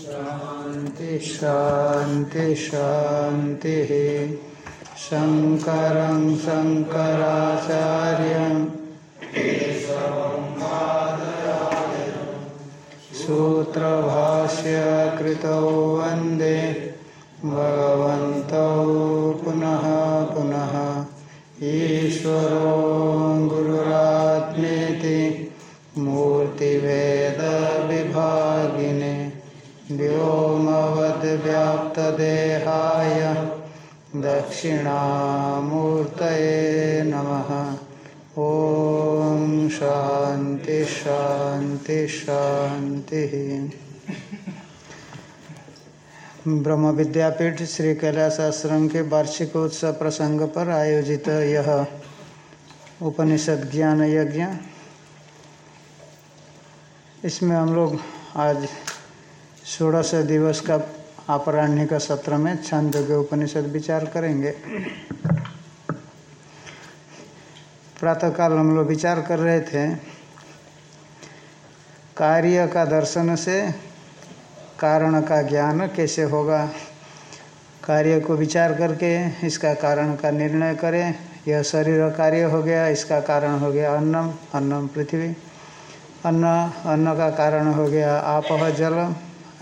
शांति शांति शांति शंकरं शंकराचार्यं सूत्रभाष्य कृतौ वंदे भगवन्तौ पुनः पुनः ईश्वरो व्योमवद्व्याप्तदेहाय दक्षिणामूर्तये नम। ॐ शान्ति शांति शांति ब्रह्म विद्यापीठ श्री कैलाश आश्रम के वार्षिक उत्सव प्रसंग पर आयोजित यह उपनिषद ज्ञान यज्ञ। इसमें हम लोग आज षोड़श दिवस का अपराह्न का सत्र में छांदोग्य उपनिषद विचार करेंगे। प्रातःकाल हम लोग विचार कर रहे थे, कार्य का दर्शन से कारण का ज्ञान कैसे होगा? कार्य को विचार करके इसका कारण का निर्णय करें। यह शरीर कार्य हो गया, इसका कारण हो गया अन्नम अन्नम पृथ्वी। अन्न अन्न का कारण हो गया, आपह जल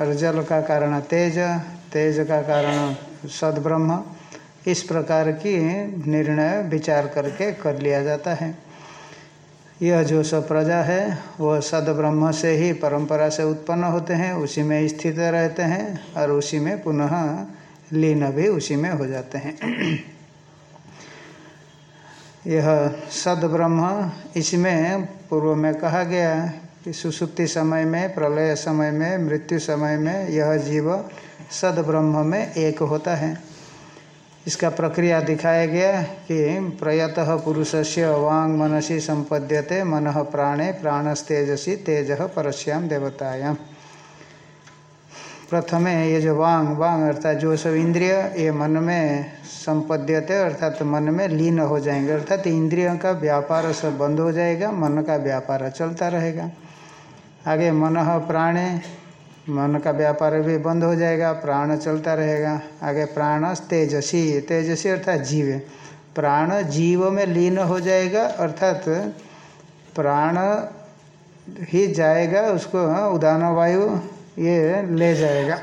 और जल का कारण तेज तेज का कारण सद्ब्रह्म। इस प्रकार की निर्णय विचार करके कर लिया जाता है। यह जो सब प्रजा है वह सद्ब्रह्म से ही परंपरा से उत्पन्न होते हैं, उसी में स्थित रहते हैं और उसी में पुनः लीन भी उसी में हो जाते हैं। यह सद्ब्रह्म, इसमें पूर्व में कहा गया कि सुसुप्ति समय में, प्रलय समय में, मृत्यु समय में यह जीव सद्ब्रह्म में एक होता है। इसका प्रक्रिया दिखाया गया कि प्रयतः पुरुषस्य वांग मनसी संपद्यते, मन प्राणे, प्राणस्तेजसी तेज परस्याम देवतायाम प्रथमे ये जो वांग वांग अर्थात जो सब इंद्रिय ये मन में संपद्यते, अर्थात मन में लीन हो जाएँगे, अर्थात इंद्रियों का व्यापार सब बंद हो जाएगा, मन का व्यापार चलता रहेगा। आगे मन प्राणे, मन का व्यापार भी बंद हो जाएगा, प्राण चलता रहेगा। आगे प्राण तेजसी तेजसी अर्थात जीव। प्राण जीव में लीन हो जाएगा, अर्थात प्राण ही जाएगा, उसको उदान वायु, ये ले जाएगा।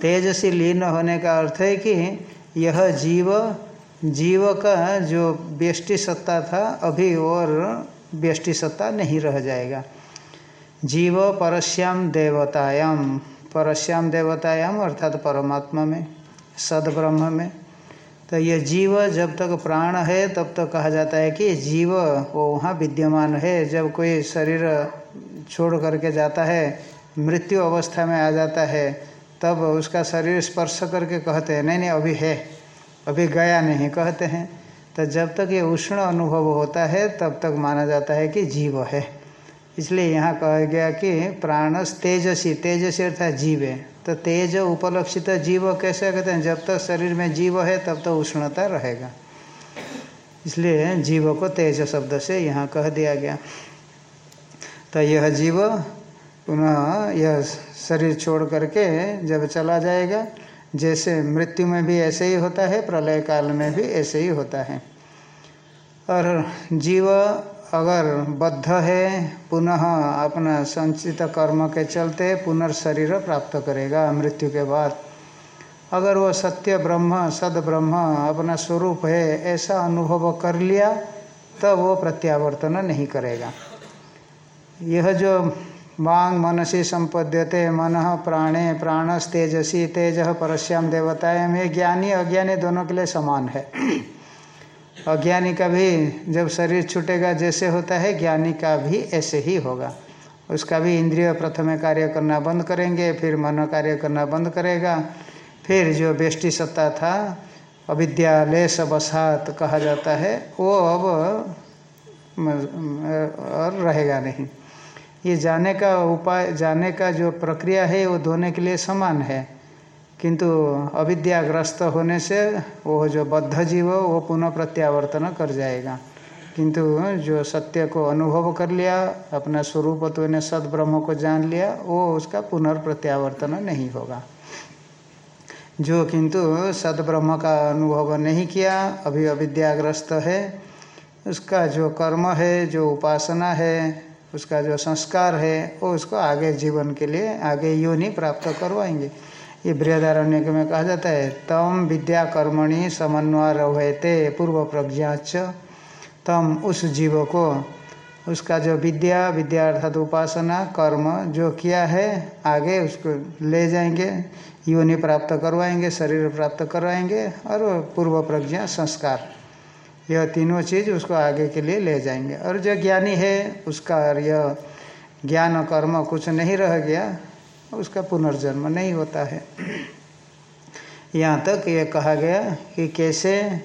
तेजसी लीन होने का अर्थ है कि यह जीव जीव का जो व्यष्टि सत्ता था, अभी और व्यष्टि सत्ता नहीं रह जाएगा। जीव परस्याम देवतायाम परस्याम देवतायाम अर्थात परमात्मा में, सदब्रह्म में। तो ये जीव जब तक प्राण है, तब तक कहा जाता है कि जीव वो वहाँ विद्यमान है। जब कोई शरीर छोड़ करके जाता है, मृत्यु अवस्था में आ जाता है, तब उसका शरीर स्पर्श करके कहते हैं, नहीं नहीं, अभी है, अभी गया नहीं, कहते हैं। तो जब तक ये उष्ण अनुभव होता है, तब तक माना जाता है कि जीव है। इसलिए यहाँ कहा गया कि प्राणस तेजसी तेजसी अर्थात जीव है। तो तेज उपलक्षित जीव कैसे कहते हैं? जब तक शरीर में जीव है, तब तक तो उष्णता रहेगा। इसलिए जीव को तेज शब्द से यहाँ कह दिया गया। तो यह जीव पुनः यह शरीर छोड़ करके जब चला जाएगा, जैसे मृत्यु में भी ऐसे ही होता है, प्रलय काल में भी ऐसे ही होता है। और जीव अगर बद्ध है, पुनः अपना संचित कर्म के चलते पुनर्शरीर प्राप्त करेगा मृत्यु के बाद। अगर वो सत्य ब्रह्म, सद ब्रह्म, अपना स्वरूप है, ऐसा अनुभव कर लिया, तब वो प्रत्यावर्तन नहीं करेगा। यह जो वांग मनसी संपद्यते, मन प्राणे प्राणस तेजसी तेज परस्याम देवताएँ में ज्ञानी, अज्ञानी दोनों के लिए समान है। अज्ञानी का भी जब शरीर छूटेगा, जैसे होता है, ज्ञानी का भी ऐसे ही होगा। उसका भी इंद्रिय प्रथम कार्य करना बंद करेंगे, फिर मन कार्य करना बंद करेगा। फिर जो बेष्टि सत्ता था अविद्यालय सबसात कहा जाता है, वो अब और रहेगा नहीं। ये जाने का उपाय, जाने का जो प्रक्रिया है, वो धोने के लिए समान है। किंतु अविद्याग्रस्त होने से वो जो बद्ध जीव, वो पुनः प्रत्यावर्तन कर जाएगा। किंतु जो सत्य को अनुभव कर लिया, अपना स्वरूप तो ने सद ब्रह्म को जान लिया, वो उसका पुनर्प्रत्यावर्तन नहीं होगा। जो किंतु सद ब्रह्म का अनुभव नहीं किया, अभी अविद्याग्रस्त है, उसका जो कर्म है, जो उपासना है, उसका जो संस्कार है, वो उसको आगे जीवन के लिए आगे योनि प्राप्त करवाएँगे। ये बृहदारण्य में कहा जाता है, तम विद्या कर्मणि समन्वय पूर्व प्रज्ञाच तम उस जीव को उसका जो विद्या विद्या अर्थात उपासना, कर्म जो किया है, आगे उसको ले जाएँगे, योनि प्राप्त करवाएँगे, शरीर प्राप्त करवाएँगे, और पूर्व प्रज्ञा संस्कार। यह तीनों चीज़ उसको आगे के लिए ले जाएँगे। और जो ज्ञानी है, उसका यह ज्ञान कर्म कुछ नहीं रह गया उसका पुनर्जन्म नहीं होता है। यहाँ तक ये कहा गया कि कैसे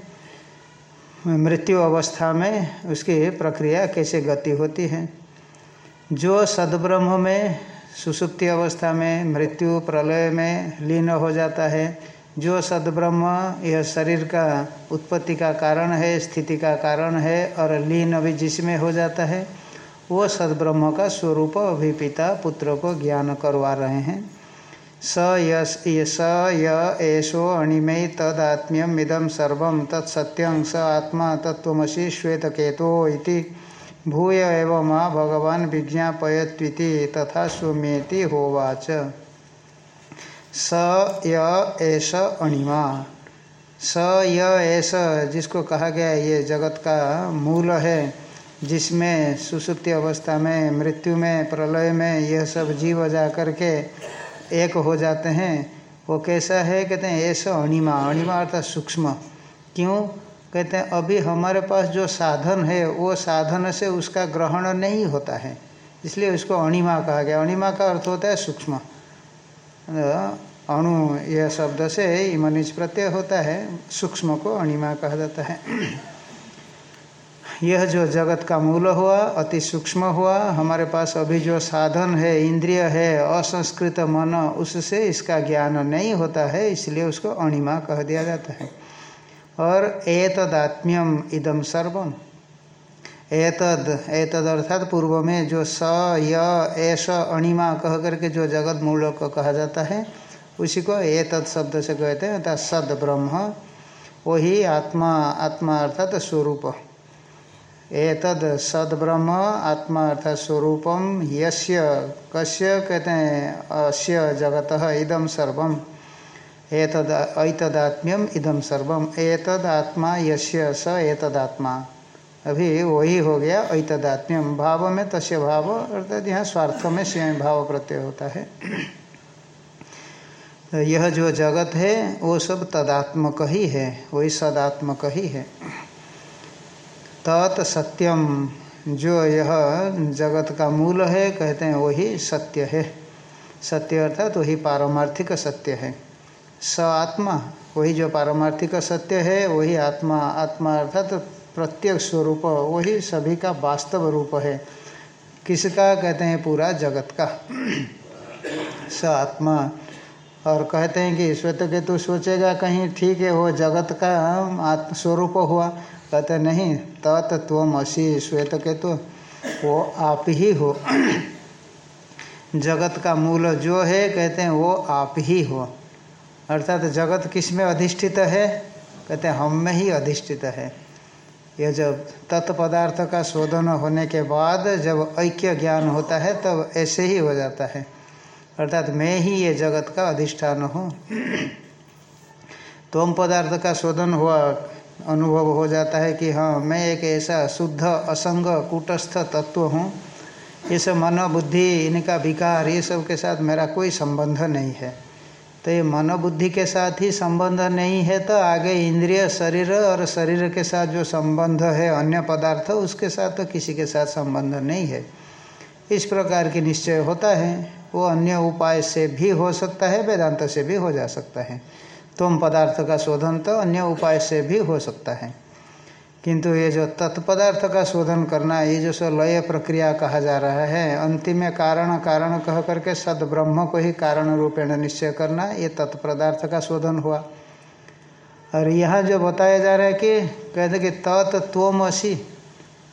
मृत्यु अवस्था में उसकी प्रक्रिया कैसे गति होती है। जो सदब्रह्म में सुसुप्ति अवस्था में मृत्यु प्रलय में लीन हो जाता है, जो सदब्रह्म यह शरीर का उत्पत्ति का कारण है, स्थिति का कारण है और लीन अभी जिसमें हो जाता है वो सद्ब्रह्म का स्वरूप अभी पिता पुत्र को ज्ञान करवा रहे हैं। स यस स येषो अणिमय तदात्म्यम इदम सर्व तत्सत्यं स आत्मा तत्वसी श्वेतकेतो भूय एव माँ भगवान विज्ञापयत्विति तथा सुमेति होवाच। स यश अणिमा। स यश जिसको कहा गया ये जगत का मूल है जिसमें सुसुप्ति अवस्था में, मृत्यु में, प्रलय में यह सब जीव जा करके एक हो जाते हैं। वो कैसा है? कहते हैं, ऐसा अणिमा। अणिमा अर्थात सूक्ष्म। क्यों? कहते हैं, अभी हमारे पास जो साधन है, वो साधन से उसका ग्रहण नहीं होता है। इसलिए उसको अणिमा कहा गया। अणिमा का अर्थ होता है सूक्ष्म। अणु यह शब्द से इमनिज प्रत्यय होता है। सूक्ष्म को अणिमा कहा जाता है। यह जो जगत का मूल हुआ, अति सूक्ष्म हुआ, हमारे पास अभी जो साधन है, इंद्रिय है, असंस्कृत मन, उससे इसका ज्ञान नहीं होता है, इसलिए उसको अणिमा कह दिया जाता है। और एतदात्म्यम इदम सर्वम। एतद एतद अर्थात पूर्व में जो स, य ऐश अणिमा कह करके जो जगत मूल को कहा जाता है, उसी को एतद शब्द से कहते हैं, अर्थात सद ब्रह्म वही आत्मा आत्मा अर्थात स्वरूप। एतद सद्ब्रह्म आत्मा अर्थात स्वरूपम यस्य, कस्य कहते हैं, अस्य जगत इदम सर्वम। एतद ऐतदात्म्यम इदम सर्वम। एतद आत्मा यस्य स एतदात्मा। अभी वही हो गया ऐतदात्म्यम भाव में तस्य भाव, अर्थात यहाँ स्वार्थ में स्वयं भाव प्रत्यय होता है। तो यह जो जगत है, वो सब तदात्मक ही है, वही सदात्मक ही है। तत् सत्यम, जो यह जगत का मूल है, कहते हैं वही सत्य है। सत्य अर्थात वही पारमार्थिक सत्य है। स आत्मा, वही जो पारमार्थिक सत्य है, वही आत्मा आत्मा अर्थात प्रत्येक स्वरूप, वही सभी का वास्तव रूप है। किसका, कहते हैं पूरा जगत का। स आत्मा, और कहते हैं कि श्वेत केतु सोचेगा कहीं, ठीक है, वो जगत का आत्म स्वरूप हुआ। कहते नहीं तत्व असी श्वेत के तो वो आप ही हो। जगत का मूल जो है, कहते हैं, वो आप ही हो। अर्थात तो जगत किसमें अधिष्ठित है? कहते हम में ही अधिष्ठित है। यह जब तत्पदार्थ का शोधन होने के बाद जब ऐक्य ज्ञान होता है, तब तो ऐसे ही हो जाता है। अर्थात मैं ही ये जगत का अधिष्ठान हूँ। तोम पदार्थ का शोधन हुआ अनुभव हो जाता है कि हाँ मैं एक ऐसा शुद्ध, असंग, कूटस्थ तत्व हूँ। ये सब इनका विकार, ये सब के साथ मेरा कोई संबंध नहीं है। तो ये मन बुद्धि के साथ ही संबंध नहीं है तो आगे इंद्रिय, शरीर और शरीर के साथ जो संबंध है, अन्य पदार्थ, उसके साथ तो किसी के साथ संबंध नहीं है। इस प्रकार की निश्चय होता है। वो अन्य उपाय से भी हो सकता है, वेदांत से भी हो जा सकता है। तुम पदार्थ का शोधन तो अन्य उपाय से भी हो सकता है। किंतु ये जो तत्पदार्थ का शोधन करना, ये जो सो लय प्रक्रिया कहा जा रहा है, अंतिम में कारण कारण कह करके सद ब्रह्म को ही कारण रूपेण निश्चय करना, ये तत्पदार्थ का शोधन हुआ। और यहाँ जो बताया जा रहा है कि कहते कि तत् तत्वमसी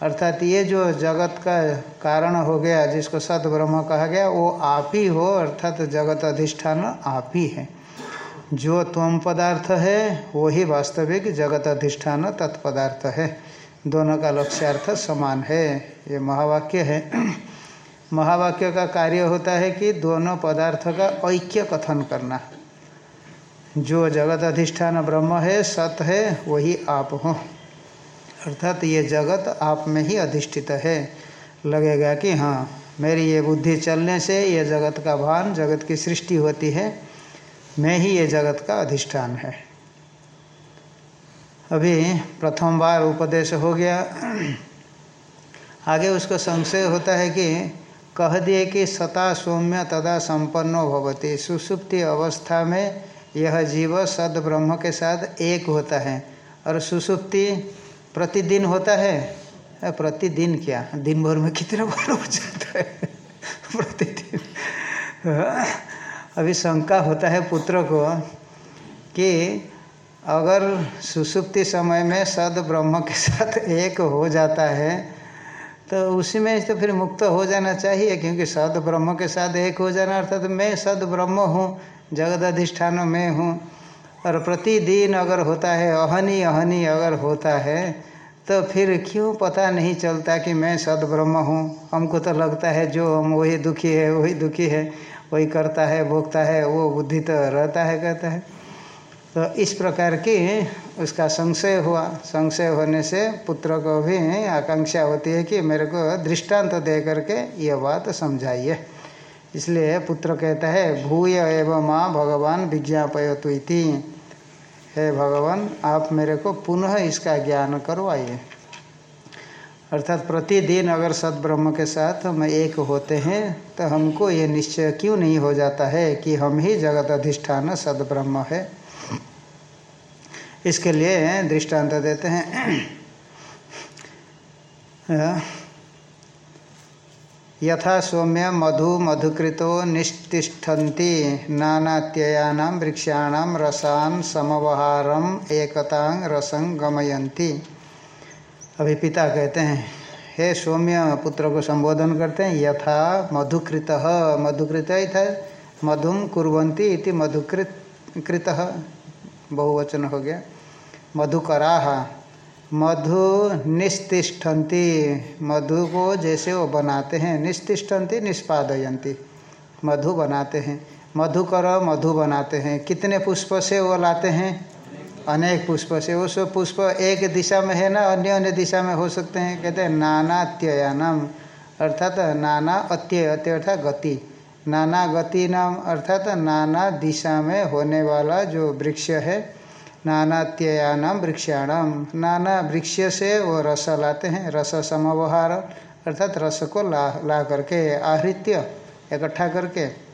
अर्थात ये जो जगत का कारण हो गया, जिसको सद ब्रह्म कहा गया, वो आप ही हो, अर्थात जगत अधिष्ठान आप ही है। जो त्वम पदार्थ है, वही वास्तविक जगत अधिष्ठान तत्पदार्थ है। दोनों का लक्ष्यार्थ समान है। ये महावाक्य है। महावाक्य का कार्य होता है कि दोनों पदार्थ का ऐक्य कथन करना। जो जगत अधिष्ठान ब्रह्म है, सत है, वही आप हो। अर्थात ये जगत आप में ही अधिष्ठित है। लगेगा कि हाँ मेरी ये बुद्धि चलने से ये जगत का भान जगत की सृष्टि होती है। मैं ही ये जगत का अधिष्ठान है। अभी प्रथम बार उपदेश हो गया। आगे उसको संशय होता है कि कह दिए कि सता सौम्य तदा संपन्नो भवती। सुसुप्ति अवस्था में यह जीव सद ब्रह्म के साथ एक होता है। और सुसुप्ति प्रतिदिन होता है? प्रतिदिन क्या? दिन भर में कितना बार हो जाता है? प्रतिदिन। अभी शंका होता है पुत्र को कि अगर सुसुप्ति समय में सद ब्रह्म के साथ एक हो जाता है तो उसी में तो फिर मुक्त हो जाना चाहिए, क्योंकि सद ब्रह्म के साथ एक हो जाना, अर्थात तो मैं सद ब्रह्म हूँ जगत अधिष्ठान में हूँ, और प्रतिदिन अगर होता है, अहनी अहनी अगर होता है तो फिर क्यों पता नहीं चलता कि मैं सद ब्रह्म हूँ? हमको तो लगता है जो हम वही दुखी है, वही दुखी है। वही करता है, भोगता है, वो बुद्धि तो रहता है, कहता है। तो इस प्रकार की उसका संशय हुआ। संशय होने से पुत्र को भी आकांक्षा होती है कि मेरे को दृष्टांत तो दे करके ये बात समझाइए। इसलिए पुत्र कहता है, भूय एवं माँ भगवान विज्ञापयतु इति। हे भगवान, आप मेरे को पुनः इसका ज्ञान करवाइए। अर्थात प्रतिदिन अगर सदब्रह्म के साथ हम एक होते हैं तो हमको ये निश्चय क्यों नहीं हो जाता है कि हम ही जगत अधिष्ठान सदब्रह्म है? इसके लिए दृष्टांत देते हैं। यथा सौम्य मधु मधुकृतो निष्ठन्ति नानात्ययान वृक्षाण रसान समवहारम एकतांग रसं गमयंती अभी पिता कहते हैं, हे सौम्य, पुत्र को संबोधन करते हैं, यथा मधुकृत मधुकृत ही था मधुम कुरंती इति मधुकृत, कृत। बहुवचन हो गया। मधुकरा, मधु निस्तिष्ठन्ति, मधु को जैसे वो बनाते हैं, निस्तिष्ठन्ति निष्पादयंती मधु बनाते हैं, मधुकर मधु बनाते हैं। कितने पुष्प से वो लाते हैं? अनेक पुष्प से। वो सब पुष्प एक दिशा में है ना, अन्य अन्य दिशा में हो सकते हैं। कहते हैं नानात्ययानम अर्थात नाना अत्यय अत्य अर्थात गति। नाना गति नाम, अर्थात नाना दिशा में होने वाला जो वृक्ष है, नाना नानात्ययानाम वृक्षाणाम। नाना वृक्ष से वो रस लाते हैं, रस समवहार, अर्थात रस को ला ला करके, आहृत्य इकट्ठा करके।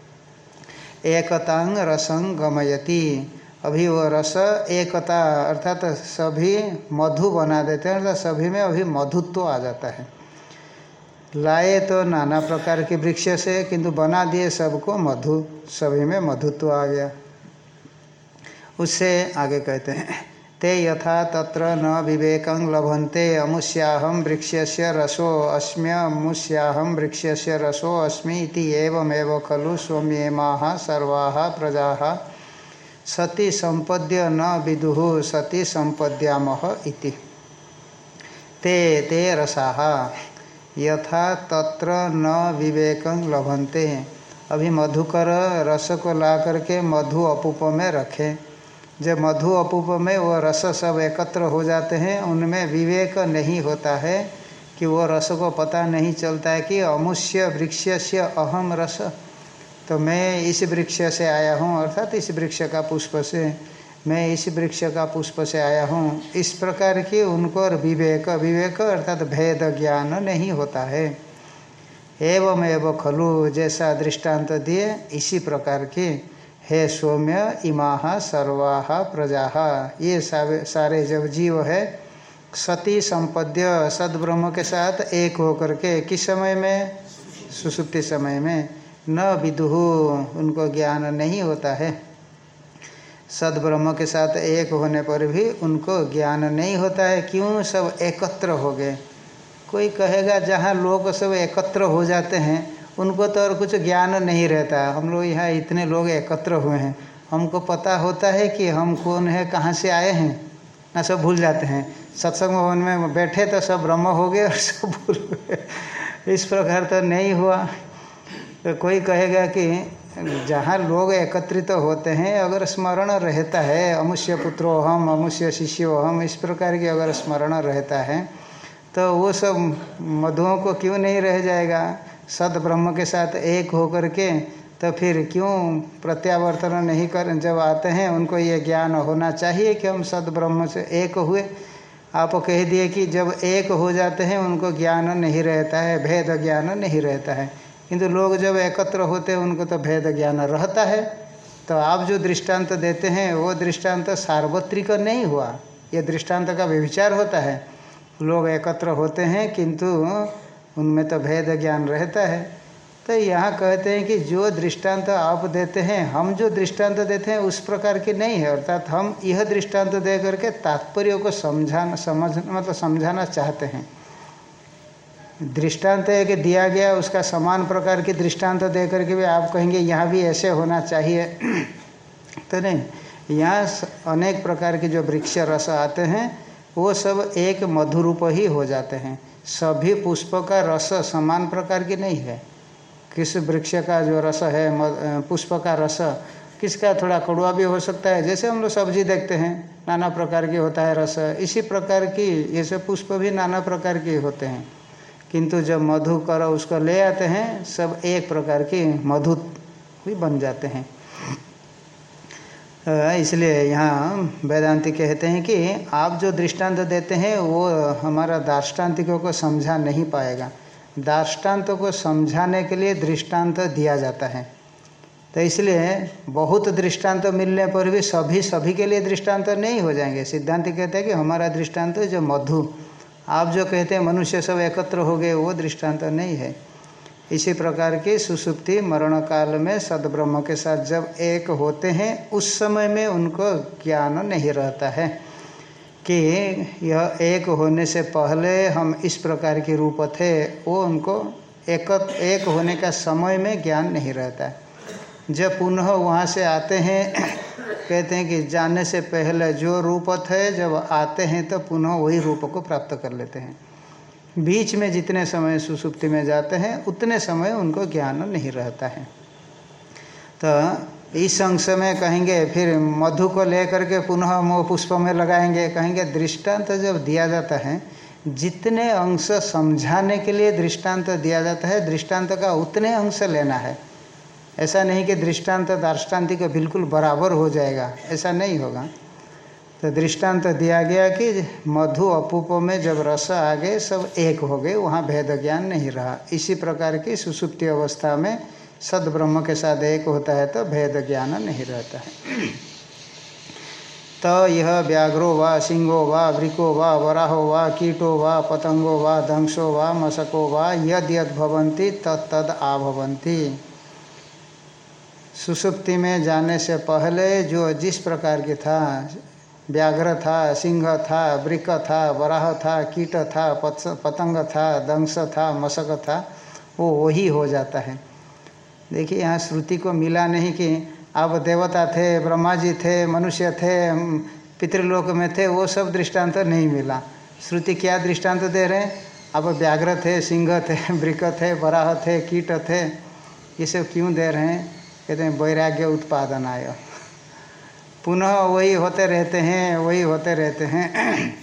एकतांग रसंग गमयती। अभी वो रस एकता, अर्थात सभी मधु बना देते हैं, अर्थात सभी में अभी मधुत्व तो आ जाता है। लाए तो नाना प्रकार के वृक्ष से, किंतु बना दिए सबको मधु, सभी में मधुत्व आ गया। उससे आगे कहते हैं, ते यथा तत्र न विवेक लभंते अमुष्याहम वृक्ष से रसो अस्म्यमुष्याहम वृक्ष से रसो अस्मि एवमेव खलु सौम्येमा सर्वा प्रजा। सति संपद्य न विदु सति संपद्यामह इति। ते ते रसा। यथा तत्र न विवेक लभंते अभी मधुकर रस को ला करके मधु अपूप में रखें। जब मधु अपूप में वो रस सब एकत्र हो जाते हैं, उनमें विवेक नहीं होता है कि वो रस को पता नहीं चलता है कि अमुष्य वृक्ष से अहम रस तो मैं इस वृक्ष से आया हूँ, अर्थात इस वृक्ष का पुष्प से। मैं इस वृक्ष का पुष्प से आया हूँ। इस प्रकार की उनको विवेक विवेक अर्थात भेद ज्ञान नहीं होता है। एवं एवं खलु जैसा दृष्टांत दिए, इसी प्रकार के। हे सौम्य, इमा, सर्वा, प्रजा, ये सारे जब जीव है, सती संपद्य, सदब्रह्म के साथ एक होकर के किस समय में? सुसुप्ति समय में। न विदुहु उनको ज्ञान नहीं होता है। सदब्रह्म के साथ एक होने पर भी उनको ज्ञान नहीं होता है। क्यों? सब एकत्र हो गए। कोई कहेगा, जहाँ लोग सब एकत्र हो जाते हैं, उनको तो और कुछ ज्ञान नहीं रहता। हम लोग यहाँ इतने लोग एकत्र हुए हैं। हमको पता होता है कि हम कौन है, कहाँ से आए हैं। ना सब भूल जाते हैं। सत्संग भवन में बैठे तो सब ब्रह्म हो गए और सब भूल गए। इस प्रकार तो नहीं हुआ। तो कोई कहेगा कि जहाँ लोग एकत्रित तो होते हैं, अगर स्मरण रहता है, अमुष्य पुत्रो हम अमुष्य शिष्यो हम इस प्रकार की अगर स्मरण रहता है तो वो सब मधुओं को क्यों नहीं रह जाएगा? सद ब्रह्म के साथ एक होकर के तो फिर क्यों प्रत्यावर्तन नहीं कर, जब आते हैं, उनको ये ज्ञान होना चाहिए कि हम सद ब्रह्म से एक हुए। आप कह दिए कि जब एक हो जाते हैं, उनको ज्ञान नहीं रहता है, भेद ज्ञान नहीं रहता है। किंतु लोग जब एकत्र होते हैं, उनको तो भेद ज्ञान रहता है। तो आप जो दृष्टांत देते हैं, वो दृष्टांत सार्वत्रिक नहीं हुआ। ये दृष्टांत का व्यविचार होता है। लोग एकत्र होते हैं, किंतु उनमें तो भेद ज्ञान रहता है। तो यहाँ कहते हैं कि जो दृष्टांत आप देते हैं, हम जो दृष्टांत देते हैं, उस प्रकार के नहीं है। अर्थात हम यह दृष्टांत दे करके तात्पर्य को समझाना, समझ मतलब समझाना चाहते हैं। दृष्टांत है कि दिया गया उसका समान प्रकार की दृष्टांत दे करके भी आप कहेंगे, यहाँ भी ऐसे होना चाहिए। तो नहीं, यहाँ अनेक प्रकार के जो वृक्ष रस आते हैं, वो सब एक मधुरूप ही हो जाते हैं। सभी पुष्प का रस समान प्रकार की नहीं है। किस वृक्ष का जो रस है पुष्प का रस, किसका थोड़ा कड़ुआ भी हो सकता है? जैसे हम लोग सब्ज़ी देखते हैं, नाना प्रकार की होता है रस। इसी प्रकार की सब पुष्प भी नाना प्रकार के होते हैं। किंतु जब मधु कर उसको ले आते हैं, सब एक प्रकार की मधु भी बन जाते हैं। इसलिए यहाँ वेदांति कहते हैं कि आप जो दृष्टांत देते हैं, वो हमारा दार्ष्टान्तिकों को समझा नहीं पाएगा। दार्ष्टान्त को समझाने के लिए दृष्टांत दिया जाता है। तो इसलिए बहुत दृष्टांत मिलने पर भी सभी सभी के लिए दृष्टांत नहीं हो जाएँगे। सिद्धांत कहते हैं कि हमारा दृष्टांत जो मधु आप जो कहते हैं मनुष्य सब एकत्र हो गए, वो दृष्टांत नहीं है। इसी प्रकार की सुसुप्ति मरण काल में सदब्रह्म के साथ जब एक होते हैं, उस समय में उनको ज्ञान नहीं रहता है कि यह एक होने से पहले हम इस प्रकार के रूप थे, वो उनको एक एक होने का समय में ज्ञान नहीं रहता। जब पुनः वहाँ से आते हैं कहते हैं कि जाने से पहले जो रूप थे जब आते हैं तो पुनः वही रूप को प्राप्त कर लेते हैं। बीच में जितने समय सुसुप्ति में जाते हैं, उतने समय उनको ज्ञान नहीं रहता है। तो इस अंश में कहेंगे, फिर मधु को लेकर के पुनः मोह पुष्प में लगाएँगे। कहेंगे, दृष्टांत तो जब दिया जाता है, जितने अंश समझाने के लिए दृष्टांत तो दिया जाता है, दृष्टांत तो का उतने अंश लेना है। ऐसा नहीं कि दृष्टांत दार्ष्टान्तिक बिल्कुल बराबर हो जाएगा, ऐसा नहीं होगा। तो दृष्टांत दिया गया कि मधु अपूप में जब रस आ गए सब एक हो गए, वहाँ भेद ज्ञान नहीं रहा। इसी प्रकार की सुसुप्ति अवस्था में सद ब्रह्म के साथ एक होता है तो भेद ज्ञान नहीं रहता है। तो यह व्याघ्रो व, सिंहो व, वृको व, वराहो व, कीटो व, पतंगो व, दंशो व, मशको व यद यद भवंती तत्तद आभवंती सुसुप्ति में जाने से पहले जो जिस प्रकार की था, व्याघ्र था, सिंह था वृक था, वराह था, कीट था पतंग था, दंश था, मशक था, वो वही हो जाता है। देखिए, यहाँ श्रुति को मिला नहीं कि अब देवता थे ब्रह्मा जी थे, मनुष्य थे, पितृलोक में थे, वो सब दृष्टांत नहीं मिला। श्रुति क्या दृष्टांत दे रहे हैं? अब व्याघ्र थे, सिंह थे वृक थे, वराह थे, कीट थे, ये सब क्यों दे रहे हैं? कहते हैं, वैराग्य उत्पादन आय। पुनः वही होते रहते हैं, वही होते रहते हैं।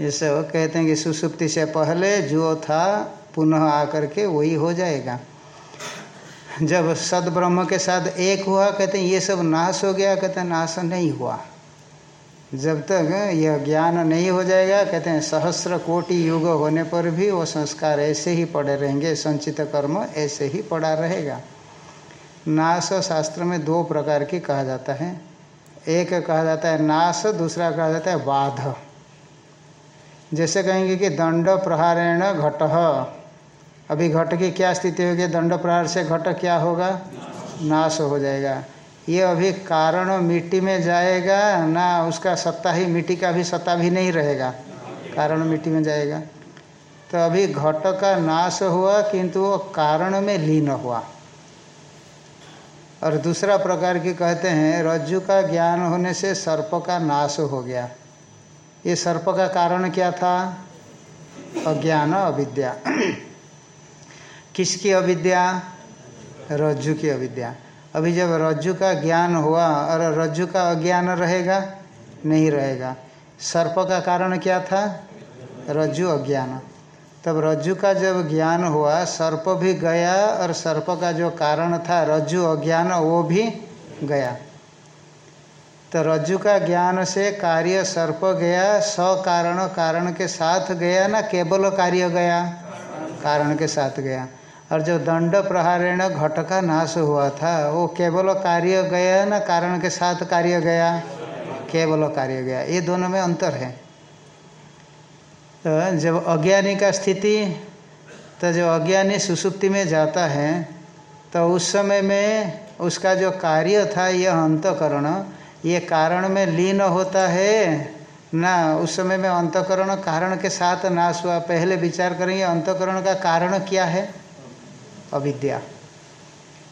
ये सब कहते हैं कि सुसुप्ति से पहले जो था, पुनः आकर के वही हो जाएगा। जब सदब्रह्म के साथ एक हुआ, कहते हैं, ये सब नाश हो गया, कहते हैं, नाश नहीं हुआ। जब तक यह ज्ञान नहीं हो जाएगा, कहते हैं, सहस्र कोटि युग होने पर भी वो संस्कार ऐसे ही पड़े रहेंगे, संचित कर्म ऐसे ही पड़ा रहेगा। नाश शास्त्र में दो प्रकार की कहा जाता है। एक कहा जाता है नाश दूसरा कहा जाता है बाध। जैसे कहेंगे कि दंड प्रहारेण घट। अभी घट की क्या स्थिति होगी? दंड प्रहार से घट क्या होगा? नाश हो जाएगा। ये अभी कारण मिट्टी में जाएगा, ना उसका सत्ता ही मिट्टी का भी सत्ता भी नहीं रहेगा। कारण मिट्टी में जाएगा। तो अभी घट का नाश हुआ, किंतु वो कारण में लीन हुआ। और दूसरा प्रकार की कहते हैं, रज्जु का ज्ञान होने से सर्प का नाश हो गया। ये सर्प का कारण क्या था? अज्ञान, अविद्या। किसकी अविद्या? रज्जु की अविद्या। अभी जब रज्जु का ज्ञान हुआ, और रज्जु का अज्ञान रहेगा? नहीं रहेगा। सर्प का कारण क्या था? रज्जु अज्ञान। तब रज्जु का जब ज्ञान हुआ, सर्प भी गया और सर्प का जो कारण था रज्जु अज्ञान, वो भी गया। तो रज्जु का ज्ञान से कार्य सर्प गया स कारण कारण के साथ गया ना, केवल कार्य गया, कारण के साथ गया। और जो दंड प्रहारेण घट का नाश हुआ था, वो केवल कार्य गया ना, कारण के साथ कार्य गया, केवल कार्य गया। ये दोनों में अंतर है। तो जब अज्ञानी का स्थिति तो जो अज्ञानी सुसुप्ति में जाता है तो उस समय में उसका जो कार्य था, यह अंतकरण, ये कारण में लीन होता है। ना, उस समय में अंतकरण कारण के साथ नाश हुआ। पहले विचार करेंगे, अंतकरण का कारण क्या है? अविद्या।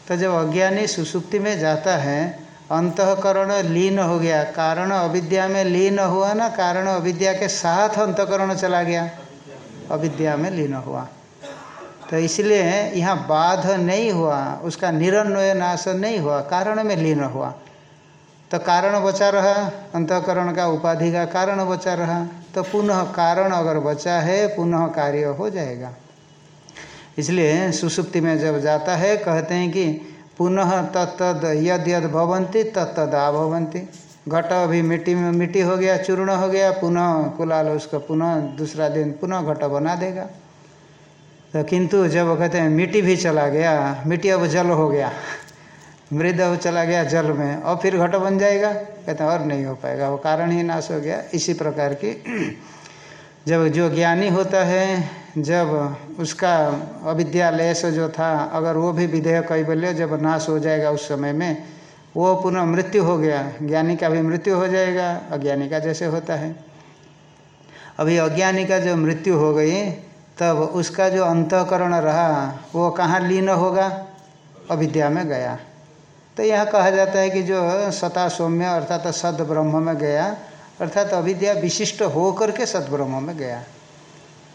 तो जब अज्ञानी सुसुप्ति में जाता है अंतकरण लीन हो गया। कारण अविद्या में लीन हुआ ना, कारण अविद्या के साथ अंतकरण चला गया। अविद्या में लीन हुआ। तो इसलिए यहाँ बाध नहीं हुआ, उसका निरन्वय नाश नहीं हुआ, कारण में लीन हुआ। तो कारण बचा रहा, अंतकरण का उपाधि का कारण बचा रहा। तो पुनः कारण अगर बचा है, पुनः कार्य हो जाएगा। इसलिए सुसुप्ति में जब जाता है, कहते हैं कि पुनः तत्द यद यद भवंती तत्तदा आभवंती घट अभी मिट्टी में मिट्टी हो गया, चूर्ण हो गया, पुनः कुलाल उसका पुनः दूसरा दिन पुनः घट बना देगा। तो किंतु जब कहते हैं मिट्टी भी चला गया, मिट्टी अब जल हो गया, मृद अब चला गया जल में, और फिर घट बन जाएगा। कहते हैं और नहीं हो पाएगा, वो कारण ही नाश हो गया। इसी प्रकार की जब जो ज्ञानी होता है जब उसका अविद्यालय से जो था, अगर वो भी विधेय कैबल्य जब नाश हो जाएगा उस समय में, वो पुनः मृत्यु हो गया। ज्ञानी का भी मृत्यु हो जाएगा, अज्ञानी का जैसे होता है। अभी अज्ञानी का जब मृत्यु हो गई, तब उसका जो अंतकरण रहा, वो कहाँ लीन होगा? अविद्या में गया। तो यह कहा जाता है कि जो सता सौम्य अर्थात सद ब्रह्म में गया, अर्थात अविद्या विशिष्ट हो करके सदब्रह्म में गया।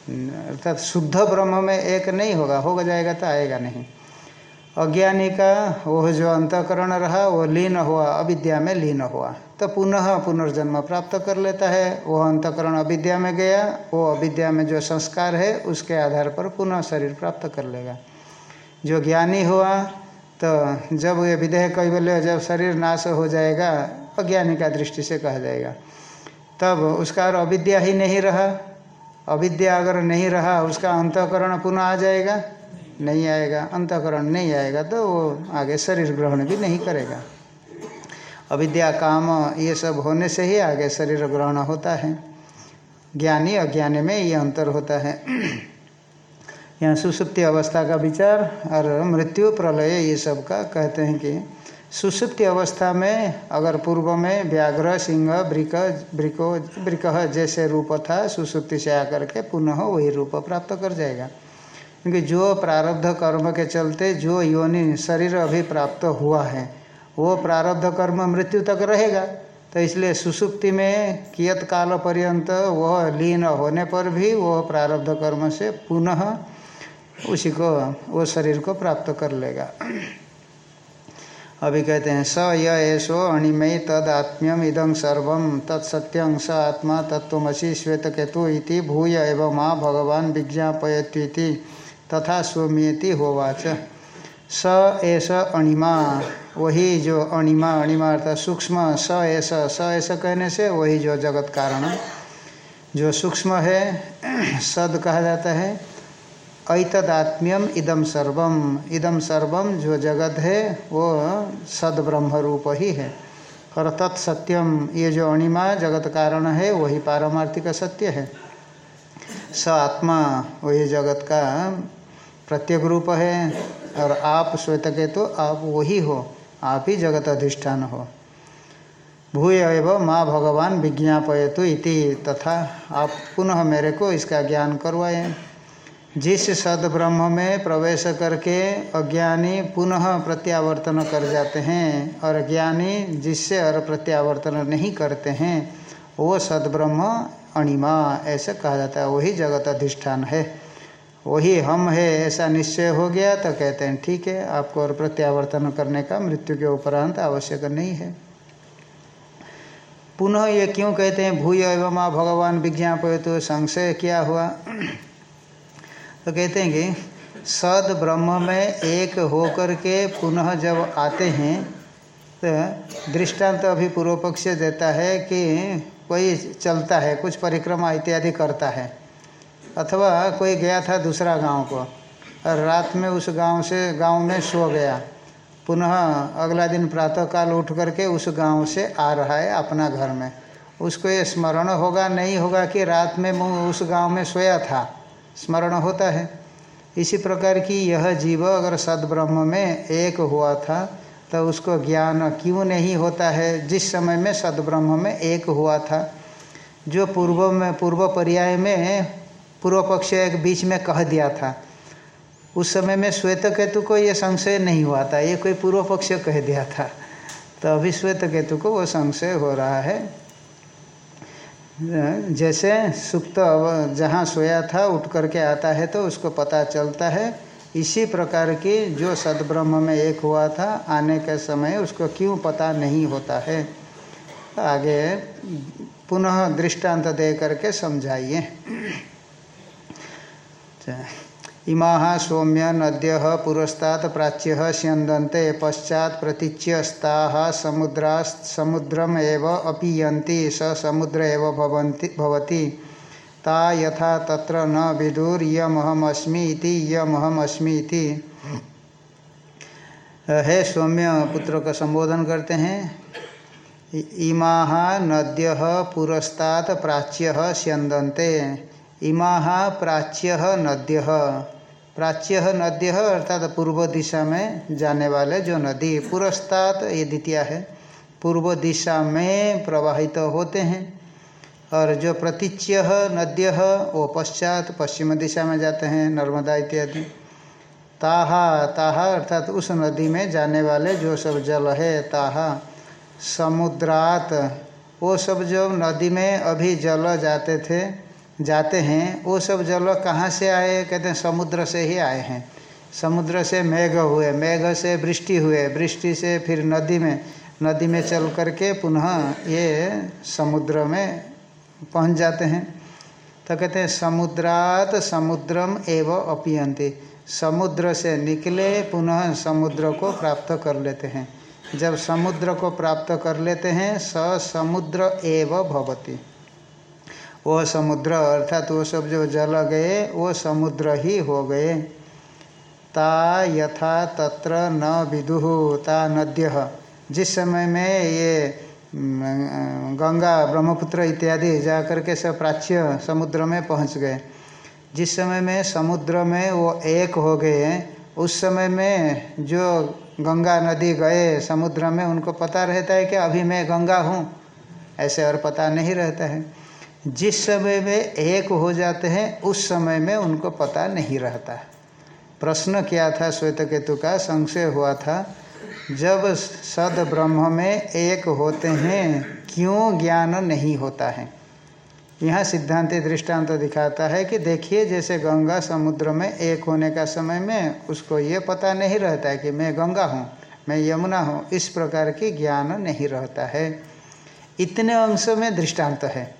अर्थात शुद्ध ब्रह्म में एक नहीं होगा, हो जाएगा तो आएगा नहीं। अज्ञानी का वो जो अंतकरण रहा वो लीन हुआ, अविद्या में लीन हुआ। तो पुनः पुनर्जन्म प्राप्त कर लेता है। वो अंतकरण अविद्या में गया वो अविद्या में जो संस्कार है, उसके आधार पर पुनः शरीर प्राप्त कर लेगा। जो ज्ञानी हुआ तो जब ये विदेह कैबल्य जब शरीर नाश हो जाएगा, अज्ञानी का दृष्टि से कहा जाएगा। तब उसका और अविद्या ही नहीं रहा। अविद्या अगर नहीं रहा, उसका अंतकरण पुनः आ जाएगा? नहीं आएगा। अंतकरण नहीं आएगा तो वो आगे शरीर ग्रहण भी नहीं करेगा। अविद्या, काम, ये सब होने से ही आगे शरीर ग्रहण होता है। ज्ञानी अज्ञानी में ये अंतर होता है। यहाँ सुसुप्ति अवस्था का विचार और मृत्यु प्रलय, ये सब का कहते हैं कि सुसुप्ति अवस्था में अगर पूर्व में व्याघ्र, सिंह ब्रिक ब्रिको ब्रिक जैसे रूप था, सुसुप्ति से आकर के पुनः वही रूप प्राप्त कर जाएगा। क्योंकि जो प्रारब्ध कर्म के चलते, जो योनि शरीर अभी प्राप्त हुआ है, वो प्रारब्ध कर्म मृत्यु तक रहेगा। तो इसलिए सुसुप्ति में कियत काल पर्यंत वह लीन होने पर भी वह प्रारब्ध कर्म से पुनः उसी को, वो शरीर को प्राप्त कर लेगा। अभी कहते हैं, स येषो अणिमय तद आत्म्यम इदं सर्व तत्सत्यं स आत्मा तत्वसी श्वेत केतु इति भूय एवं माँ भगवान विज्ञापयती तथा स्वमीयति होवाच। स एस अणिमा, वही जो अणिमा अणिमा अर्थात सूक्ष्म, स एस स ऐसा कहने से वही जो जगत कारण जो सूक्ष्म है, सद कहा जाता है ऐतदात्म्यम इदम सर्वम। इदम सर्वम जो जगत है, वो सद ब्रह्म रूप ही। है और तत्सत्यम, ये जो अणिमा जगत कारण है, वही पारमार्थिक सत्य है। स आत्मा, वही जगत का प्रत्येक रूप है, और आप श्वेत के तो आप वही हो, आप ही जगत अधिष्ठान हो। भूय एवं माँ भगवान विज्ञापयतु इति तथा आप पुनः मेरे को इसका ज्ञान करवाएँ। जिस सद ब्रह्म में प्रवेश करके अज्ञानी पुनः प्रत्यावर्तन कर जाते हैं और ज्ञानी जिससे और प्रत्यावर्तन नहीं करते हैं, वो सदब्रह्म अणिमा, ऐसा कहा जाता है। वही जगत अधिष्ठान है। वही हम है, ऐसा निश्चय हो गया तो कहते हैं, ठीक है, आपको और प्रत्यावर्तन करने का मृत्यु के उपरांत आवश्यक नहीं है। पुनः ये क्यों कहते हैं, भूय एवं भगवान विज्ञापय तो संशय क्या हुआ? तो कहते हैं कि सद ब्रह्म में एक होकर के पुनः जब आते हैं तो दृष्टांत तो अभी पूर्व पक्ष देता है कि कोई चलता है, कुछ परिक्रमा इत्यादि करता है। अथवा कोई गया था दूसरा गाँव को, और रात में उस गाँव से, गाँव में सो गया। पुनः अगला दिन प्रातःकाल उठ करके उस गाँव से आ रहा है अपना घर में। उसको ये स्मरण होगा, नहीं होगा कि रात में उस गाँव में सोया था। स्मरण होता है। इसी प्रकार की यह जीव अगर सदब्रह्म में एक हुआ था तो उसको ज्ञान क्यों नहीं होता है? जिस समय में सदब्रह्म में एक हुआ था, जो पूर्व में, पूर्व पर्याय में पूर्व पक्ष एक बीच में कह दिया था। उस समय में श्वेत केतु को ये संशय नहीं हुआ था, ये कोई पूर्व पक्ष कह दिया था। तो अभी श्वेत केतु को वो संशय हो रहा है। जैसे सुप्त जहाँ सोया था, उठ करके आता है तो उसको पता चलता है। इसी प्रकार की जो सदब्रह्म में एक हुआ था, आने के समय उसको क्यों पता नहीं होता है? आगे पुनः दृष्टांत दे करके समझाइए। इमा सौम्य नद्य पुरस्ता प्राच्य स्यंदते पश्चात प्रतीच्यस्ता समुद्रा समुद्रम अपीयती स समुद्र भवती। ता यथा तत्र न विदुर यमहमस्मी यमहमस्मी है सौम्य पुत्र का संबोधन करते हैं। इमा नद्य पुरस्तात् प्राच्य स्यंदते इमा प्राच्य नद्य। प्राच्य नद्य अर्थात पूर्व दिशा में जाने वाले जो नदी पुरस्तात, ये द्वितीय है, पूर्व दिशा में प्रवाहित तो होते हैं और जो प्रतीच्य नद्य, वो पश्चात पश्चिम दिशा में जाते हैं, नर्मदा इत्यादि। ताहा ताहा अर्थात उस नदी में जाने वाले जो सब जल है, ताहा, समुद्रात, वो सब जो नदी में अभी जल जाते थे जाते हैं, वो सब जल कहाँ से आए? कहते हैं, समुद्र से ही आए हैं। समुद्र से मेघ हुए, मेघ से वृष्टि हुए, वृष्टि से फिर नदी में नदी में चल करके पुनः ये समुद्र में पहुँच जाते हैं। तो कहते हैं, समुद्रात समुद्रम एव अपियंती समुद्र से निकले, पुनः समुद्र को प्राप्त कर लेते हैं। जब समुद्र को प्राप्त कर लेते हैं, स समुद्र एव भवती। वो समुद्र, अर्थात वो सब जो जल गए, वो समुद्र ही हो गए। ता यथा तत्र न विदुह ता नद्य। जिस समय में ये गंगा, ब्रह्मपुत्र इत्यादि जा कर के सब प्राच्य समुद्र में पहुँच गए। जिस समय में समुद्र में वो एक हो गए, उस समय में जो गंगा नदी गए समुद्र में, उनको पता रहता है कि अभी मैं गंगा हूँ। ऐसे और पता नहीं रहता है। जिस समय में एक हो जाते हैं, उस समय में उनको पता नहीं रहता। प्रश्न क्या था श्वेत केतु का? संशय हुआ था, जब सद ब्रह्म में एक होते हैं, क्यों ज्ञान नहीं होता है? यहाँ सिद्धांत दृष्टांत तो दिखाता है कि देखिए, जैसे गंगा समुद्र में एक होने का समय में, उसको ये पता नहीं रहता है कि मैं गंगा हूँ, मैं यमुना हूँ, इस प्रकार की ज्ञान नहीं रहता है। इतने अंश में दृष्टांत है।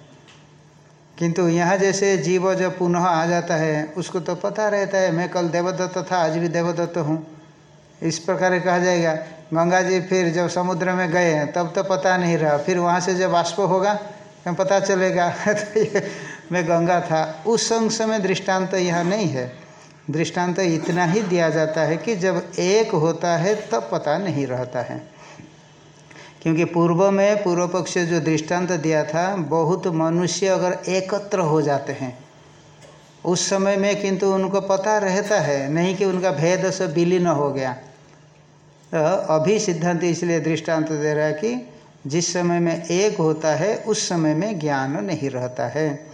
किंतु यहाँ जैसे जीव जब पुनः आ जाता है, उसको तो पता रहता है, मैं कल देवदत्त था, आज भी देवदत्त हूँ। इस प्रकार कहा जाएगा, गंगा जी फिर जब समुद्र में गए, तब तो पता नहीं रहा। फिर वहाँ से जब बाष्प होगा तो पता चलेगा तो मैं गंगा था। उस अंश में दृष्टांत तो यहाँ नहीं है। दृष्टांत तो इतना ही दिया जाता है कि जब एक होता है, तब पता नहीं रहता है। क्योंकि पूर्व में पूर्व पक्ष जो दृष्टांत दिया था, बहुत मनुष्य अगर एकत्र हो जाते हैं, उस समय में किंतु उनको पता रहता है, नहीं कि उनका भेद से विलीन हो गया। तो अभी सिद्धांत इसलिए दृष्टांत दे रहा है कि जिस समय में एक होता है, उस समय में ज्ञान नहीं रहता है।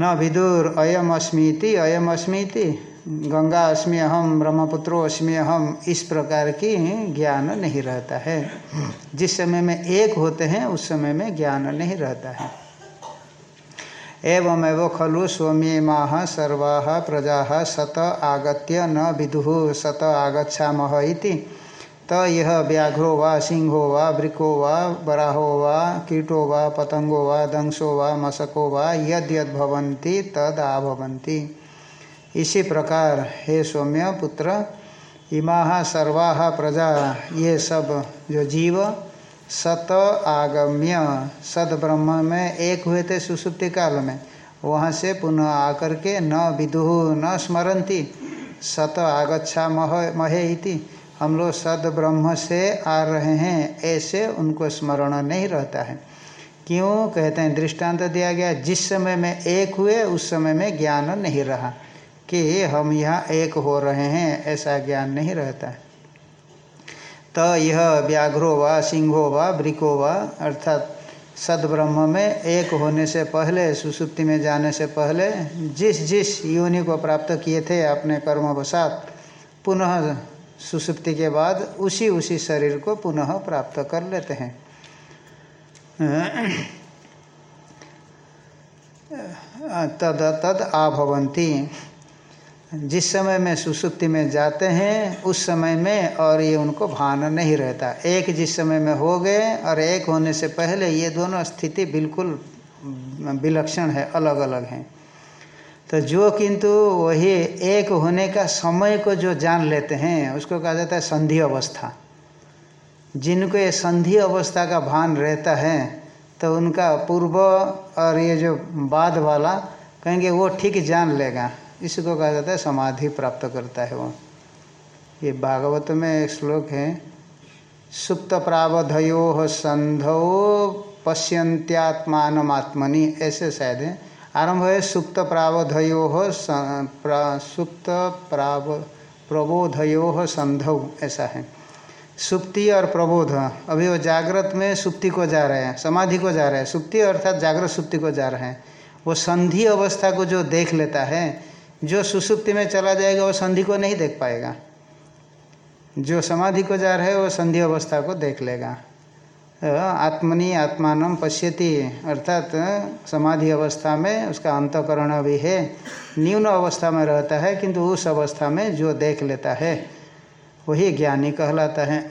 न विदुर अयम अस्मीति अयम अस्मीति गंगा अस्मि अहम, ब्रह्मपुत्रो अस्मि अहम, इस प्रकार की ज्ञान नहीं रहता है। जिस समय में एक होते हैं, उस समय में ज्ञान नहीं रहता है। एवमेव खलु माह सर्वा प्रजा, सत आगत्य न विदु, सत आगछामह इति। त यह व्याघ्रो वा, सिंहो वा, वृको वा बराहो वा, कीटो वा, पतंगो वा, दंशो वा मशको वा यद यद तद आभवन्ति इसी प्रकार, हे सौम्य पुत्र, इमा सर्वा प्रजा, ये सब जो जीव, सत आगम्य, सद ब्रह्म में एक हुए थे सुसुप्ति काल में। वहाँ से पुनः आकर के न विदुह न स्मरंती सत आगच्छा मह, महे इति। हम लोग सद ब्रह्म से आ रहे हैं, ऐसे उनको स्मरण नहीं रहता है। क्यों? कहते हैं, दृष्टांत दिया गया, जिस समय में एक हुए, उस समय में ज्ञान नहीं रहा। कि हम यहाँ एक हो रहे हैं, ऐसा ज्ञान नहीं रहता। तो यह व्याघ्रो व सिंहो व, वृको व, अर्थात सदब्रह्म में एक होने से पहले, सुसुप्ति में जाने से पहले, जिस जिस योनि को प्राप्त किए थे अपने कर्मवशात, पुनः सुसुप्ति के बाद उसी उसी शरीर को पुनः प्राप्त कर लेते हैं। तद तद आभवंती। जिस समय में सुसुप्ति में जाते हैं, उस समय में और ये उनको भान नहीं रहता। एक जिस समय में हो गए और एक होने से पहले ये दोनों स्थिति बिल्कुल विलक्षण है अलग अलग हैं। तो जो किंतु वही एक होने का समय को जो जान लेते हैं, उसको कहा जाता है संधि अवस्था। जिनको ये संधि अवस्था का भान रहता है तो उनका पूर्व और ये जो बाद वाला कहेंगे वो ठीक जान लेगा। इसको कहा जाता है समाधि प्राप्त करता है वो। ये भागवत में एक श्लोक है, सुप्त प्रावधयो संधो पश्यंत्यात्मात्मनि ऐसे शायद है। आरंभ है, सुप्त प्रावधयो सुप्त प्राव, प्रबोधयो संधौ। ऐसा है। सुप्ति और प्रबोध, अभी वो जागृत में सुप्ति को जा रहे हैं, समाधि को जा रहे हैं। सुप्ति अर्थात जागृत सुप्ति को जा रहे हैं। वो संधि अवस्था को जो देख लेता है जो सुसुप्ति में चला जाएगा, वो संधि को नहीं देख पाएगा। जो समाधि को जा रहा है, वो संधि अवस्था को देख लेगा। आत्मनि आत्मान पश्यति, अर्थात समाधि अवस्था में उसका अंतकरण भी है। न्यून अवस्था में रहता है, किंतु उस अवस्था में जो देख लेता है, वही ज्ञानी कहलाता है।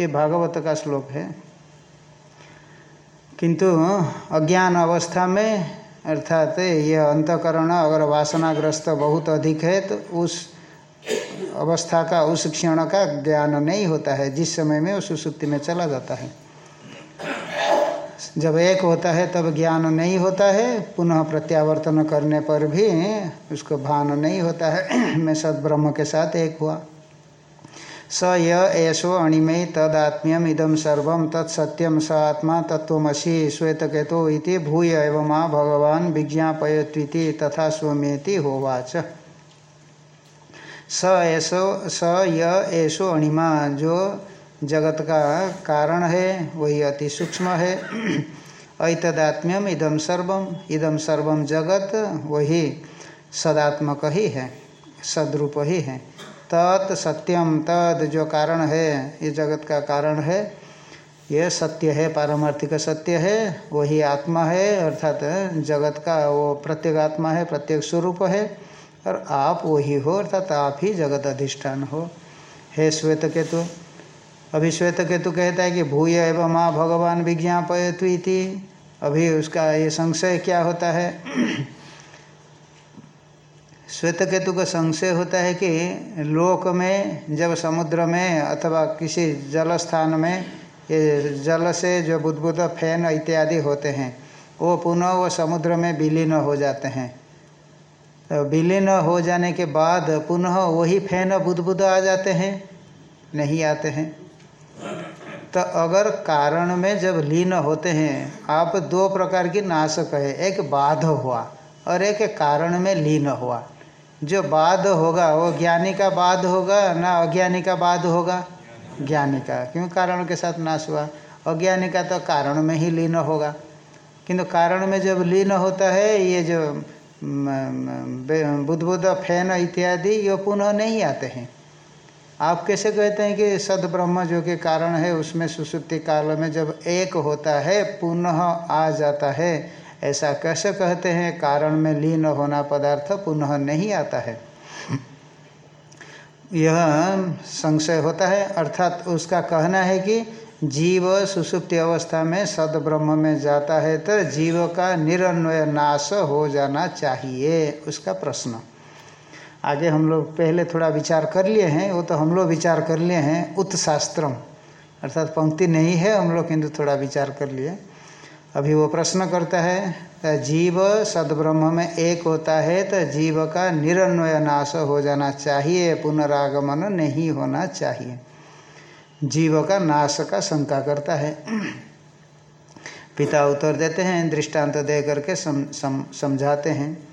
ये भागवत का श्लोक है। किंतु अज्ञान अवस्था में अर्थात ये अंतकरण अगर वासनाग्रस्त बहुत अधिक है तो उस अवस्था का, उस क्षण का ज्ञान नहीं होता है, जिस समय में उस सुसुप्ति में चला जाता है। जब एक होता है, तब ज्ञान नहीं होता है, पुनः प्रत्यावर्तन करने पर भी उसको भान नहीं होता है। मैं सदब्रह्म के साथ एक हुआ। स येषो अणिमय तदात्म्यम इदम सर्व तत्सत्यम स आत्मा तत्वसी श्वेतकेतो भूय एवं आ भगवान विज्ञापयत्वीति तथा स्वमेति होवाच। स ऐसो स येषो अणिमा जो जगत का कारण है, वही अति सूक्ष्म है। ऐतदात्म्यम इदम सर्वम इदम सर्वम जगत, वही सदात्मक ही है, सदरूप ही है। तत् सत्यम तद जो कारण है, ये जगत का कारण है, ये सत्य है, पारमार्थिक सत्य है, वही आत्मा है, अर्थात जगत का वो प्रत्येक आत्मा है, प्रत्येक स्वरूप है, और आप वही हो, अर्थात आप ही जगत अधिष्ठान हो। हे श्वेत केतु, अभी श्वेत केतु कहता है कि भूय एवं माँ भगवान विज्ञापयतु इति। अभी उसका ये संशय क्या होता है? श्वेत केतु का संशय होता है कि लोक में जब समुद्र में अथवा किसी जल स्थान में ये जल से जो बुदबुद फ़ैन इत्यादि होते हैं, वो पुनः वो समुद्र में विलीन हो जाते हैं। तो विलीन हो जाने के बाद पुनः वही फ़ैन बुदबुद आ जाते हैं, नहीं आते हैं। तो अगर कारण में जब लीन होते हैं, आप दो प्रकार की नाश है, एक बाध हुआ और एक कारण में लीन हुआ। जो बाद होगा, वो ज्ञानी का बाद होगा, ना अज्ञानी का बाद होगा? ज्ञानी का। क्यों? कारण के साथ नाश हुआ। अज्ञानी का तो कारण में ही लीन होगा। किंतु कारण में जब लीन होता है, ये जो बुद्ध फ़ैन इत्यादि, ये पुनः नहीं आते हैं। आप कैसे कहते हैं कि सद ब्रह्म जो कि कारण है, उसमें सुसुप्ति काल में जब एक होता है, पुनः आ जाता है। ऐसा कैसे कहते हैं? कारण में लीन होना पदार्थ पुनः नहीं आता है। यह संशय होता है। अर्थात उसका कहना है कि जीव सुसुप्ति अवस्था में सद ब्रह्म में जाता है तो जीव का निरन्वय नाश हो जाना चाहिए, उसका प्रश्न। आगे हम लोग पहले थोड़ा विचार कर लिए हैं, वो तो हम लोग विचार कर लिए हैं उत्शास्त्रम अर्थात पंक्ति नहीं है, हम लोग किंतु थोड़ा विचार कर लिए। अभी वो प्रश्न करता है जीव सदब्रह्म में एक होता है तो जीव का निरन्वय नाश हो जाना चाहिए पुनरागमन नहीं होना चाहिए। जीव का नाश का शंका करता है। पिता उत्तर देते हैं दृष्टांत दे करके सम, सम, समझाते हैं।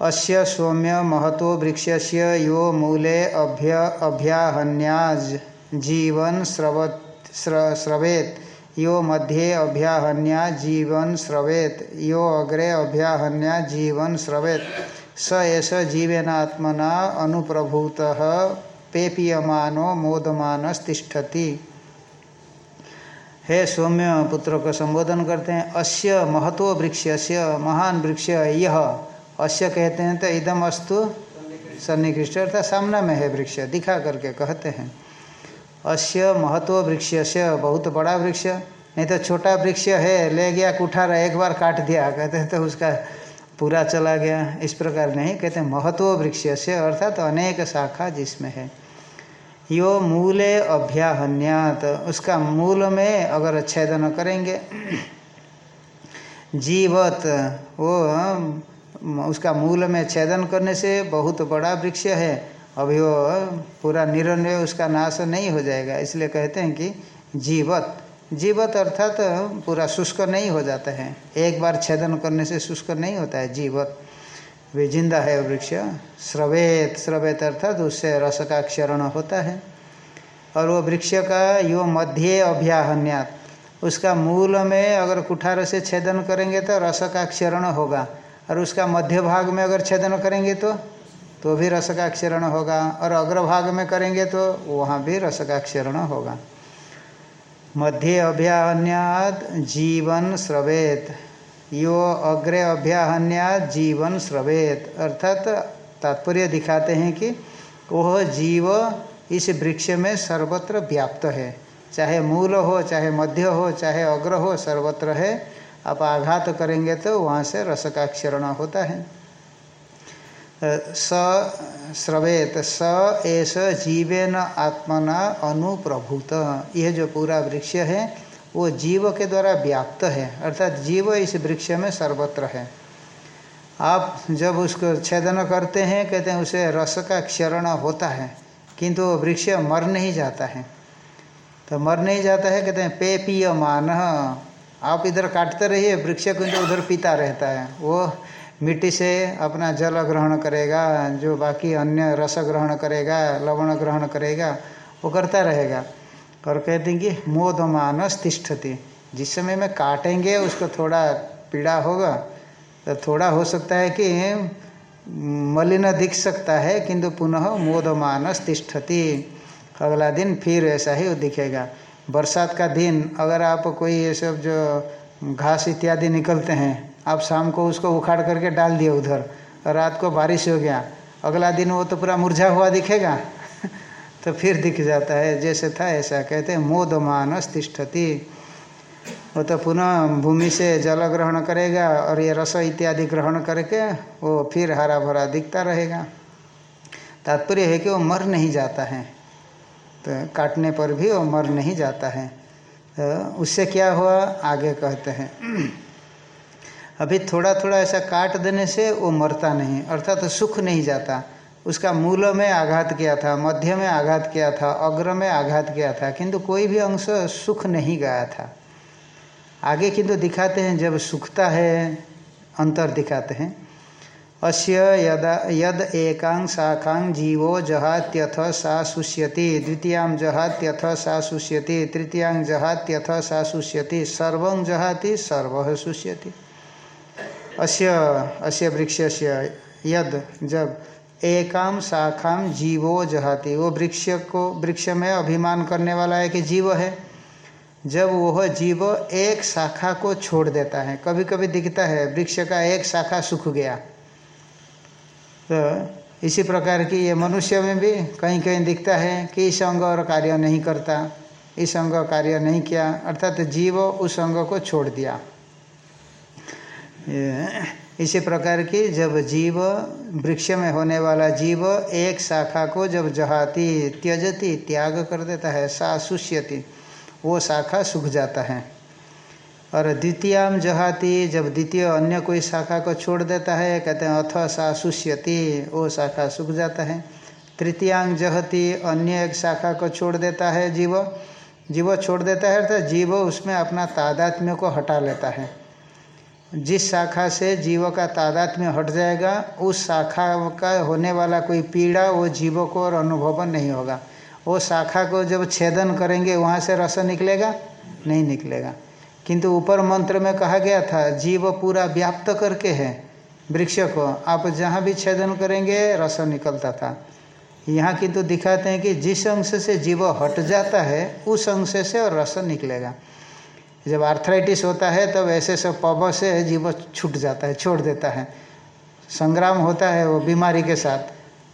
अस्य सौम्य महतो वृक्षस्य यो मूले अभ्य अभ्याहन्याज जीवन स्रवत स्र, स्रवेत। यो मध्ये अभ्याहन्या जीवन स्रवेत। यो अग्रे अभ्याहन्या जीवन स्रवेत। स एष जीवेनात्मना अनुप्रभूत पेपीयमानो मोदमान तिष्ठति। हे सौम्य पुत्र को संबोधन करते हैं, अस्य महत्व वृक्ष से महान वृक्ष यह अश्य कहते हैं तो इदम अस्तु सन्निकृष्ट, अर्थात सामना में है वृक्ष, दिखा करके कहते हैं। अश्य महत्व वृक्ष से बहुत बड़ा वृक्ष, नहीं तो छोटा वृक्ष है, ले गया कुठार, एक बार काट दिया। कहते हैं तो उसका पूरा चला गया। इस प्रकार नहीं, कहते महत्व वृक्ष से अर्थात तो अनेक शाखा जिसमें है। यो मूले अभ्याहन्यात, उसका मूल में अगर छेदन करेंगे, जीवत, वो, उसका मूल में छेदन करने से बहुत बड़ा वृक्ष है। अभी वो पूरा निरन्वय उसका नाश नहीं हो जाएगा। इसलिए कहते हैं कि जीवत जीवत अर्थात तो पूरा शुष्क नहीं हो जाता है। एक बार छेदन करने से शुष्क नहीं होता है, जीवत। वे ज़िंदा है वृक्ष श्रवेत श्रवेत अर्थात उससे रस का क्षरण होता है। और वो वृक्ष का यो मध्य अभ्याहन्यात, उसका मूल में अगर कुठार से छेदन करेंगे तो रस का क्षरण होगा। और उसका मध्य भाग में अगर छेदन करेंगे तो? तो भी रस का क्षरण होगा। और अग्रभाग में करेंगे तो वहाँ भी रस का क्षरण होगा। मध्य अभ्याहन्याद जीवन श्रवेत यो अग्रे अभ्याहन्याद जीवन श्रवेत अर्थात तात्पर्य दिखाते हैं कि वह जीव इस वृक्ष में सर्वत्र व्याप्त है। चाहे मूल हो, चाहे मध्य हो, चाहे अग्र हो, सर्वत्र है। आप आघात करेंगे तो वहाँ से रस का क्षरण होता है। स स्रवेत स एस जीवेन आत्मना अनुप्रभूत। यह जो पूरा वृक्ष है, वो जीव के द्वारा व्याप्त है, अर्थात जीव इस वृक्ष में सर्वत्र है। आप जब उसको छेदन करते हैं, कहते हैं उसे रस का क्षरण होता है, किंतु वो वृक्ष मर नहीं जाता है। तो मर नहीं जाता है, कहते हैं पे पीय मान आप इधर काटते रहिए वृक्ष कुंज उधर पीता रहता है। वो मिट्टी से अपना जल ग्रहण करेगा, जो बाकी अन्य रस ग्रहण करेगा, लवण ग्रहण करेगा, वो करता रहेगा। और कहते हैं कि मोदमानस तिष्ठति। जिस समय में काटेंगे, उसको थोड़ा पीड़ा होगा तो थोड़ा हो सकता है कि मलिन दिख सकता है, किंतु पुनः मोदमानस तिष्ठति। अगला दिन फिर ऐसा ही दिखेगा। बरसात का दिन, अगर आप कोई ये सब जो घास इत्यादि निकलते हैं आप शाम को उसको उखाड़ करके डाल दिए उधर। और रात को बारिश हो गया। अगला दिन वो तो पूरा मुरझा हुआ दिखेगा। तो फिर दिख जाता है, जैसे था ऐसा कहते हैं मोदमानस तिष्ठति। वो तो पुनः भूमि से जल ग्रहण करेगा और ये रस इत्यादि ग्रहण करके वो फिर हरा भरा दिखता रहेगा। तात्पर्य है कि वो मर नहीं जाता है। तो काटने पर भी वो मर नहीं जाता है। तो उससे क्या हुआ? आगे कहते हैं। अभी थोड़ा थोड़ा ऐसा काट देने से वो मरता नहीं, अर्थात तो सुख नहीं जाता। उसका मूल में आघात किया था, मध्य में आघात किया था, अग्र में आघात किया था, किंतु कोई भी अंश सुख नहीं गया था। आगे किंतु दिखाते हैं, जब सुखता है, अंतर दिखाते हैं। अस्य यदा, यद एकांग शाखांग जीवो जहात्यथ सा शुष्यति द्वितीयां जहात्यथ सा शुष्यति तृतीयांग जहात्यथ सा शुष्यति सर्वं जहाति, सर्व शुष्यति अस्य अस्य वृक्ष यद जब एकाम शाखाम जीवो जहाती। वो वृक्ष को, वृक्ष में अभिमान करने वाला है कि जीव है? जब वह जीव एक शाखा को छोड़ देता है कभी कभी दिखता है, वृक्ष का एक शाखा सूख गया। तो इसी प्रकार की ये मनुष्य में भी कहीं कहीं दिखता है कि इस अंग और कार्य नहीं करता, इस अंग कार्य नहीं किया, अर्थात तो जीव उस अंग को छोड़ दिया। इसी प्रकार की जब जीव वृक्ष में होने वाला जीव एक शाखा को जब जहाती, त्यजती, त्याग कर देता है सा सुष्यति वो शाखा सूख जाता है। और द्वितीयाम जहाती, जब द्वितीय अन्य कोई शाखा को छोड़ देता है, कहते हैं अथ सा सुष्यति वो शाखा सूख जाता है। तृतीयांग जहती, अन्य एक शाखा को छोड़ देता है जीव। जीव छोड़ देता है, अर्थात जीव उसमें अपना तादात्म्य को हटा लेता है। जिस शाखा से जीव का तादात्म्य हट जाएगा, उस शाखा का होने वाला कोई पीड़ा, वो जीवों को और अनुभव नहीं होगा। वो शाखा को जब छेदन करेंगे, वहाँ से रस निकलेगा? नहीं निकलेगा। किंतु ऊपर मंत्र में कहा गया था, जीव पूरा व्याप्त करके है, वृक्ष को। आप जहाँ भी छेदन करेंगे, रस निकलता था। यहाँ किंतु दिखाते हैं कि जिस अंश से जीव हट जाता है, उस अंश से और रस निकलेगा। जब आर्थराइटिस होता है, तब ऐसे सब पब से जीव छूट जाता है, छोड़ देता है। संग्राम होता है वो बीमारी के साथ।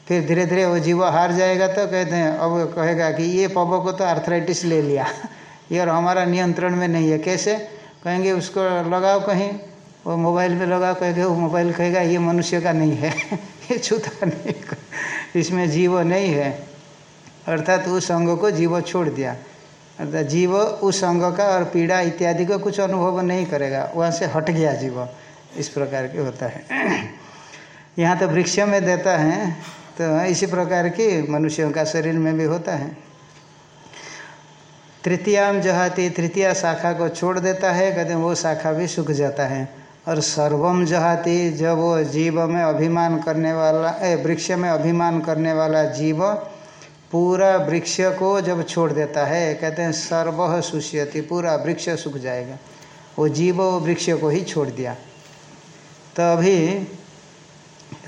फिर धीरे धीरे वो जीव हार जाएगा तो कहते हैं, अब कहेगा कि ये पबो को तो आर्थराइटिस ले लिया। ये और हमारा नियंत्रण में नहीं है। कैसे? कहेंगे, उसको लगाओ कहीं। वो मोबाइल में लगाओ, कहेंगे, वो मोबाइल कहेगा, ये मनुष्य का नहीं है। ये छूता नहीं। इसमें जीव नहीं है। अर्थात उस अंग को जीव छोड़ दिया। अर्थात जीव उस अंग का और पीड़ा इत्यादि का कुछ अनुभव नहीं करेगा। वहाँ से हट गया जीव। इस प्रकार के होता है। यहाँ तो वृक्ष में देता है तो इसी प्रकार की मनुष्यों का शरीर में भी होता है। तृतीयाम जहाती, तृतीय शाखा को छोड़ देता है, कहते वो शाखा भी सूख जाता है। और सर्वम जहाती, जब वो जीव में अभिमान करने वाला वृक्ष में अभिमान करने वाला जीव पूरा वृक्ष को जब छोड़ देता है, कहते हैं सर्व सुष्यति, पूरा वृक्ष सूख जाएगा। वो जीव वृक्ष को ही छोड़ दिया। तो अभी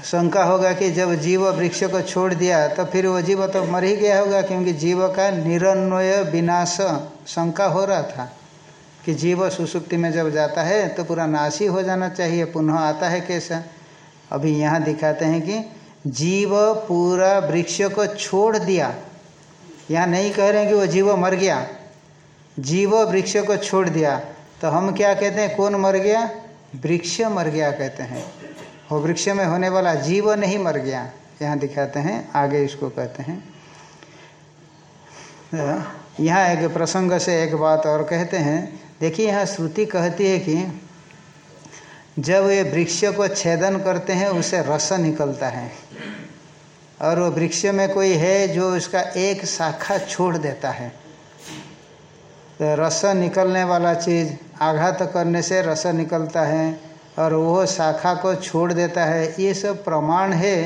शंका होगा कि जब जीव वृक्ष को छोड़ दिया तो फिर वो जीव तो मर ही गया होगा, क्योंकि जीव का निरन्वय विनाश शंका हो रहा था कि जीव सुसुप्ति में जब जाता है तो पूरा नाश ही हो जाना चाहिए, पुनः आता है कैसा? अभी यहाँ दिखाते हैं कि जीव पूरा वृक्ष को छोड़ दिया। यहाँ नहीं कह रहे हैं कि वो जीव मर गया? जीव वृक्ष को छोड़ दिया। तो हम क्या कहते हैं? कौन मर गया? वृक्ष मर गया कहते हैं। वो वृक्ष में होने वाला जीव नहीं मर गया। यहाँ दिखाते हैं, आगे इसको कहते हैं। यहाँ एक प्रसंग से एक बात और कहते हैं। देखिए, यहाँ श्रुति कहती है कि जब ये वृक्ष को छेदन करते हैं, उसे रस निकलता है। और वो वृक्ष में कोई है जो उसका एक शाखा छोड़ देता है। तो रस निकलने वाला चीज़ आघात करने से रस निकलता है और वो शाखा को छोड़ देता है। ये सब प्रमाण है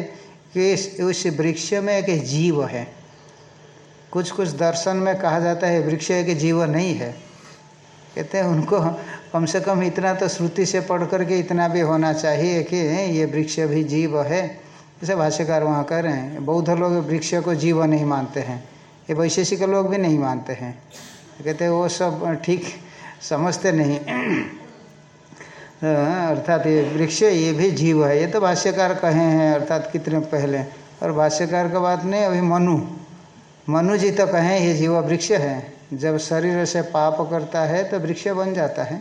कि उस वृक्ष में एक जीव है। कुछ कुछ दर्शन में कहा जाता है, वृक्ष एक जीव नहीं है। कहते हैं उनको कम से कम इतना तो श्रुति से पढ़ करके इतना भी होना चाहिए कि ये वृक्ष भी जीव है। जैसे भाष्यकार वहाँ कह रहे हैं, बौद्ध लोग वृक्ष को जीव नहीं मानते हैं। ये वैशेषिक लोग भी नहीं मानते हैं। कहते हैं वो सब ठीक समझते नहीं। अर्थात ये वृक्ष ये भी जीव है। ये तो भाष्यकार कहे हैं, अर्थात कितने पहले। और भाष्यकार का बात नहीं, अभी मनु। मनु जी तो कहें, ये जीव वृक्ष है। जब शरीर से पाप करता है तो वृक्ष बन जाता है।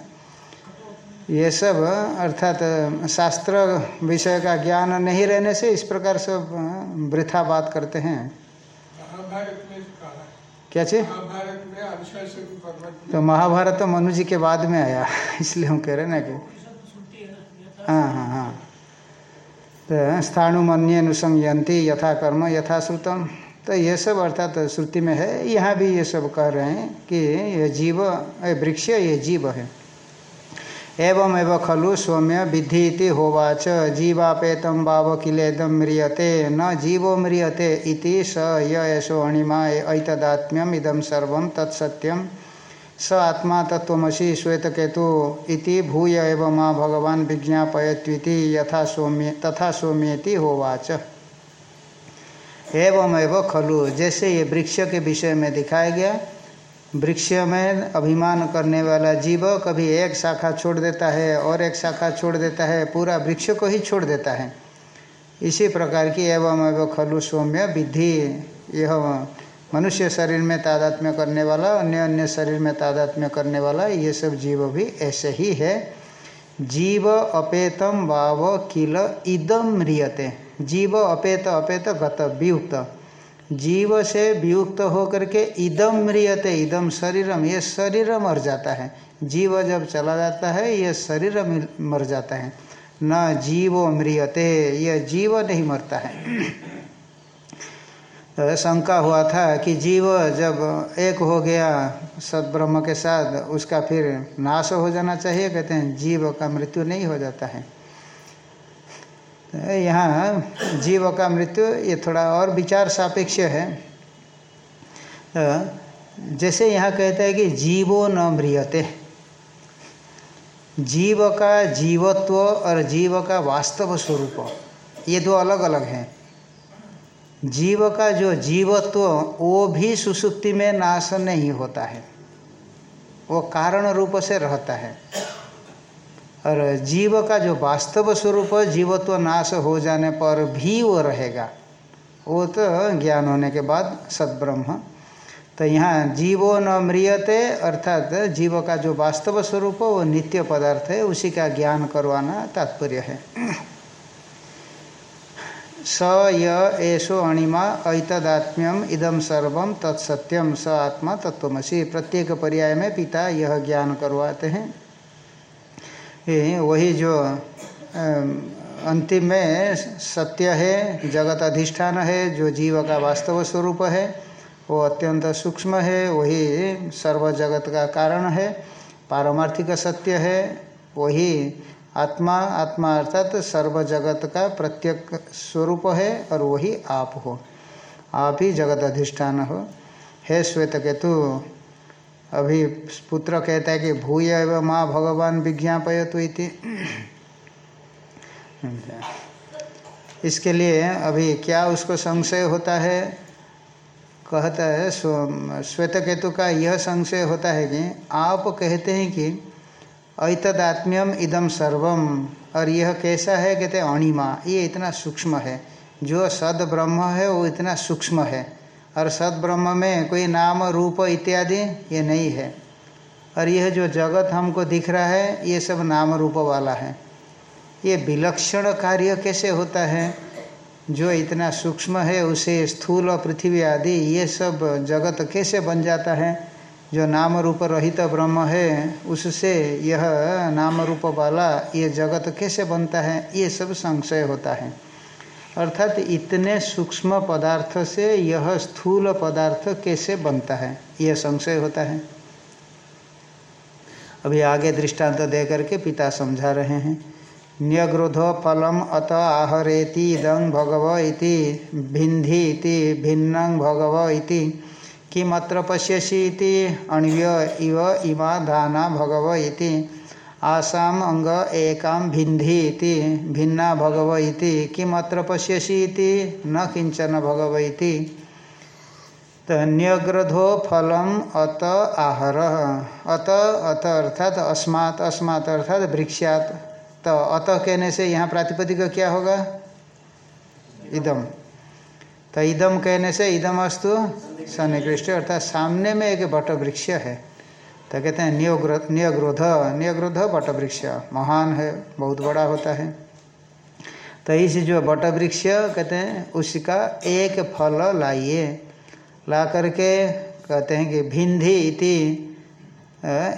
ये सब अर्थात शास्त्र विषय का ज्ञान नहीं रहने से इस प्रकार सब वृथा बात करते हैं। क्या चीज़? तो महाभारत तो मनु जी के बाद में आया इसलिए हम कह रहे हैं ना कि हाँ हाँ हाँ। तो स्थाणुमन्यनुसंयंती यथा कर्म यथा श्रुतम तो ये सब अर्थात तो श्रुति में है। यहाँ भी ये सब कह रहे हैं कि ये जीव वृक्ष ये जीव है। एवं एव खलु सौम्य विधि होवाच। जीवापेतम किलेदम म्रियते। न जीवो म्रियते इति स यशो अणिमा ऐतदात्म्यम इदम सर्व तत्सत्यम। स आत्मा तत्वसी श्वेत केतु इति भूय एवं माँ भगवान विज्ञापयत्विति यथा सौम्य तथा सौम्यति होवाच। एवं खलु। जैसे ये वृक्ष के विषय में दिखाया गया वृक्ष में अभिमान करने वाला जीव कभी एक शाखा छोड़ देता है और एक शाखा छोड़ देता है, पूरा वृक्ष को ही छोड़ देता है। इसी प्रकार की एवं एवं खलु सौम्य विधि। यह मनुष्य शरीर में तादात्म्य करने वाला, अन्य अन्य शरीर में तादात्म्य करने वाला, ये सब जीव भी ऐसे ही है। जीव अपेतम वाव किल इदम म्रियते जीव अपेत अपेत गत वियुक्त जीव से वियुक्त होकर के इदम म्रियते, इदम शरीरम, ये शरीर मर जाता है। जीव जब चला जाता है, ये शरीर मर जाता है। न जीवो म्रियते यह जीव नहीं मरता है। शंका हुआ था कि जीव जब एक हो गया सदब्रह्म के साथ, उसका फिर नाश हो जाना चाहिए। कहते हैं, जीव का मृत्यु नहीं हो जाता है। यहाँ जीव का मृत्यु, ये थोड़ा और विचार सापेक्ष है। तो जैसे यहाँ कहते हैं कि जीवो न म्रियते। जीव का जीवत्व और जीव का वास्तव स्वरूप, ये दो अलग अलग हैं। जीव का जो जीवत्व, वो भी सुसुप्ति में नाश नहीं होता है। वो कारण रूप से रहता है। और जीव का जो वास्तव स्वरूप जीवत्व नाश हो जाने पर भी वो रहेगा। वो तो ज्ञान होने के बाद सद्ब्रह्म। तो यहाँ जीवो न म्रियते, अर्थात जीव का जो वास्तव स्वरूप वो नित्य पदार्थ है, उसी का ज्ञान करवाना तात्पर्य है। स येषो अणिमा ऐतदात्म्यम इदम सर्वम तत्सत्यम स आत्मा तत्वमसी प्रत्येक पर्याय में पिता यह ज्ञान करवाते हैं। वही जो अंतिम में सत्य है, जगत अधिष्ठान है, जो जीव का वास्तव स्वरूप है, वो अत्यंत सूक्ष्म है, वही सर्व जगत का कारण है, पारमार्थिक सत्य है, वही आत्मा आत्मा अर्थात सर्व जगत का प्रत्येक स्वरूप है और वही आप हो। आप ही जगत अधिष्ठान हो। हे श्वेत केतु अभी पुत्र कहता है कि भूय एवं माँ भगवान विज्ञापयतु इति। इसके लिए अभी क्या उसको संशय होता है? कहता है श्वेत केतु का यह संशय होता है कि आप कहते हैं कि ऐतद ऐतदात्म्यम इदम सर्वम और यह कैसा है? कहते अणिमा। ये इतना सूक्ष्म है। जो सद ब्रह्म है, वो इतना सूक्ष्म है। और सद ब्रह्म में कोई नाम, रूप इत्यादि ये नहीं है। और यह जो जगत हमको दिख रहा है, ये सब नाम रूप वाला है। ये विलक्षण कार्य कैसे होता है? जो इतना सूक्ष्म है, उसे स्थूल पृथ्वी आदि, ये सब जगत कैसे बन जाता है? जो नाम रूप रहित ब्रह्म है, उससे यह नाम रूप वाला ये जगत कैसे बनता है? ये सब संशय होता है। अर्थात इतने सूक्ष्म पदार्थ से यह स्थूल पदार्थ कैसे बनता है? यह संशय होता है। अभी आगे दृष्टांत दे करके पिता समझा रहे हैं। न्यग्रोध फलम अत आहरेति इदं भगव इति भिन्धि इति भिन्नं भगव इति किमत्र पश्यसी इति अण्व्य इव इमा धाना भगव इति आसाम अंग एकां भिन्धि इति, भिन्ना भगव इति, किमत्र पश्यसि न किंचन भगव इति। न्यग्रधो फलम अत आहर। अत अत अर्थात अस्मात् अस्मात् अर्थात वृक्षात तो अतः कहने से यहाँ प्रातिपदिक क्या होगा? इदम। तो इदम कहने से इदम अस्तु। सन्निकृष्ट। अर्थात सामने में एक बट वृक्ष है। तो कहते हैं नियोग्रोध नियग्रोध नियग्रोध बट वृक्ष महान है, बहुत बड़ा होता है। तो इस जो बट वृक्ष कहते हैं, उसका एक फल लाइए। ला करके कहते हैं कि भिंधी इति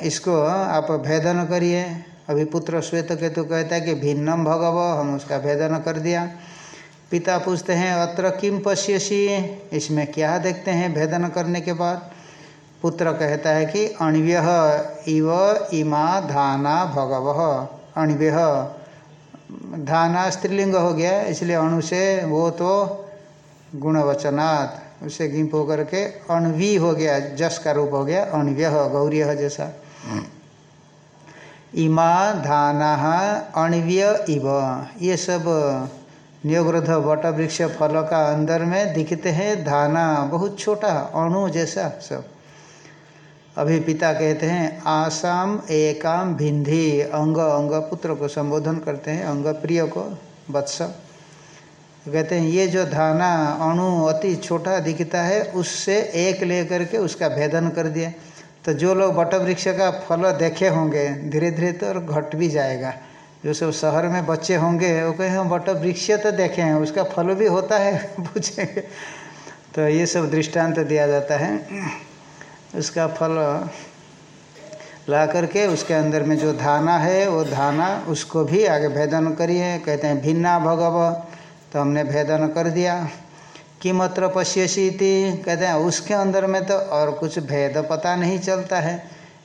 इसको आप भेदन करिए। अभी पुत्र श्वेत केतु कहता है कि भिन्नम भगव, हम उसका भेदन कर दिया। पिता पूछते हैं, अत्र किम पश्यसी? इसमें क्या देखते हैं भेदन करने के बाद? पुत्र कहता है कि अण्व्य इव इमा धाना भगव। अण्व्य धाना स्त्रीलिंग हो गया, इसलिए अणु से वो तो गुणवचनात्। उससे गिंप होकर के अण्वी हो गया, जस का रूप हो गया अणव्य गौर्य जैसा। इमा धाना अणव्य इव। ये सब न्योग्रध वट वृक्ष फल का अंदर में दिखते हैं, धाना बहुत छोटा, अणु जैसा सब। अभी पिता कहते हैं, आसाम एकाम भिंधी अंग अंग पुत्र को संबोधन करते हैं, अंग प्रिय को वत्स कहते हैं, ये जो धाना, अणु अति छोटा दिखता है, उससे एक लेकर के उसका भेदन कर दिया। तो जो लोग वट वृक्ष का फल देखे होंगे, धीरे धीरे तो घट भी जाएगा। जो सब शहर में बच्चे होंगे, वो कहें, हम वट वृक्ष तो देखे हैं, उसका फल भी होता है। पूछेंगे। तो ये सब दृष्टांत तो दिया जाता है। उसका फल ला करके उसके अंदर में जो धाना है, वो धाना उसको भी आगे भेदन करिए। कहते हैं, भिन्ना भगव तो हमने भेदन कर दिया। किमत्र पश्यसी कहते हैं, उसके अंदर में तो और कुछ भेद पता नहीं चलता है।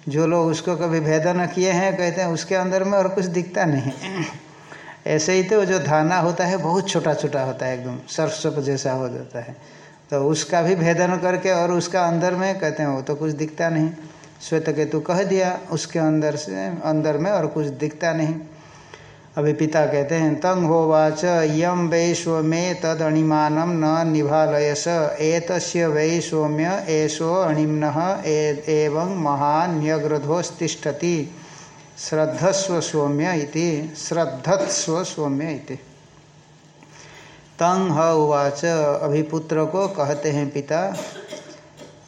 जो लोग उसको कभी भेदन किए हैं, कहते हैं, उसके अंदर में और कुछ दिखता नहीं ऐसे ही तो जो धाना होता है, बहुत छोटा छोटा होता है, एकदम सरसप जैसा हो जाता है। तो उसका भी भेदन करके और उसका अंदर में कहते हैं, वो तो कुछ दिखता नहीं। श्वेत केतु कह दिया, उसके अंदर से, अंदर में और कुछ दिखता नहीं। अभी पिता कहते हैं, तंग होवाच यम वै सौम्य तद अणिमानम न निभालयस एत वै सौम्य एषो अणिम्न एवं महान्यग्रधोस्तिष्ठति। श्रद्धस्व सौम्य इति श्रद्धत्स्व सौम्य इति। तंग ह उवाच अभी पुत्र को कहते हैं पिता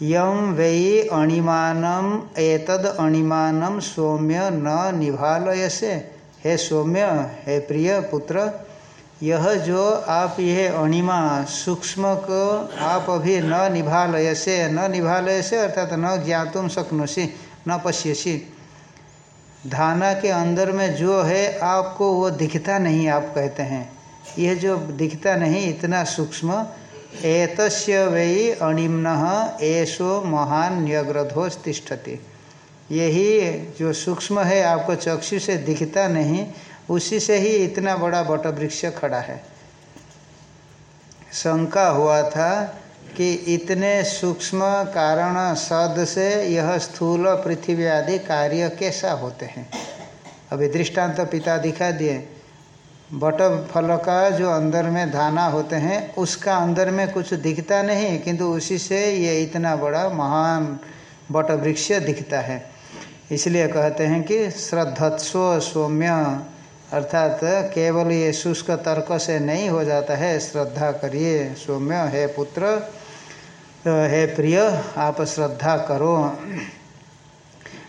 यम वै अणिमानम, एतद अणिमानम सौम्य न निभालयसे। हे सौम्य, हे प्रिय पुत्र, यह जो आप यह अणिमा सूक्ष्म को आप अभी न निभालय से न निभालय से अर्थात न ज्ञातुम शक्नोसी, न पश्यसी। धाना के अंदर में जो है, आपको वो दिखता नहीं, आप कहते हैं। यह जो दिखता नहीं, इतना सूक्ष्म, एतस्य वही अणिम्न ऐसो महान न्यग्रधोष तिष्ठति। यही जो सूक्ष्म है, आपको चक्षु से दिखता नहीं, उसी से ही इतना बड़ा बट वृक्ष खड़ा है। शंका हुआ था कि इतने सूक्ष्म कारण सद से यह स्थूल पृथ्वी आदि कार्य कैसा होते हैं। अभी दृष्टांत तो पिता दिखा दिए। बट फल का जो अंदर में धाना होते हैं, उसका अंदर में कुछ दिखता नहीं, किंतु उसी से ये इतना बड़ा महान बट वृक्ष दिखता है। इसलिए कहते हैं कि श्रद्धत्स्व सौम्य, अर्थात केवल ये शुष्क तर्क से नहीं हो जाता है, श्रद्धा करिए, सौम्य, हे पुत्र, है प्रिय, आप श्रद्धा करो।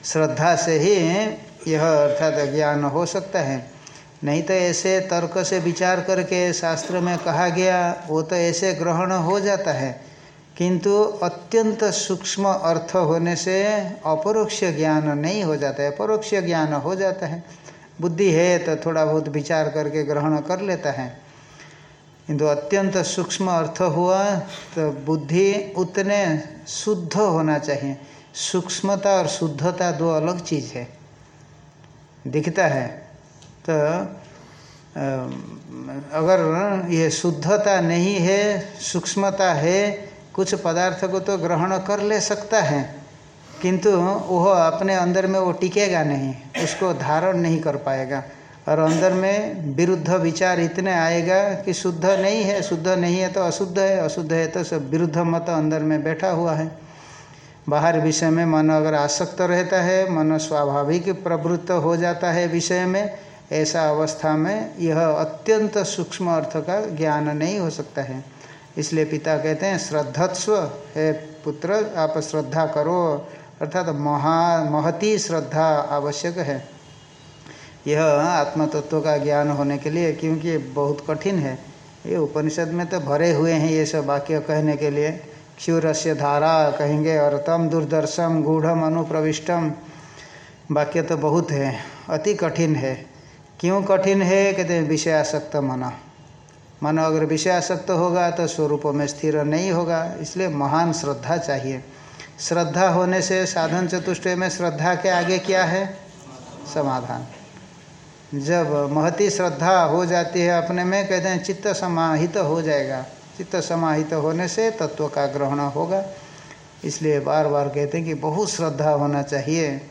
श्रद्धा से ही यह अर्थात ज्ञान हो सकता है। नहीं तो ऐसे तर्क से विचार करके शास्त्र में कहा गया, वो तो ऐसे ग्रहण हो जाता है। किंतु अत्यंत सूक्ष्म अर्थ होने से अपरोक्ष ज्ञान नहीं हो जाता है, परोक्ष ज्ञान हो जाता है। बुद्धि है तो थोड़ा बहुत विचार करके ग्रहण कर लेता है। किंतु अत्यंत सूक्ष्म अर्थ हुआ तो बुद्धि उतने शुद्ध होना चाहिए। सूक्ष्मता और शुद्धता दो अलग चीज़ है। दिखता है। तो अगर ये शुद्धता नहीं है, सूक्ष्मता है, कुछ पदार्थ को तो ग्रहण कर ले सकता है, किंतु वह अपने अंदर में वो टिकेगा नहीं, उसको धारण नहीं कर पाएगा। और अंदर में विरुद्ध विचार इतने आएगा कि शुद्ध नहीं है, शुद्ध नहीं है तो अशुद्ध है अशुद्ध है तो सब विरुद्ध मत अंदर में बैठा हुआ है। बाहर विषय में मन अगर आसक्त रहता है, मन स्वाभाविक प्रवृत्त हो जाता है विषय में ऐसा अवस्था में यह अत्यंत सूक्ष्म अर्थ का ज्ञान नहीं हो सकता है। इसलिए पिता कहते हैं, श्रद्धत्स्व है पुत्र, आप श्रद्धा करो। अर्थात तो महा, महती श्रद्धा आवश्यक है। यह आत्मतत्व का ज्ञान होने के लिए क्योंकि बहुत कठिन है। ये उपनिषद में तो भरे हुए हैं ये सब वाक्य कहने के लिए। क्षुरस्य धारा कहेंगे और तम दुर्दर्शम, गूढ़म अनुप्रविष्टम। वाक्य तो बहुत है, अति कठिन है। क्यों कठिन है? कहते हैं, विषयासक्त मना। मन अगर विषयासक्त होगा तो स्वरूप में स्थिर नहीं होगा। इसलिए महान श्रद्धा चाहिए। श्रद्धा होने से साधन चतुष्टय में श्रद्धा के आगे क्या है? समाधान। जब महती श्रद्धा हो जाती है अपने में, कहते हैं, चित्त समाहित हो जाएगा। चित्त समाहित होने से तत्व का ग्रहण होगा। इसलिए बार बार कहते हैं कि बहुत श्रद्धा होना चाहिए।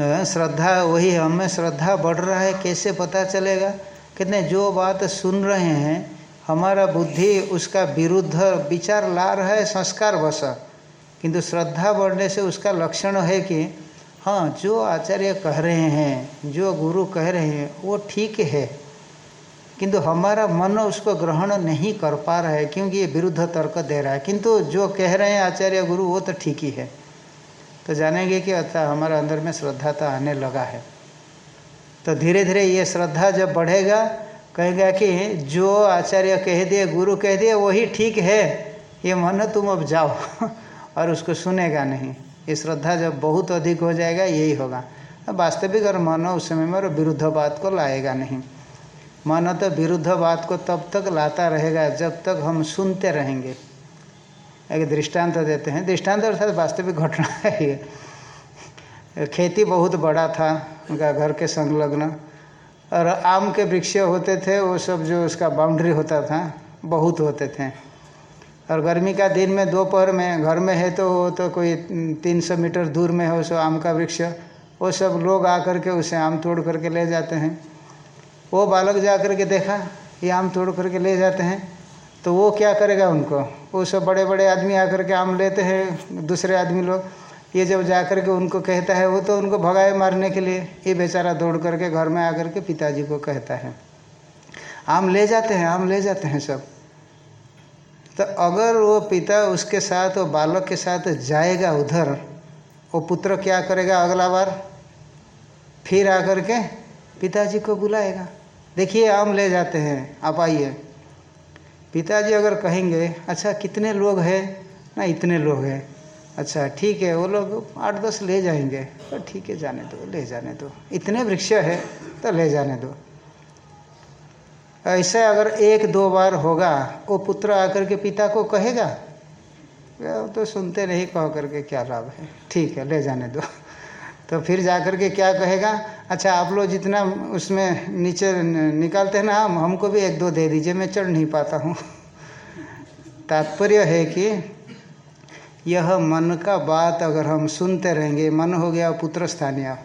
श्रद्धा वही हमें श्रद्धा बढ़ रहा है, कैसे पता चलेगा? कितने जो बात सुन रहे हैं, हमारा बुद्धि उसका विरुद्ध विचार ला रहा है, संस्कार बस किंतु श्रद्धा बढ़ने से उसका लक्षण है कि हाँ जो आचार्य कह रहे हैं, जो गुरु कह रहे हैं, वो ठीक है। किंतु हमारा मन उसको ग्रहण नहीं कर पा रहा है, क्योंकि ये विरुद्ध तर्क दे रहा है। किंतु जो कह रहे हैं आचार्य गुरु, वो तो ठीक ही है। तो जानेंगे कि अच्छा हमारे अंदर में श्रद्धा तो आने लगा है। तो धीरे धीरे ये श्रद्धा जब बढ़ेगा, कहेगा कि जो आचार्य कह दिए, गुरु कह दिए, वही ठीक है। ये मन तुम अब जाओ। और उसको सुनेगा नहीं। ये श्रद्धा जब बहुत अधिक हो जाएगा, यही होगा। वास्तविक और मन उस समय में विरुद्ध बात को लाएगा नहीं। मन तो विरुद्ध बात को तब तक लाता रहेगा, जब तक हम सुनते रहेंगे। एक दृष्टांत तो देते हैं। दृष्टांत अर्थात वास्तविक घटना है ये। खेती बहुत बड़ा था, उनका घर के संलग्न। और आम के वृक्ष होते थे, वो सब जो उसका बाउंड्री होता था, बहुत होते थे। और गर्मी का दिन में दोपहर में घर में है तो वो तो कोई तीन सौ मीटर दूर में हो सो आम का वृक्ष। वो सब लोग आकर के उसे आम तोड़ करके ले जाते हैं। वो बालक जा कर के देखा, ये आम तोड़ करके ले जाते हैं। तो वो क्या करेगा उनको? वो सब बड़े बड़े आदमी आकर के आम लेते हैं, दूसरे आदमी लोग। ये जब जा कर के उनको कहता है, वो तो उनको भगाए मारने के लिए। ये बेचारा दौड़ करके घर में आकर के पिताजी को कहता है। आम ले जाते हैं, आम ले जाते हैं सब। तो अगर वो पिता उसके साथ, वो बालक के साथ जाएगा उधर, वो पुत्र क्या करेगा अगला बार? फिर आकर के पिताजी को बुलाएगा। देखिए, आम ले जाते हैं, आप आइए। पिताजी अगर कहेंगे अच्छा कितने लोग हैं? ना, इतने लोग हैं। अच्छा ठीक है, वो लोग आठ दस ले जाएँगे। तो ठीक है, जाने दो, ले जाने दो। इतने वृक्ष है तो ले जाने दो। ऐसे अगर एक दो बार होगा, वो पुत्र आकर के पिता को कहेगा तो सुनते नहीं, कह करके क्या लाभ है? ठीक है, ले जाने दो। तो फिर जाकर के क्या कहेगा? अच्छा आप लोग जितना उसमें नीचे निकालते हैं ना, हम, हमको भी एक दो दे दीजिए, मैं चढ़ नहीं पाता हूँ। तात्पर्य है कि यह मन का बात अगर हम सुनते रहेंगे, मन हो गया पुत्र स्थानीय,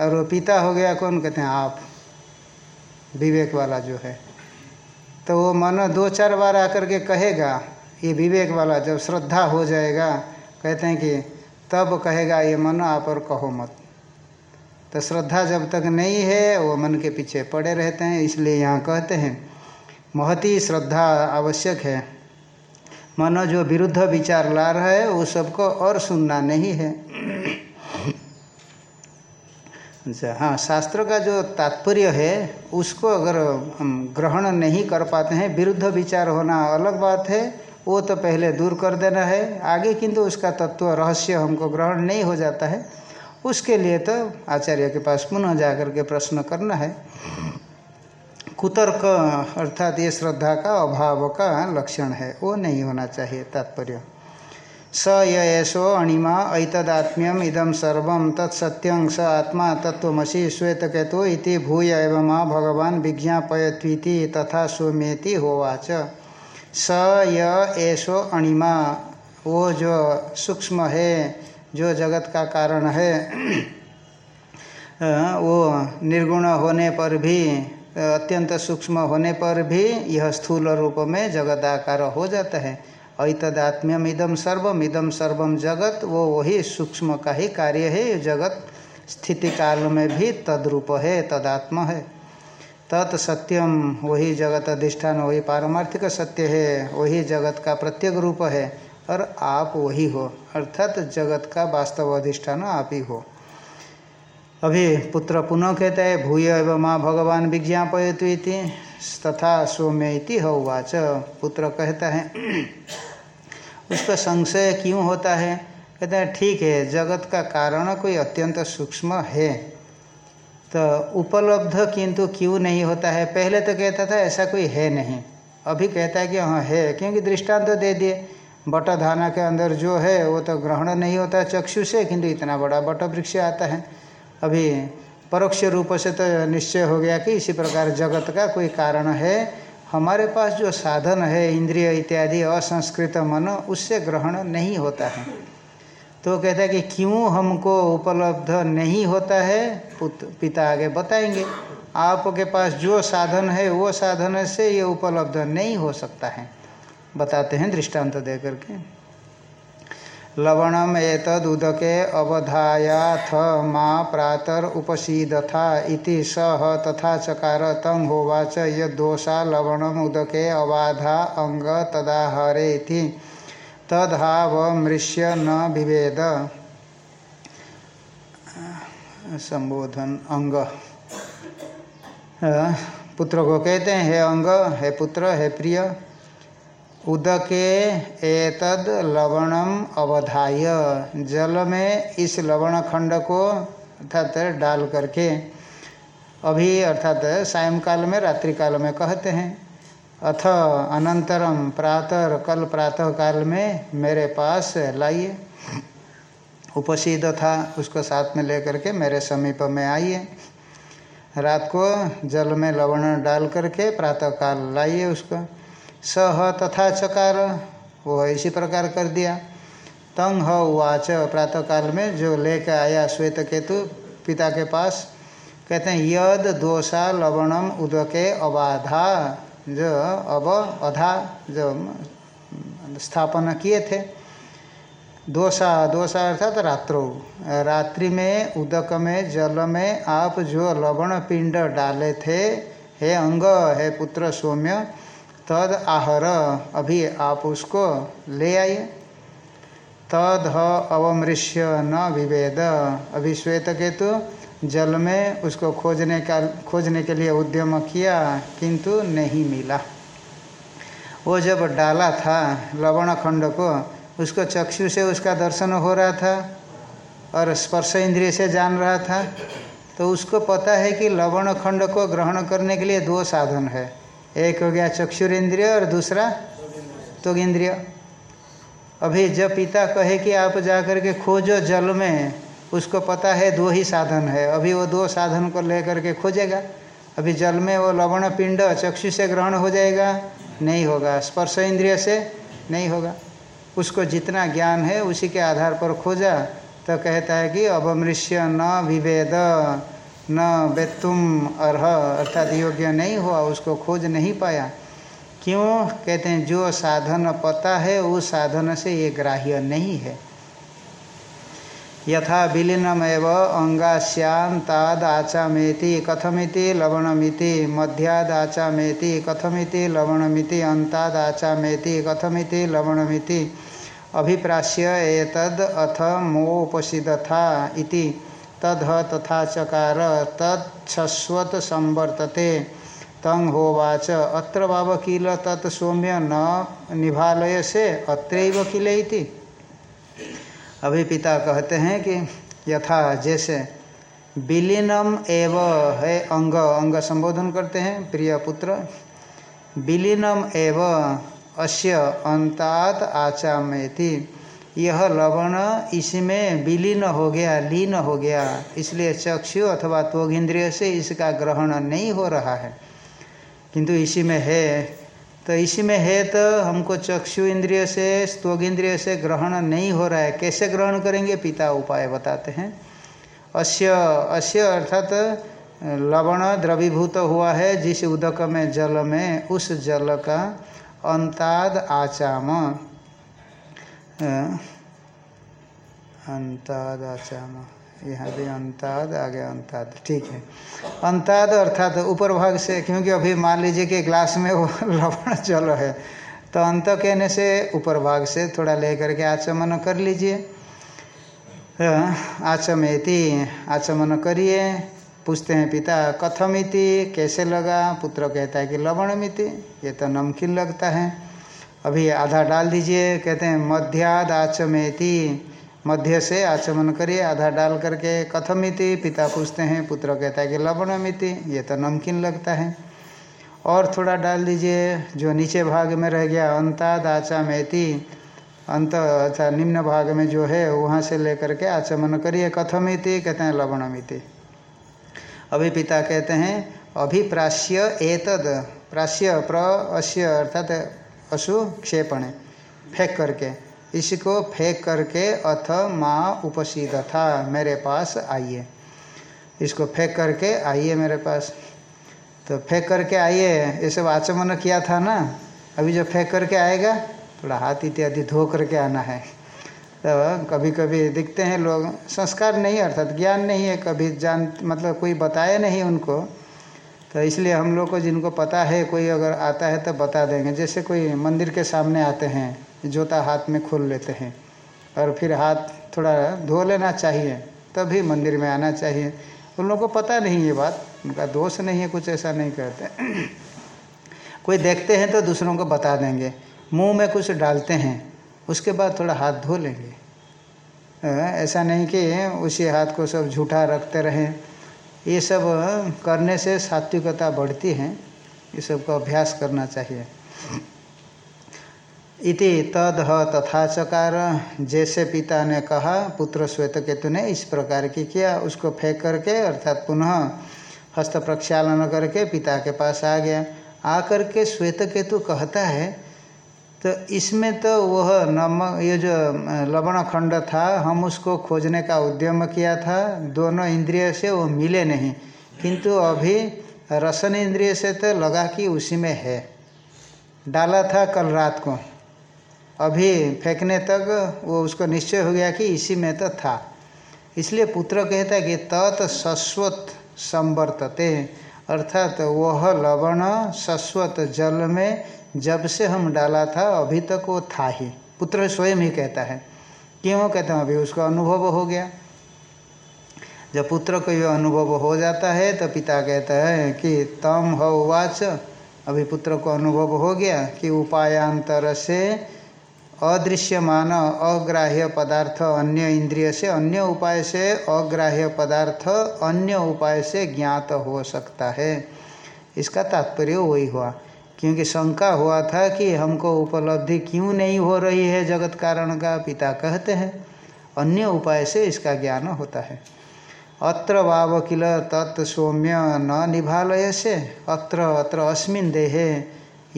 और वो पिता हो गया, कौन कहते हैं? आप, विवेक वाला जो है। तो वो मन दो चार बार आकर के कहेगा, ये विवेक वाला जब श्रद्धा हो जाएगा, कहते हैं कि तब कहेगा, ये मन आप और कहो मत। तो श्रद्धा जब तक नहीं है, वो मन के पीछे पड़े रहते हैं, इसलिए यहाँ कहते हैं, महती श्रद्धा आवश्यक है। मन जो विरुद्ध विचार ला रहा है, वो सबको और सुनना नहीं है। अच्छा हाँ शास्त्र का जो तात्पर्य है, उसको अगर हम ग्रहण नहीं कर पाते हैं, विरुद्ध विचार होना अलग बात है वो तो पहले दूर कर देना है। आगे किंतु उसका तत्व, रहस्य हमको ग्रहण नहीं हो जाता है। उसके लिए तो आचार्य के पास पुनः जाकर के प्रश्न करना है। कुतर्क, अर्थात ये श्रद्धा का, अभाव का लक्षण है। वो नहीं होना चाहिए तात्पर्य। स येषो अणिमा ऐतदात्म्यम इदम सर्व तत्सत्यं स आत्मा तत्वसी श्वेतकेतु इति भूय एवं भगवान विज्ञापयत्वीति तथा सौम्येति होवाच। स येषो अणिमा। वो जो सूक्ष्म है, जो जगत का कारण है, वो निर्गुण होने पर भी, अत्यंत सूक्ष्म होने पर भी यह स्थूल रूप में जगदाकार हो जाता है। ऐतदात्म्यम इदम सर्वम इदम सर्वम जगत, वो वही सूक्ष्म का ही कार्य है। जगत स्थिति काल में भी तद्रूप है, तदात्म है। तत्सत्यम वही जगत अधिष्ठान, वही पारमार्थिक सत्य है, वही जगत का प्रत्येक रूप है, और आप वही हो, अर्थात जगत का वास्तव अधिष्ठान आप ही हो। अभी पुत्र पुनः कहता है, भूय एवं माँ भगवान विज्ञापयतु तथा सौम्य इति होवाच। पुत्र कहता है उसका संशय क्यों होता है? कहते हैं, ठीक है, जगत का कारण कोई अत्यंत सूक्ष्म है तो उपलब्ध किंतु क्यों नहीं होता है? पहले तो कहता था, ऐसा कोई है नहीं। अभी कहता है कि हाँ है, क्योंकि दृष्टांत तो दे दिए। बट धाना के अंदर जो है, वो तो ग्रहण नहीं होता, चक्षु से, किंतु इतना बड़ा बट वृक्ष आता है। अभी परोक्ष रूप से तो निश्चय हो गया कि इसी प्रकार जगत का कोई कारण है। हमारे पास जो साधन है, इंद्रिय इत्यादि, असंस्कृत मन, उससे ग्रहण नहीं होता है। तो कहता है कि क्यों हमको उपलब्ध नहीं होता है? पिता आगे बताएँगे, आपके पास जो साधन है, वो साधन से ये उपलब्ध नहीं हो सकता है। बताते हैं दृष्टांत दे करके। लवणम एतद उदके अवधायाथ माँ प्रातर उपसीदथा इति सह तथा चकार तंग होवाच यदोषा लवणम उदके अबाधा अंग तदाहरे थी तदहावमृश्य न विभेद संबोधन, अंग। पुत्र को कहते हैं, हे अंग, हे पुत्र, हे प्रिय, उदके एतद लवणम अवधाय। जल में इस लवण खंड को अर्थात डाल करके अभी अर्थात सायंकाल में रात्रि काल में कहते हैं। अथ अनंतरम प्रातः कल प्रातः काल में मेरे पास लाइए। उपसीद था उसको साथ में लेकर के मेरे समीप में आइए। रात को जल में लवण डाल करके प्रातः काल लाइए उसको। सह तथा चकार वो इसी प्रकार कर दिया। तंग, ह उवाच प्रातः काल में जो लेकर आया श्वेत केतु पिता के पास, कहते हैं, यद, दोषा, लवणम, उदके, अबाधा। जो अब अधा, जो स्थापना किए थे। दोषा दोषा अर्थात रात्रो। रात्रि में, उदक में, जल में आप जो लवण पिंड डाले थे, हे अंग, हे पुत्र सौम्य, तद आहर, अभी आप उसको ले आइए। तद अवमृश्य न विभेद अभी श्वेत केतु जल में उसको खोजने का, खोजने के लिए उद्यम किया, किंतु नहीं मिला। वो जब डाला था लवण खंड को, उसको चक्षु से उसका दर्शन हो रहा था, और स्पर्श इंद्रिय से जान रहा था तो उसको पता है कि लवण खंड को ग्रहण करने के लिए दो साधन है। एक हो गया चक्षुर इंद्रिय और दूसरा तो इंद्रिय। अभी जब पिता कहे कि आप जा कर के खोजो जल में उसको पता है दो ही साधन है। अभी वो दो साधन को लेकर के खोजेगा। अभी जल में वो लवण पिंड चक्षु से ग्रहण हो जाएगा, नहीं होगा। स्पर्श इंद्रिय से नहीं होगा। उसको जितना ज्ञान है, उसी के आधार पर खोजा तो कहता है कि अवमृश्य न विभेद, न वेतुम अर्ह, अर्थात योग्य नहीं हुआ, उसको खोज नहीं पाया। क्यों? कहते हैं, जो साधन पता है, उस साधन से ये ग्राह्य नहीं है। यथा विलीनमेव अंगाश्यांताद आचामेति कथमिति लवणमिति मध्याद आचामेति कथमिति लवणमिति अंताद आचामेति कथमिति लवणमिति। अभिप्राश्य एतद अथ मोपसिदथा इति। तद तथा चकार तत्स्वत संवर्तते। तंग होवाच, अत्र बाब किल तत् सौम्य न निभालय से अत्र किल अभी पिता कहते हैं कि यथा जैसे विलीनम एव है अंग अंग संबोधन करते हैं, प्रिय पुत्र। विलीनम एव अस्य अंतात आचामेति यह लवण इसमें विलीन हो गया, लीन हो गया। इसलिए चक्षु अथवा त्वग इंद्रिय से इसका ग्रहण नहीं हो रहा है। किंतु इसी में है तो इसी में है तो हमको चक्षु इंद्रिय से, स्तोग इंद्रिय से ग्रहण नहीं हो रहा है। कैसे ग्रहण करेंगे? पिता उपाय बताते हैं। अश्य अश्य अर्थात, लवण द्रवीभूत हुआ है, जिस उदक में, जल में, उस जल का अंताद आचाम। अंताद आचाम। यहाँ भी अंताद, आगे अंताद। ठीक है। अंताद अर्थात ऊपर भाग से, क्योंकि अभी मान लीजिए कि ग्लास में वो लवण जल है। तो अंत कहने से ऊपर भाग से थोड़ा लेकर के आचमन कर लीजिए। आचमेति, आचमन करिए। पूछते हैं पिता, कथमिति, कैसे लगा? पुत्र कहता है कि लवण मिति ये तो नमकीन लगता है। अभी आधा डाल दीजिए, कहते हैं, मध्याद आचमेति। मध्य से आचमन करिए, आधा डाल करके कथमिति, पिता पूछते हैं, पुत्र कहता है कि लवणमिति, ये तो नमकीन लगता है। और थोड़ा डाल दीजिए, जो नीचे भाग में रह गया अंताद आचामेति अंत अच्छा निम्न भाग में जो है, वहाँ से लेकर के आचमन करिए, कथमिति, कहते हैं लवणमिति। अभी पिता कहते हैं, अभिप्राश्य एतद, प्राश्य प्र, अश्य, अर्थात अशु, क्षेपण, फेंक करके। इसको फेंक करके अथ माँ उपसीद था, मेरे पास आइए। इसको फेंक करके आइए मेरे पास। तो फेंक करके आइए ये सब आचमन किया था ना, अभी जो फेंक करके आएगा, थोड़ा हाथ इत्यादि धो करके आना है। तो कभी कभी दिखते हैं लोग, संस्कार नहीं, अर्थात ज्ञान नहीं है, कभी जान मतलब कोई बताया नहीं उनको। तो इसलिए हम लोग को जिनको पता है, कोई अगर आता है तो बता देंगे। जैसे कोई मंदिर के सामने आते हैं जूता हाथ में खोल लेते हैं और फिर हाथ थोड़ा धो लेना चाहिए, तभी मंदिर में आना चाहिए। उन लोगों को पता नहीं ये बात, उनका दोष नहीं है, कुछ ऐसा नहीं करते। कोई देखते हैं तो दूसरों को बता देंगे। मुँह में कुछ डालते हैं, उसके बाद थोड़ा हाथ धो लेंगे। ऐसा नहीं कि उसी हाथ को सब झूठा रखते रहें। ये सब करने से सात्विकता बढ़ती है, ये सब का अभ्यास करना चाहिए। इति तद तथा चकार जैसे पिता ने कहा, पुत्र श्वेत केतु ने इस प्रकार की किया। उसको फेंक करके, अर्थात पुनः हस्त प्रक्षालन करके पिता के पास आ गया। आकर के श्वेत केतु कहता है तो इसमें तो वह नमक ये जो, लवण खंड था, हम उसको खोजने का उद्यम किया था। दोनों इंद्रिय से वो मिले नहीं। किंतु अभी रसन इंद्रिय से तो लगा कि उसी में है। डाला था कल रात को। अभी फेंकने तक वो उसको निश्चय हो गया कि इसी में तो था। इसलिए पुत्र कहता है कि तत् सस्वत संवर्तते, अर्थात वह लवण सस्वत जल में जब से हम डाला था, अभी तक वो था ही। पुत्र स्वयं ही कहता है। क्यों कहते हैं? अभी उसका अनुभव हो गया। जब पुत्र को यह अनुभव हो जाता है तो पिता कहता है कि तम हो वाच। अभी पुत्र को अनुभव हो गया कि उपायांतर से अदृश्यमान अग्राह्य पदार्थ अन्य इंद्रिय से अन्य उपाय से अग्राह्य पदार्थ अन्य उपाय से ज्ञात हो सकता है। इसका तात्पर्य वही हुआ। क्योंकि शंका हुआ था कि हमको उपलब्धि क्यों नहीं हो रही है जगत कारण का पिता कहते हैं। अन्य उपाय से इसका ज्ञान होता है। अत्र वाव किल तत् सौम्य न निभालय से अत्र अत्र अस्मिन देहे,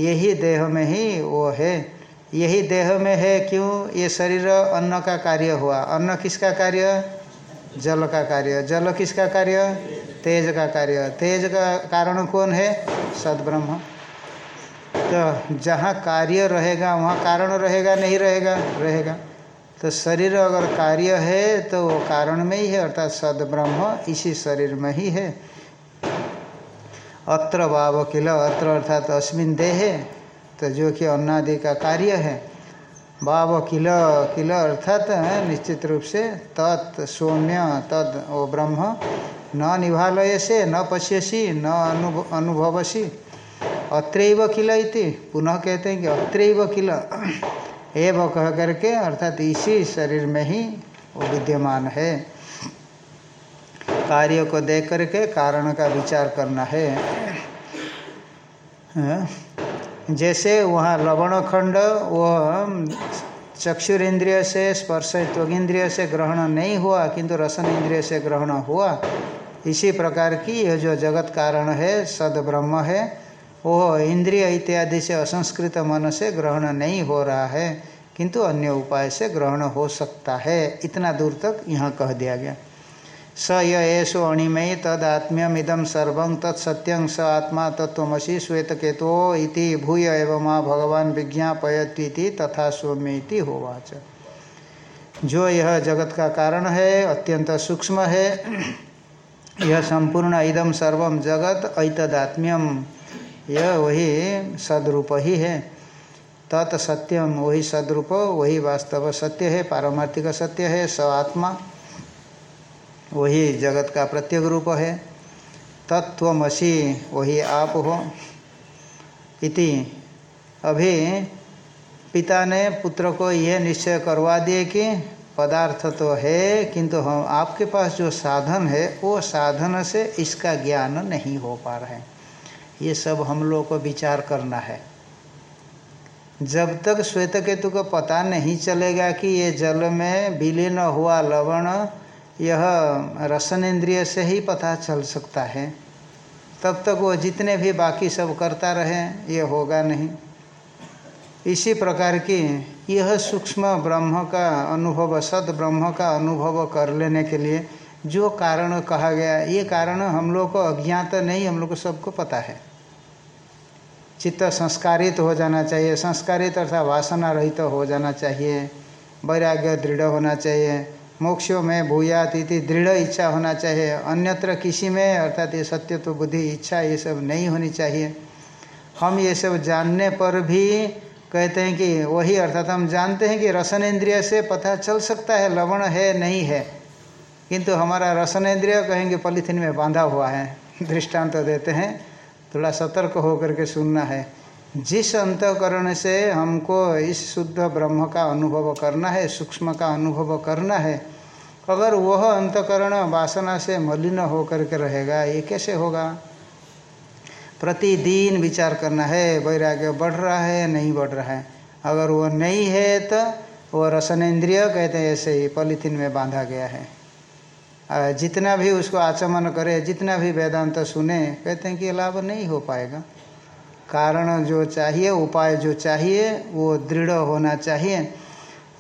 यही देह में ही वो है। यही देह में है, क्यों? ये शरीर अन्न का कार्य हुआ। अन्न किसका कार्य? जल का कार्य। जल किसका कार्य? तेज का कार्य। तेज का कारण कौन है? सदब्रह्म। तो जहाँ कार्य रहेगा, वहाँ कारण रहेगा, नहीं रहेगा? रहेगा। तो शरीर अगर कार्य है तो वो कारण में ही है, अर्थात सदब्रह्म इसी शरीर में ही है। अत्र वाव किल, अत्र अर्थात अस्मिन देहे। तो जो कि अन्नादि का कार्य है। भाव किल किल अर्थात निश्चित रूप से, तत् सौम्य तद वो ब्रह्म, न निभालय से न पश्यसी, न अनु अनुभवसी। अत्रैव किल इति। पुनः कहते हैं कि अत्रैव किल। एव कह करके, अर्थात इसी शरीर में ही वो विद्यमान है। कार्य को देख करके कारण का विचार करना है? जैसे वहाँ लवण खंड वो चक्षुर इंद्रिय से स्पर्श त्वगिंद्रिय से ग्रहण नहीं हुआ, किंतु रसन इंद्रिय से ग्रहण हुआ। इसी प्रकार की यह जो जगत कारण है सद ब्रह्म है वो इंद्रिय इत्यादि से असंस्कृत मन से ग्रहण नहीं हो रहा है, किंतु अन्य उपाय से ग्रहण हो सकता है। इतना दूर तक यहाँ कह दिया गया। स येषु अणिमयी तदात्म्यमिदम सर्व तत्सत्यं स आत्मा तत्वसी श्वेतकेतो इति भूय एवं माँ भगवान विज्ञापयती तथा सौम्य होवाच जो यह जगत का कारण है, अत्यंत सूक्ष्म है, यह संपूर्ण इदम सर्वम जगत ऐतदात्म्यम यह वही सदरूप ही है। तत्सत्यम वही सदरूप, वही वास्तव सत्य है, पारमार्थिक सत्य है, स आत्मा। वही जगत का प्रत्येक रूप है। तत्वमसी वही आप हो। इति अभी पिता ने पुत्र को यह निश्चय करवा दिए कि पदार्थ तो है, किंतु हम आपके पास जो साधन है, वो साधन से इसका ज्ञान नहीं हो पा रहा है। ये सब हम लोग को विचार करना है। जब तक श्वेत केतु को पता नहीं चलेगा कि ये जल में विलीन हुआ लवण यह रसन इंद्रिय से ही पता चल सकता है। तब तक वो जितने भी बाकी सब करता रहे, ये होगा नहीं। इसी प्रकार की यह सूक्ष्म ब्रह्म का अनुभव सद ब्रह्म का अनुभव कर लेने के लिए जो कारण कहा गया, ये कारण हम लोग को अज्ञात नहीं, हम लोग को सबको पता है। चित्त संस्कारित हो जाना चाहिए, संस्कारित अर्थात वासना रहित तो हो जाना चाहिए, वैराग्य दृढ़ होना चाहिए मोक्षों में भूयात इति दृढ़ इच्छा होना चाहिए। अन्यत्र किसी में, अर्थात ये सत्य तो बुद्धि, इच्छा, ये सब नहीं होनी चाहिए। हम ये सब जानने पर भी कहते हैं कि वही, अर्थात हम जानते हैं कि रसन इंद्रिय से पता चल सकता है, लवण है, नहीं है। किंतु हमारा रसन इंद्रिय कहेंगे, पॉलीथीन में बांधा हुआ है। दृष्टांत तो देते हैं। थोड़ा सतर्क होकर के सुनना है। जिस अंतकरण से हमको इस शुद्ध ब्रह्म का अनुभव करना है, सूक्ष्म का अनुभव करना है, अगर वह अंतकरण वासना से मलिन होकर के रहेगा, ये कैसे होगा? प्रतिदिन विचार करना है, वैराग्य बढ़ रहा है, नहीं बढ़ रहा है। अगर वो नहीं है तो वो रसन इंद्रिय कहते हैं ऐसे ही, पॉलीथीन में बांधा गया है। जितना भी उसको आचमन करे, जितना भी वेदांत सुने, कहते हैं कि लाभ नहीं हो पाएगा। कारण जो चाहिए, उपाय जो चाहिए, वो दृढ़ होना चाहिए।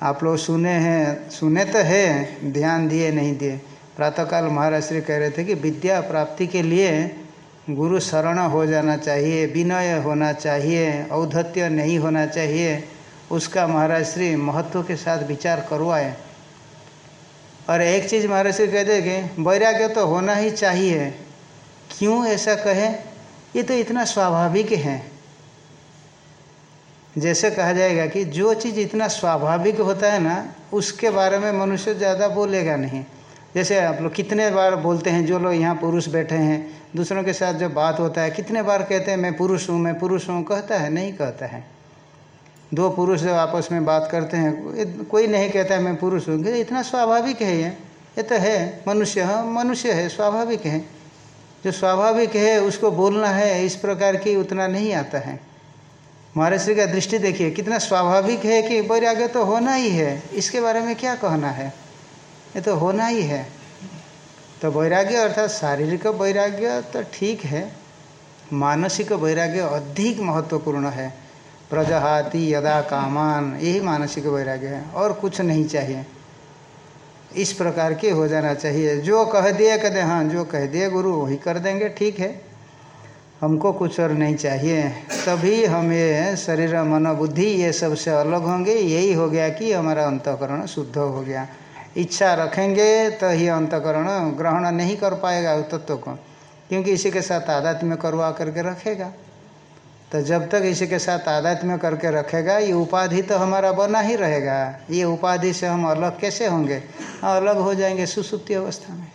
आप लोग सुने हैं, सुने तो है, ध्यान दिए नहीं दिए। प्रातःकाल महाराज श्री कह रहे थे कि विद्या प्राप्ति के लिए गुरु शरण हो जाना चाहिए, विनय होना चाहिए, औद्धत्य नहीं होना चाहिए, उसका महाराज श्री महत्व के साथ विचार करवाए। और एक चीज़ महाराज श्री कह दे कि वैराग्य तो होना ही चाहिए। क्यों ऐसा कहे? ये तो इतना स्वाभाविक है। जैसे कहा जाएगा कि जो चीज़ इतना स्वाभाविक होता है ना, उसके बारे में मनुष्य ज़्यादा बोलेगा नहीं। जैसे आप लोग कितने बार बोलते हैं, जो लोग यहाँ पुरुष बैठे हैं, दूसरों के साथ जब बात होता है, कितने बार कहते हैं, मैं पुरुष हूँ, मैं पुरुष हूँ कहता है, नहीं कहता है। दो पुरुष जब आपस में बात करते हैं कोई नहीं कहता है, मैं पुरुष हूँ इतना स्वाभाविक है ये। ये तो है, मनुष्य मनुष्य है, स्वाभाविक है। जो स्वाभाविक है, उसको बोलना है, इस प्रकार की उतना नहीं आता है। महाराज श्री का दृष्टि देखिए, कितना स्वाभाविक है कि वैराग्य तो होना ही है। इसके बारे में क्या कहना है? ये तो होना ही है। तो वैराग्य अर्थात शारीरिक वैराग्य तो ठीक है, मानसिक वैराग्य अधिक महत्वपूर्ण है। प्रजहाति, यदा कामान, यही मानसिक वैराग्य है, और कुछ नहीं चाहिए। इस प्रकार के हो जाना चाहिए। जो कह दिए कहते हाँ जो कह दिए गुरु, वही कर देंगे, ठीक है। हमको कुछ और नहीं चाहिए। तभी हम ये शरीर, मन, बुद्धि, ये सबसे अलग होंगे। यही हो गया कि हमारा अंतकरण शुद्ध हो गया। इच्छा रखेंगे तो ही अंतकरण ग्रहण नहीं कर पाएगा तत्व को। क्योंकि इसी के साथ आदत में करवा करके रखेगा। तो जब तक इसी के साथ आदत में करके रखेगा, ये उपाधि तो हमारा बना ही रहेगा। ये उपाधि से हम अलग कैसे होंगे? अलग हो जाएँगे सुसुप्ति अवस्था में।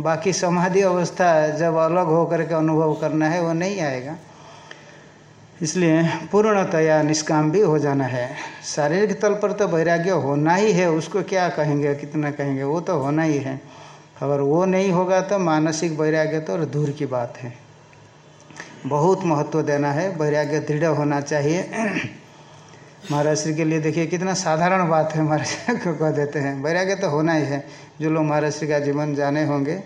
बाकी समाधि अवस्था जब अलग हो करके अनुभव करना है, वो नहीं आएगा। इसलिए पूर्णतया निष्काम भी हो जाना है। शारीरिक तल पर तो वैराग्य होना ही है, उसको क्या कहेंगे, कितना कहेंगे, वो तो होना ही है। अगर वो नहीं होगा तो मानसिक वैराग्य तो दूर की बात है। बहुत महत्व देना है, वैराग्य दृढ़ होना चाहिए। महाराज श्री के लिए देखिए, कितना साधारण बात है महाराज को कह देते हैं। वैराग्य तो होना ही है, जो लोग महाराज श्री का जीवन जाने होंगे।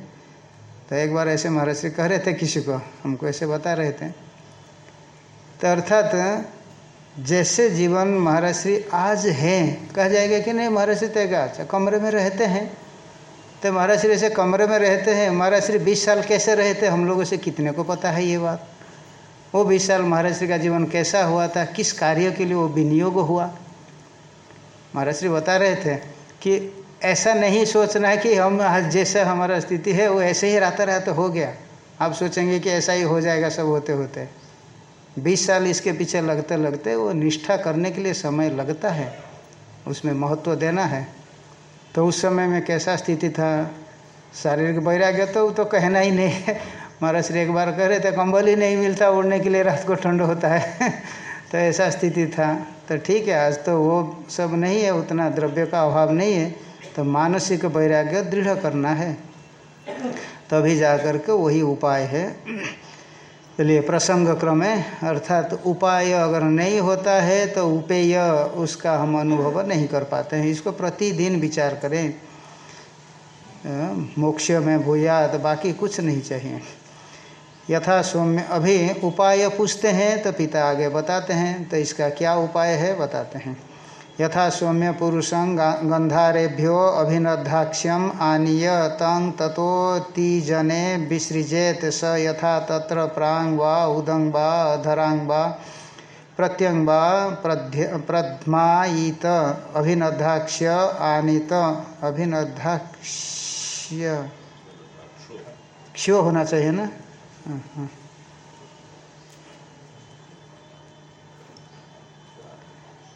तो एक बार ऐसे महाराज श्री कह रहे थे किसी को, हमको ऐसे बता रहे थे। तो अर्थात, जैसे जीवन महाराज श्री आज हैं, कहा जाएगा कि नहीं, महाराज श्री तो अच्छा कमरे में रहते हैं। तो महाराज श्री ऐसे कमरे में रहते हैं, महाराज श्री बीस साल कैसे रहते हम लोगों से कितने को पता है ये बात? वो बीस साल महाराज श्री का जीवन कैसा हुआ था? किस कार्य के लिए वो विनियोग हुआ? महाराज श्री बता रहे थे कि ऐसा नहीं सोचना है कि हम जैसा हमारा स्थिति है, वो ऐसे ही रहता रहता हो गया। आप सोचेंगे कि ऐसा ही हो जाएगा सब होते होते। बीस साल इसके पीछे लगते लगते वो निष्ठा करने के लिए समय लगता है, उसमें महत्व देना है। तो उस समय में कैसा स्थिति था? शारीरिक वैराग्य तो वो तो कहना ही नहीं है। महाराज श्री एक बार कह रहे थे, कंबल ही नहीं मिलता, उड़ने के लिए रात को ठंड होता है। तो ऐसा स्थिति था। तो ठीक है, आज तो वो सब नहीं है, उतना द्रव्य का अभाव नहीं है। तो मानसिक वैराग्य दृढ़ करना है। तभी जा कर के वही उपाय है। चलिए तो प्रसंग क्रमे, अर्थात तो उपाय अगर नहीं होता है तो उपेय उसका हम अनुभव नहीं कर पाते हैं। इसको प्रतिदिन विचार करें। मोक्ष में भूया तो बाकी कुछ नहीं चाहिए। यथा सौम्य अभी उपाय पूछते हैं तो पिता आगे बताते हैं तो इसका क्या उपाय है बताते हैं। यथा सौम्य पुरुषं गंधारेभ्यो अभिनद्धाक्ष्यम आनीय तं ततोतीजने विसृजेत स यथा तत्र प्रांग वा उदंग वा अधरांग वा प्रत्यंग वा प्रध्मायित अभिनद्धाक्ष्य आनीत अभिनद्धाक्ष्य। क्षो होना चाहिए ना?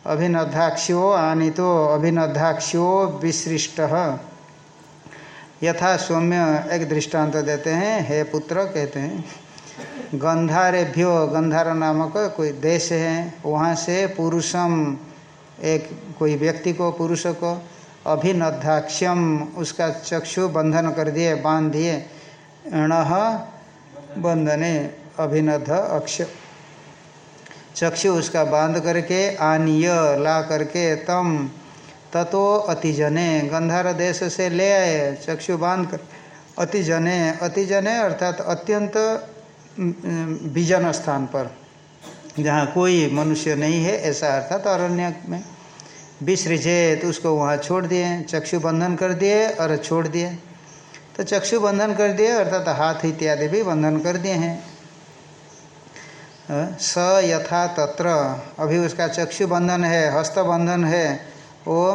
अभिनद्धाक्ष्यो आनीतो अभिनद्धाक्ष्यो विसृष्ट यथा सौम्य एक दृष्टांत देते हैं हे पुत्र कहते हैं गंधारेभ्यो गंधार नामक कोई देश है वहाँ से पुरुषम एक कोई व्यक्ति को पुरुष को अभिनद्धाक्ष्यम उसका चक्षु बंधन कर दिए बाँध दिए अण बंधने अभिनद्ध अक्ष। चक्षु उसका बाँध करके, आनीय ला करके, तम ततो अतिजने, गंधार देश से ले आए, चक्षु बाँध कर। अतिजने अतिजने अर्थात अत्यंत विजन स्थान पर, जहाँ कोई मनुष्य नहीं है, ऐसा अर्थात अरण्य में। विसृजेत, उसको वहाँ छोड़ दिए, चक्षु बंधन कर दिए और छोड़ दिए। तो चक्षु बंधन कर दिए, अर्थात हाथ इत्यादि भी बंधन कर दिए हैं। स यथा तत्र, अभी उसका चक्षु बंधन है, हस्त बंधन है, वो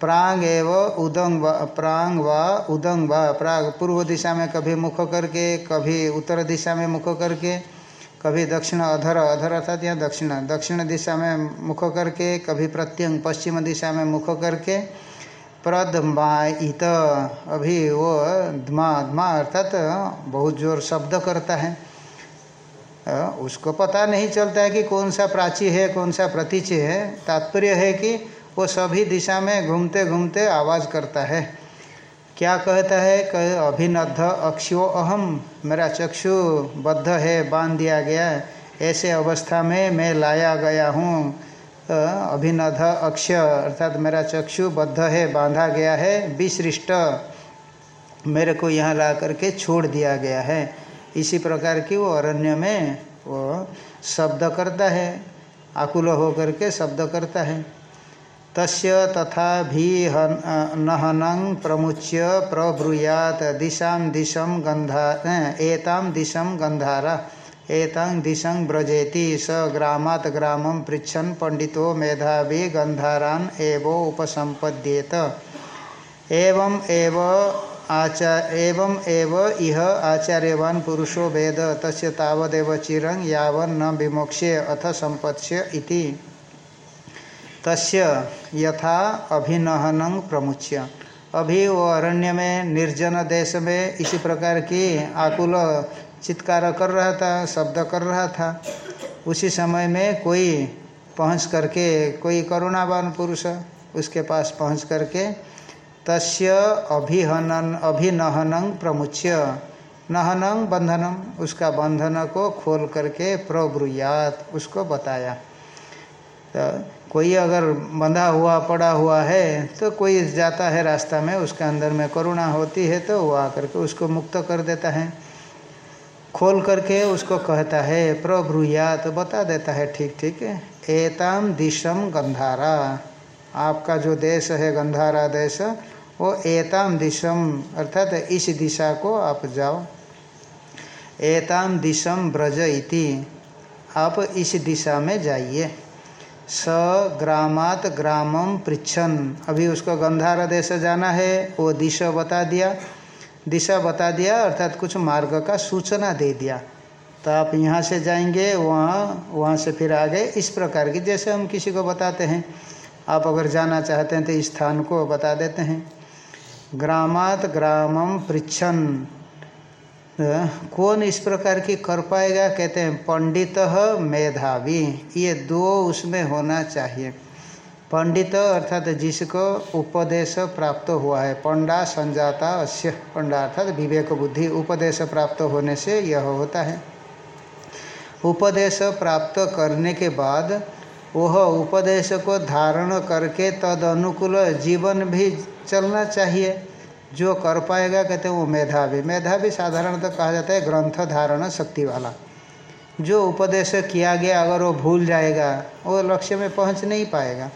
प्रांग एव उदंग प्रांग व उदंग व, प्राग पूर्व दिशा में कभी मुख करके, कभी उत्तर दिशा में मुख करके, कभी दक्षिण अधर अधर अर्थात यहाँ दक्षिण दक्षिण दिशा में मुख करके, कभी प्रत्यंग पश्चिम दिशा में मुख करके प्रदमाइत अभी वो धमा धमा अर्थात बहुत ज़ोर शब्द करता है। उसको पता नहीं चलता है कि कौन सा प्राची है, कौन सा प्रतीचि है। तात्पर्य है कि वो सभी दिशा में घूमते घूमते आवाज़ करता है। क्या कहता है? कह, अभिनद्ध अक्षो अहम, मेरा चक्षु बद्ध है, बाँध दिया गया ऐसे अवस्था में मैं लाया गया हूँ। अभिनध अक्ष अर्थात मेरा चक्षु बद्ध है, बांधा गया है, विसृष्ट। मेरे को यहाँ ला करके छोड़ दिया गया है। इसी प्रकार की वो अरण्य में वो शब्द करता है, आकुल होकर के शब्द करता है। तस्य तथा भी नहनं प्रमुच्य प्रब्रूयात, दिशा दिशम गंधा एताम दिशम गंधारा एतं दिशं व्रजेति स ग्रामात् ग्रामं पृछन पंडितो मेधावी गंधारान एवो उपसंपद्येत एवं एव आचार एवं एव इह आचार्यवान पुरुषो वेद, तस्य तावदेव चिरं यावन न विमोक्षे अथ संपत्स्य इति। तस्य यथा अभिनहनं प्रमुच्य। अभी वो अरण्य में निर्जन देश में इसी प्रकार की आकुल चित्कार कर रहा था, शब्द कर रहा था। उसी समय में कोई पहुँच करके, कोई करुणावान पुरुष उसके पास पहुँच करके, तस्य अभिहनन, अभिनहनं प्रमुच्य। नहनं बंधनम उसका बंधन को खोल करके प्रब्रुयात, उसको बताया। तो कोई अगर बंधा हुआ, पड़ा हुआ है तो कोई जाता है रास्ता में, उसके अंदर में करुणा होती है तो वो आकर के उसको मुक्त कर देता है। खोल करके उसको कहता है प्रभ्रुया तो बता देता है, ठीक ठीक एताम दिशम गंधारा। आपका जो देश है, गंधारा देश, वो एताम दिशम अर्थात इस दिशा को आप जाओ। एताम दिशम ब्रज इति। आप इस दिशा में जाइए। स ग्रामात ग्रामम पृछन अभी उसको गंधारा देश जाना है, वो दिशा बता दिया। दिशा बता दिया, अर्थात कुछ मार्ग का सूचना दे दिया। तो आप यहाँ से जाएँगे, वहाँ वहाँ से फिर आगे, इस प्रकार की जैसे हम किसी को बताते हैं। आप अगर जाना चाहते हैं तो इस स्थान को बता देते हैं। ग्रामात ग्रामम पृछन कौन इस प्रकार की कर पाएगा? कहते हैं, पंडित मेधावी। ये दो उसमें होना चाहिए। पंडित अर्थात जिसको उपदेश प्राप्त हुआ है, पंडा संजाता अश्य पंडा अर्थात विवेक बुद्धि उपदेश प्राप्त होने से यह होता है। उपदेश प्राप्त करने के बाद वह उपदेश को धारण करके तद अनुकूल जीवन भी चलना चाहिए। जो कर पाएगा, कहते हैं वो मेधावी। मेधावी साधारणतः तो कहा जाता है ग्रंथ धारण शक्ति वाला। जो उपदेश किया गया, अगर वो भूल जाएगा, वो लक्ष्य में पहुँच नहीं पाएगा।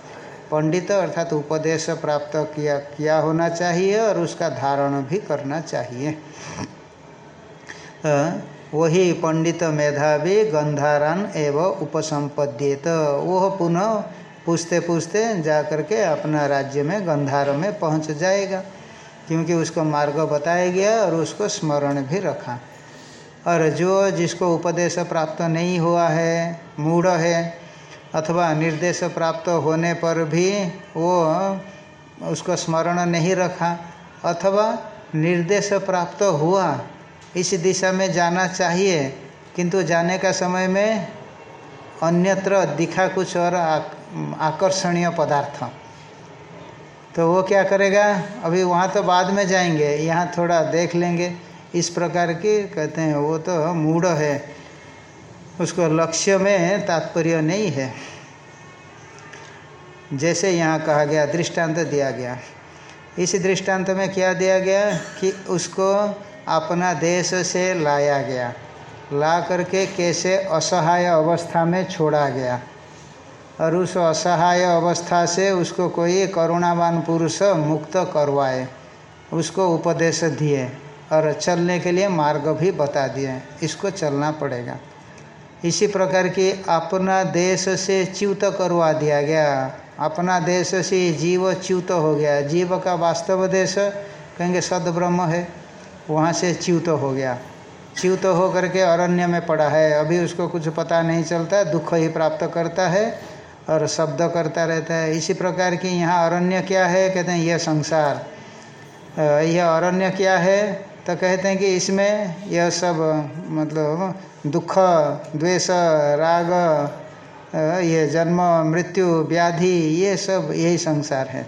पंडित अर्थात उपदेश प्राप्त किया किया होना चाहिए और उसका धारण भी करना चाहिए। वही पंडित मेधावी गंधारान एवं उपसंपद्येत, वह पुनः पूछते पूछते जा करके अपना राज्य में गंधार में पहुँच जाएगा, क्योंकि उसको मार्ग बताया गया और उसको स्मरण भी रखा। और जो जिसको उपदेश प्राप्त नहीं हुआ है, मूढ़ है अथवा निर्देश प्राप्त होने पर भी वो उसको स्मरण नहीं रखा अथवा निर्देश प्राप्त हुआ। इस दिशा में जाना चाहिए, किंतु जाने का समय में अन्यत्र दिखा कुछ और आकर्षणीय पदार्थ। तो वो क्या करेगा? अभी वहाँ तो बाद में जाएँगे, यहाँ थोड़ा देख लेंगे। इस प्रकार की कहते हैं, वो तो मूड है। उसको लक्ष्य में तात्पर्य नहीं है। जैसे यहाँ कहा गया, दृष्टांत दिया गया। इस दृष्टांत में क्या दिया गया कि उसको अपना देश से लाया गया। ला करके कैसे असहाय अवस्था में छोड़ा गया। और उस असहाय अवस्था से उसको कोई करुणावान पुरुष मुक्त करवाए। उसको उपदेश दिए और चलने के लिए मार्ग भी बता दिए। इसको चलना पड़ेगा। इसी प्रकार की अपना देश से च्युत करवा दिया गया। अपना देश से जीव च्युत हो गया। जीव का वास्तव देश, कहेंगे सद ब्रह्म है, वहाँ से च्युत हो गया। च्युत हो करके अरण्य में पड़ा है। अभी उसको कुछ पता नहीं चलता, दुख ही प्राप्त करता है और शब्द करता रहता है। इसी प्रकार की यहाँ अरण्य क्या है? कहते हैं, यह संसार। यह अरण्य क्या है? तो कहते हैं कि इसमें यह सब मतलब दुख, द्वेष, राग, ये जन्म, मृत्यु, व्याधि, ये सब यही संसार है।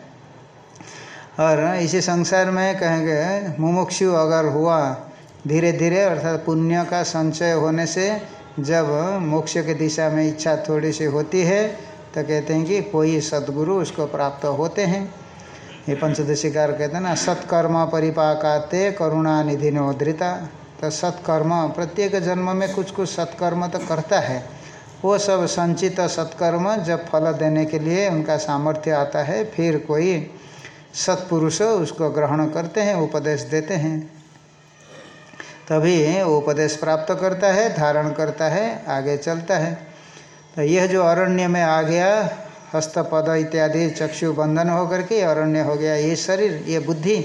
और इसी संसार में कहेंगे, मुमुक्षु अगर हुआ धीरे धीरे अर्थात पुण्य का संचय होने से जब मोक्ष के दिशा में इच्छा थोड़ी सी होती है तो कहते हैं कि कोई सदगुरु उसको प्राप्त होते हैं। ये पंचदशिकार कहते हैं ना, सत्कर्म परिपाकाते करुणा निधि नोदृता तो सत्कर्म, प्रत्येक जन्म में कुछ कुछ सत्कर्म तो करता है। वो सब संचित सत्कर्म जब फल देने के लिए उनका सामर्थ्य आता है, फिर कोई सत्पुरुष उसको ग्रहण करते हैं, उपदेश देते हैं। तभी वो उपदेश प्राप्त करता है, धारण करता है, आगे चलता है। तो यह जो अरण्य में आ गया हस्तपद इत्यादि चक्षु बंधन होकर के अरण्य हो गया। ये शरीर, ये बुद्धि,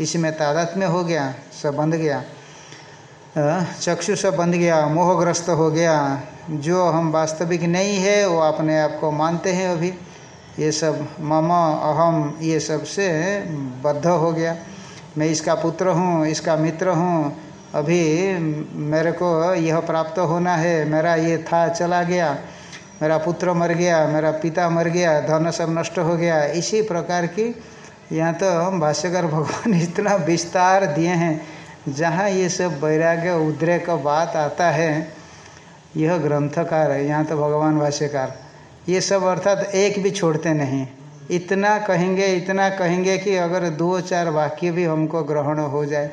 इसमें तादात्म्य हो गया, सब बंध गया। चक्षु सब बंध गया, मोहग्रस्त हो गया। जो हम वास्तविक नहीं है, वो अपने आप को मानते हैं अभी। ये सब मम, अहम, ये सबसे बद्ध हो गया। मैं इसका पुत्र हूँ, इसका मित्र हूँ। अभी मेरे को यह प्राप्त होना है, मेरा ये था, चला गया। मेरा पुत्र मर गया, मेरा पिता मर गया, धन सब नष्ट हो गया। इसी प्रकार की यहाँ तो हम भाष्यकर भगवान इतना विस्तार दिए हैं। जहाँ ये सब वैराग्य, उद्रेक बात आता है, यह ग्रंथकार है, यहाँ तो भगवान भाष्यकार। ये सब अर्थात एक भी छोड़ते नहीं। इतना कहेंगे इतना कहेंगे कि अगर दो चार वाक्य भी हमको ग्रहण हो जाए।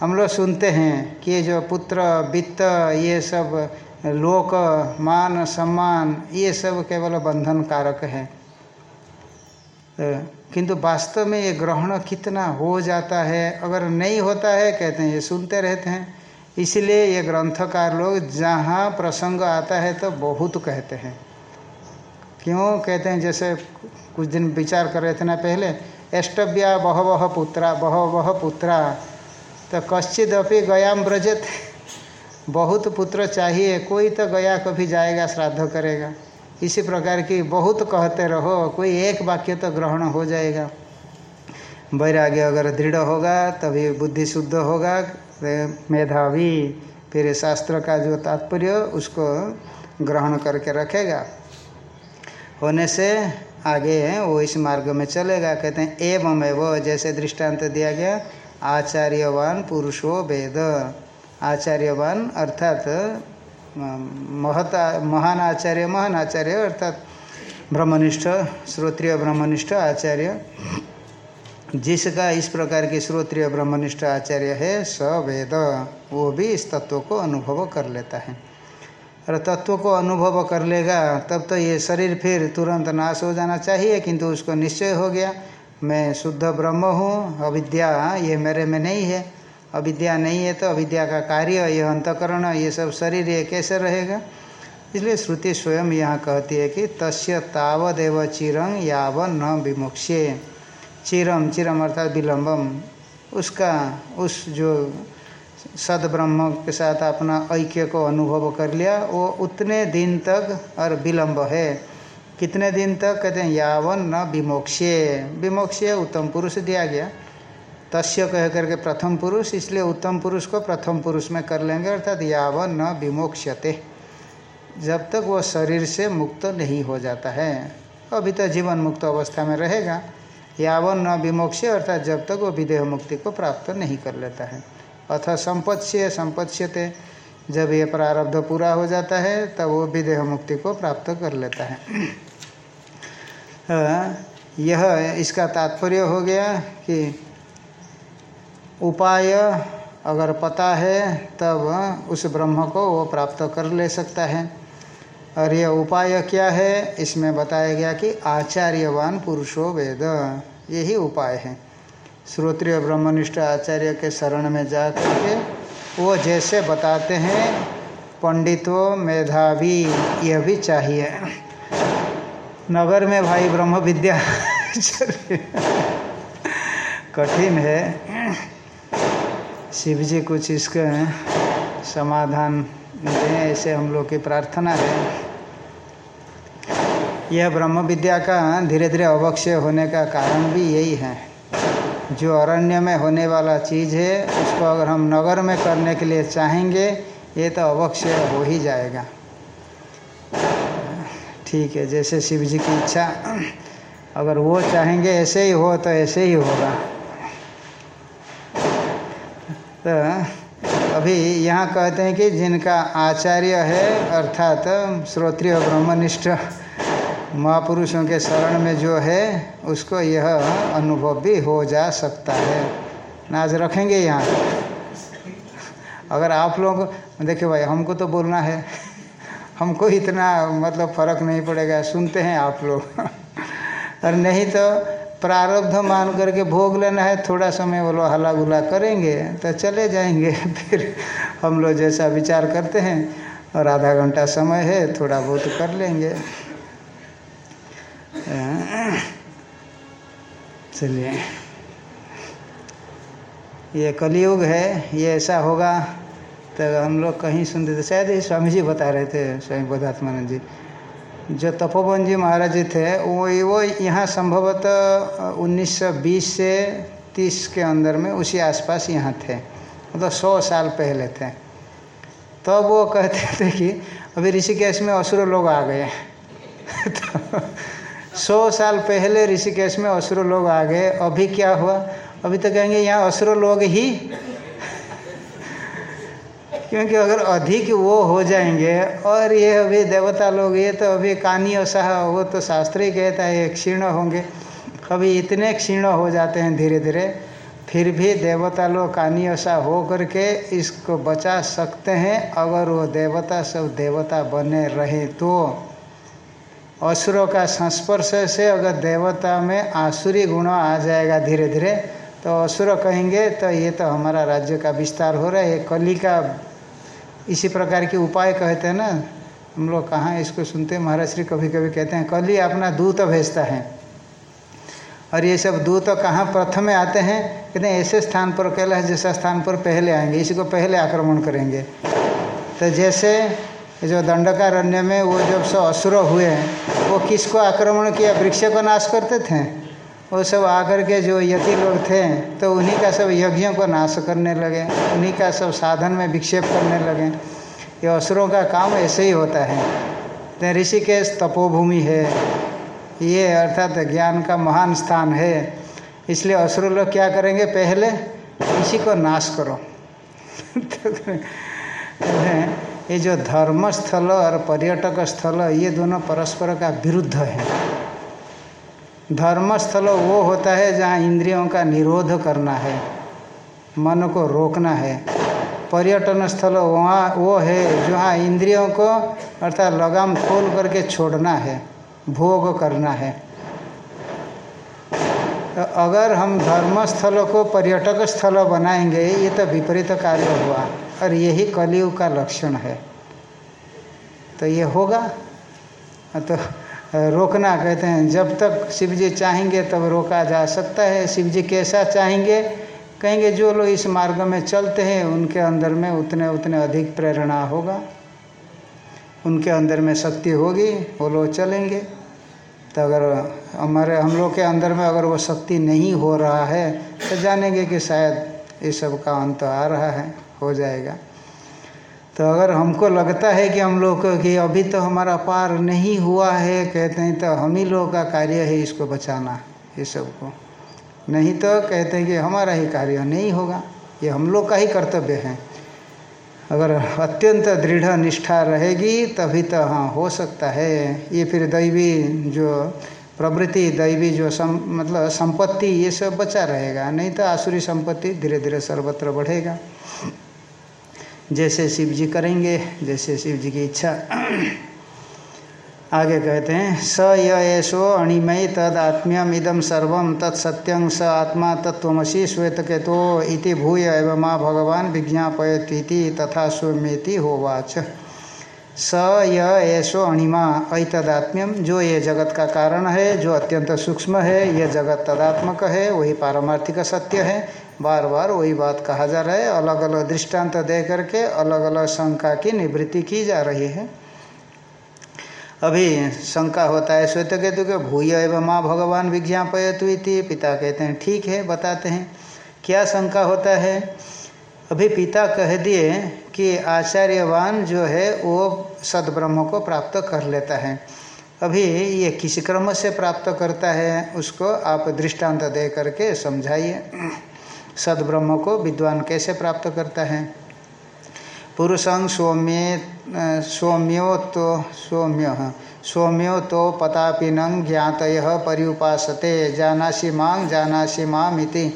हम लोग सुनते हैं कि जो पुत्र, वित्त, ये सब लोक, मान, सम्मान, ये सब केवल बंधन कारक है। तो किंतु वास्तव में ये ग्रहण कितना हो जाता है, अगर नहीं होता है, कहते हैं, ये सुनते रहते हैं। इसलिए ये ग्रंथकार लोग जहाँ प्रसंग आता है तो बहुत कहते हैं। क्यों? कहते हैं, जैसे कुछ दिन विचार कर रहे थे ना पहले एष्टव्या बह बह पुत्रा बह बह पुत्रा तो कश्चित गयाम ब्रजत बहुत पुत्र चाहिए, कोई तो गया, कभी जाएगा, श्राद्ध करेगा। इसी प्रकार की बहुत कहते रहो, कोई एक वाक्य तो ग्रहण हो जाएगा। वैराग्य अगर दृढ़ होगा, तभी बुद्धि शुद्ध होगा मेधावी, फिर शास्त्र का जो तात्पर्य, उसको ग्रहण करके रखेगा। होने से आगे वो इस मार्ग में चलेगा। कहते हैं एवं एवं जैसे दृष्टांत दिया गया, आचार्यवान पुरुषो वेद। आचार्यवान, अर्थात महता, महान आचार्य महान आचार्य, अर्थात ब्रह्मनिष्ठ, श्रोत्रिय ब्रह्मनिष्ठ आचार्य। जिसका इस प्रकार की श्रोत्रिय ब्रह्मनिष्ठ आचार्य है स वेद वो भी इस तत्व को अनुभव कर लेता है। और तत्व को अनुभव कर लेगा, तब तो ये शरीर फिर तुरंत नाश हो जाना चाहिए, किंतु उसको निश्चय हो गया, मैं शुद्ध ब्रह्म हूँ, अविद्या ये मेरे में नहीं है। अविद्या नहीं है तो अविद्या का कार्य, ये अंतकरण, ये सब शरीर, ये कैसे रहेगा? इसलिए श्रुति स्वयं यहाँ कहती है कि तस्य तावदेव चिरंग याव न विमुक्षे चिरम चिरम अर्थात विलम्बम उसका, उस जो सद ब्रह्म के साथ अपना ऐक्य को अनुभव कर लिया, वो उतने दिन तक और विलम्ब है। कितने दिन तक? कहते हैं, यावन न विमोक्षे विमोक्षे उत्तम पुरुष दिया गया। तस्य कह करके प्रथम पुरुष, इसलिए उत्तम पुरुष को प्रथम पुरुष में कर लेंगे, अर्थात यावन न विमोक्षते जब तक वो शरीर से मुक्त नहीं हो जाता है, अभी तो जीवन मुक्त अवस्था में रहेगा। यावन न विमोक्ष अर्थात जब तक वो विदेह मुक्ति को प्राप्त नहीं कर लेता है। अथ संपत्स्य, संपत्स्यते। जब ये प्रारब्ध पूरा हो जाता है, तब वो विदेह मुक्ति को प्राप्त कर लेता है। यह इसका तात्पर्य हो गया कि उपाय अगर पता है, तब उस ब्रह्म को वो प्राप्त कर ले सकता है। और यह उपाय क्या है? इसमें बताया गया कि आचार्यवान पुरुषो वेद, यही उपाय है। श्रोत्रिय ब्रह्मनिष्ठ आचार्य के शरण में जा करके वो जैसे बताते हैं, पंडितों मेधावी, यह भी चाहिए। नगर में भाई ब्रह्म विद्या कठिन है। शिव जी कुछ इसके समाधान दें, ऐसे हम लोग की प्रार्थना है। यह ब्रह्म विद्या का धीरे धीरे अवक्षय होने का कारण भी यही है। जो अरण्य में होने वाला चीज़ है, उसको अगर हम नगर में करने के लिए चाहेंगे, ये तो अवक्षय हो ही जाएगा। ठीक है, जैसे शिव जी की इच्छा, अगर वो चाहेंगे ऐसे ही हो तो ऐसे ही होगा। तो अभी यहाँ कहते हैं कि जिनका आचार्य है, अर्थात श्रोत्रिय ब्रह्मनिष्ठ महापुरुषों के शरण में जो है, उसको यह अनुभव भी हो जा सकता है। नाज रखेंगे यहाँ। अगर आप लोग, देखिए भाई, हमको तो बोलना है। हमको इतना मतलब फ़र्क नहीं पड़ेगा। सुनते हैं आप लोग। और नहीं तो प्रारब्ध मान करके भोग लेना है, थोड़ा समय वो लोग हला गुला करेंगे तो चले जाएँगे। फिर हम लोग जैसा विचार करते हैं, और आधा घंटा समय है, थोड़ा बहुत कर लेंगे। चलिए। ये कलयुग है, ये ऐसा होगा तो हम लोग कहीं सुनते थे शायद ही स्वामी जी बता रहे थे, स्वामी बोधात्मानंद जी। जो तपोवन जी महाराज जी थे, वो वो यहाँ संभवतः 1920 से 30 के अंदर में उसी आसपास यहाँ थे। मतलब तो सौ साल पहले थे। तब तो वो कहते थे कि, अभी ऋषिकेश में असुर लोग आ गए तो सौ साल पहले ऋषिकेश में असुर लोग आ गए। अभी क्या हुआ? अभी तो कहेंगे, यहाँ असुर लोग ही क्योंकि अगर अधिक वो हो जाएँगे, और ये अभी देवता लोग, ये तो अभी कानी साह, वो तो शास्त्र ही कहता है ये क्षीण होंगे। कभी इतने क्षीण हो जाते हैं धीरे धीरे फिर भी देवता लोग कानी सा हो करके इसको बचा सकते हैं, अगर वो देवता सब देवता बने रहे तो। असुरों का संस्पर्श से अगर देवता में आसुरी गुण आ जाएगा धीरे धीरे तो असुर कहेंगे तो ये तो हमारा राज्य का विस्तार हो रहा है कली का इसी प्रकार के उपाय कहते हैं ना, हम लोग कहाँ इसको सुनते हैं, महाराज श्री कभी कभी कहते हैं, कल ही अपना दूत भेजता है। और ये सब दूत कहाँ प्रथम में आते हैं? कहते हैं, ऐसे स्थान पर कैलाश जैसा स्थान पर पहले आएँगे इसी को पहले आक्रमण करेंगे। तो जैसे जो दंडकारण्य में वो जब सब असुर हुए हैं वो किसको आक्रमण किया? वृक्ष को नाश करते थे? वो सब आकर के जो यति लोग थे तो उन्हीं का सब यज्ञों को नाश करने लगे, उन्हीं का सब साधन में विक्षेप करने लगे। ये असुरों का काम ऐसे ही होता है। तो ऋषिकेश तपोभूमि है। ये अर्थात ज्ञान का महान स्थान है। इसलिए असुर लोग क्या करेंगे? पहले इसी को नाश करो। ये जो धर्म स्थल और पर्यटक स्थल, ये दोनों परस्पर का विरुद्ध है। धर्मस्थल वो होता है जहाँ इंद्रियों का निरोध करना है, मन को रोकना है। पर्यटन स्थल वहाँ वो है जहाँ इंद्रियों को अर्थात लगाम खोल करके छोड़ना है, भोग करना है। तो अगर हम धर्म स्थल को पर्यटक स्थल बनाएँगे, ये तो विपरीत कार्य हुआ और यही कलयुग का लक्षण है। तो ये होगा? तो रोकना कहते हैं। जब तक शिव जी चाहेंगे तब रोका जा सकता है। शिव जी कैसा चाहेंगे? कहेंगे, जो लोग इस मार्ग में चलते हैं, उनके अंदर में उतने उतने अधिक प्रेरणा होगा। उनके अंदर में शक्ति होगी, वो लोग चलेंगे। तो अगर हमारे, हम लोग के अंदर में अगर वो शक्ति नहीं हो रहा है तो जानेंगे कि शायद ये सब का अंत आ रहा है, हो जाएगा। तो अगर हमको लगता है कि हम लोग कि अभी तो हमारा पार नहीं हुआ है, कहते हैं तो हम ही लोगों का कार्य है इसको बचाना, ये सबको। नहीं तो कहते हैं कि हमारा ही कार्य नहीं होगा, ये हम लोग का ही कर्तव्य है। अगर अत्यंत दृढ़ निष्ठा रहेगी, तभी तो हाँ हो सकता है। ये फिर दैवी जो प्रवृत्ति, दैवी जो सम मतलब संपत्ति, ये सब बचा रहेगा। नहीं तो आसुरी संपत्ति धीरे धीरे सर्वत्र बढ़ेगा। जैसे शिव जी करेंगे, जैसे शिव जी की इच्छा। आगे कहते हैं, स येषो अणिमय तद आत्म्यम इदम सर्व तत्सत्यं स आत्मा तत्वसी श्वेत केतो इति भूय एवं माँ भगवान विज्ञापयती तथा स्वमेति होवाच। स येषो अणिमा ऐतदात्म्यम जो ये जगत का कारण है, जो अत्यंत सूक्ष्म है यह जगत तदात्मक है, वही पारमार्थिक सत्य है। बार बार वही बात कहा जा रहा है। अलग अलग दृष्टांत दे करके अलग अलग शंका की निवृत्ति की जा रही है। अभी शंका होता है, श्वेत केतु के भूय एवं माँ भगवान विज्ञापयतु इति। पिता कहते हैं, ठीक है, बताते हैं, क्या शंका होता है? अभी पिता कह दिए कि आचार्यवान जो है, वो सदब्रह्म को प्राप्त कर लेता है। अभी ये किस क्रम से प्राप्त करता है, उसको आप दृष्टांत दे करके समझाइए। सदब्रह्म को विद्वान कैसे प्राप्त करता है? पुरुषं सौम्ये सौम्यो तो सौम्य सौम्यो तो पतापिनं ज्ञात पर्युपासते, जानासी मांग जानासी मामिति।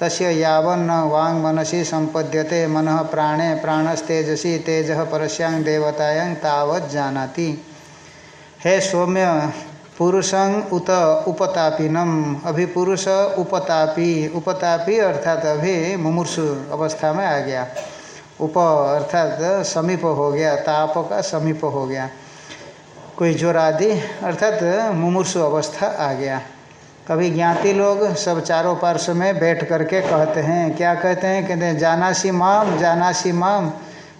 तस्य यावन्न वांग मनसी संपद्यते मन प्राणे प्राणस्तेजसी, तेज परस्यांग देवतायं तावत जानाति। हे सौम्य पुरुषं उत उपतापिनम। अभी पुरुष उपतापी। उपतापी अर्थात अभी मुमूर्षु अवस्था में आ गया। उप अर्थात समीप हो गया। ताप का समीप हो गया। कोई ज़ोर आदि अर्थात मुमूर्षु अवस्था आ गया। कभी ज्ञाति लोग सब चारों पार्श्व में बैठ करके कहते हैं, क्या कहते हैं? कहते हैं, जानासी माम जानासी माम।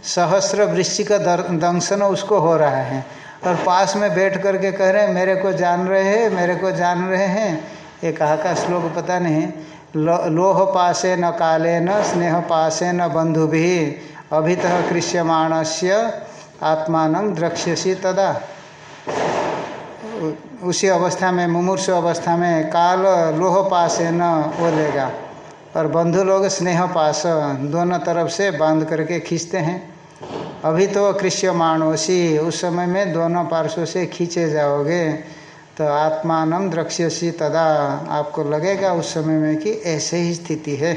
सहस्र वृश्चिक दंशन उसको हो रहा है। और पास में बैठ करके कह रहे हैं, मेरे को जान रहे हैं, मेरे को जान रहे हैं। ये कहा का श्लोक पता नहीं लोह पासे न काले न, स्नेह पासे न बंधु भी। अभित कृष्यमाण से आत्मान द्रक्ष्यसी तदा। उसी अवस्था में, मुमूर्ष अवस्था में काल लोह पास न वो लेगा। और बंधु लोग स्नेह पास दोनों तरफ़ से बाँध करके खींचते हैं। अभी तो कृष्यमाणोसी उस समय में दोनों पार्श्व से खींचे जाओगे तो आत्मान द्रक्ष्यसी तदा। आपको लगेगा उस समय में कि ऐसे ही स्थिति है।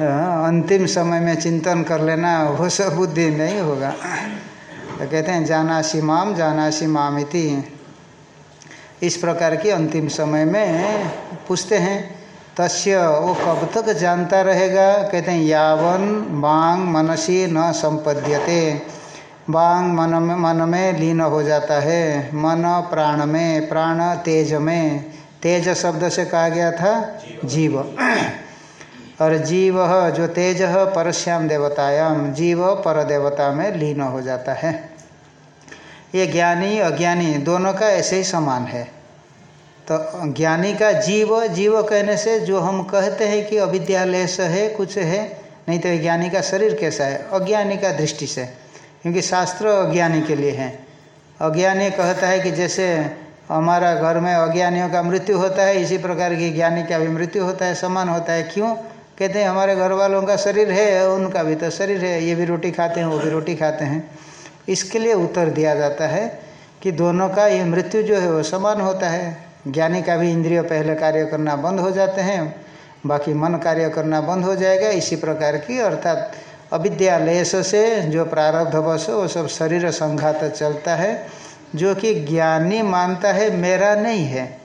अंतिम समय में चिंतन कर लेना, वो सब बुद्धि नहीं होगा। तो कहते हैं जाना माम जाना मामिति। इस प्रकार की अंतिम समय में पूछते हैं तस्य, वो कब तक जानता रहेगा? कहते हैं, यावन बांग मनसी न संपद्यते। बांग मन में मन में लीन हो जाता है। मन प्राण में, प्राण तेज में। तेज शब्द से कहा गया था, जीव। और जीव जो तेज है, परश्याम देवतायाम जीव पर देवता में लीन हो जाता है। ये ज्ञानी, अज्ञानी, दोनों का ऐसे ही समान है। तो ज्ञानी का जीव जीव कहने से जो हम कहते हैं कि अविद्यालय से है, कुछ है, नहीं तो ज्ञानी का शरीर कैसा है? अज्ञानी का दृष्टि से, क्योंकि शास्त्र अज्ञानी के लिए है। अज्ञानी कहता है कि जैसे हमारा घर में अज्ञानियों का मृत्यु होता है, इसी प्रकार की ज्ञानी का भी मृत्यु होता है, समान होता है। क्यों? कहते हैं, हमारे घर वालों का शरीर है, उनका भी तो शरीर है, ये भी रोटी खाते हैं, वो भी रोटी खाते हैं। इसके लिए उत्तर दिया जाता है कि दोनों का ये मृत्यु जो है, वो समान होता है। ज्ञानी का भी इंद्रिय पहले कार्य करना बंद हो जाते हैं, बाकी मन कार्य करना बंद हो जाएगा, इसी प्रकार की अर्थात अविद्यालेश से जो प्रारब्ध वश वो सब शरीर संघात चलता है, जो कि ज्ञानी मानता है, मेरा नहीं है।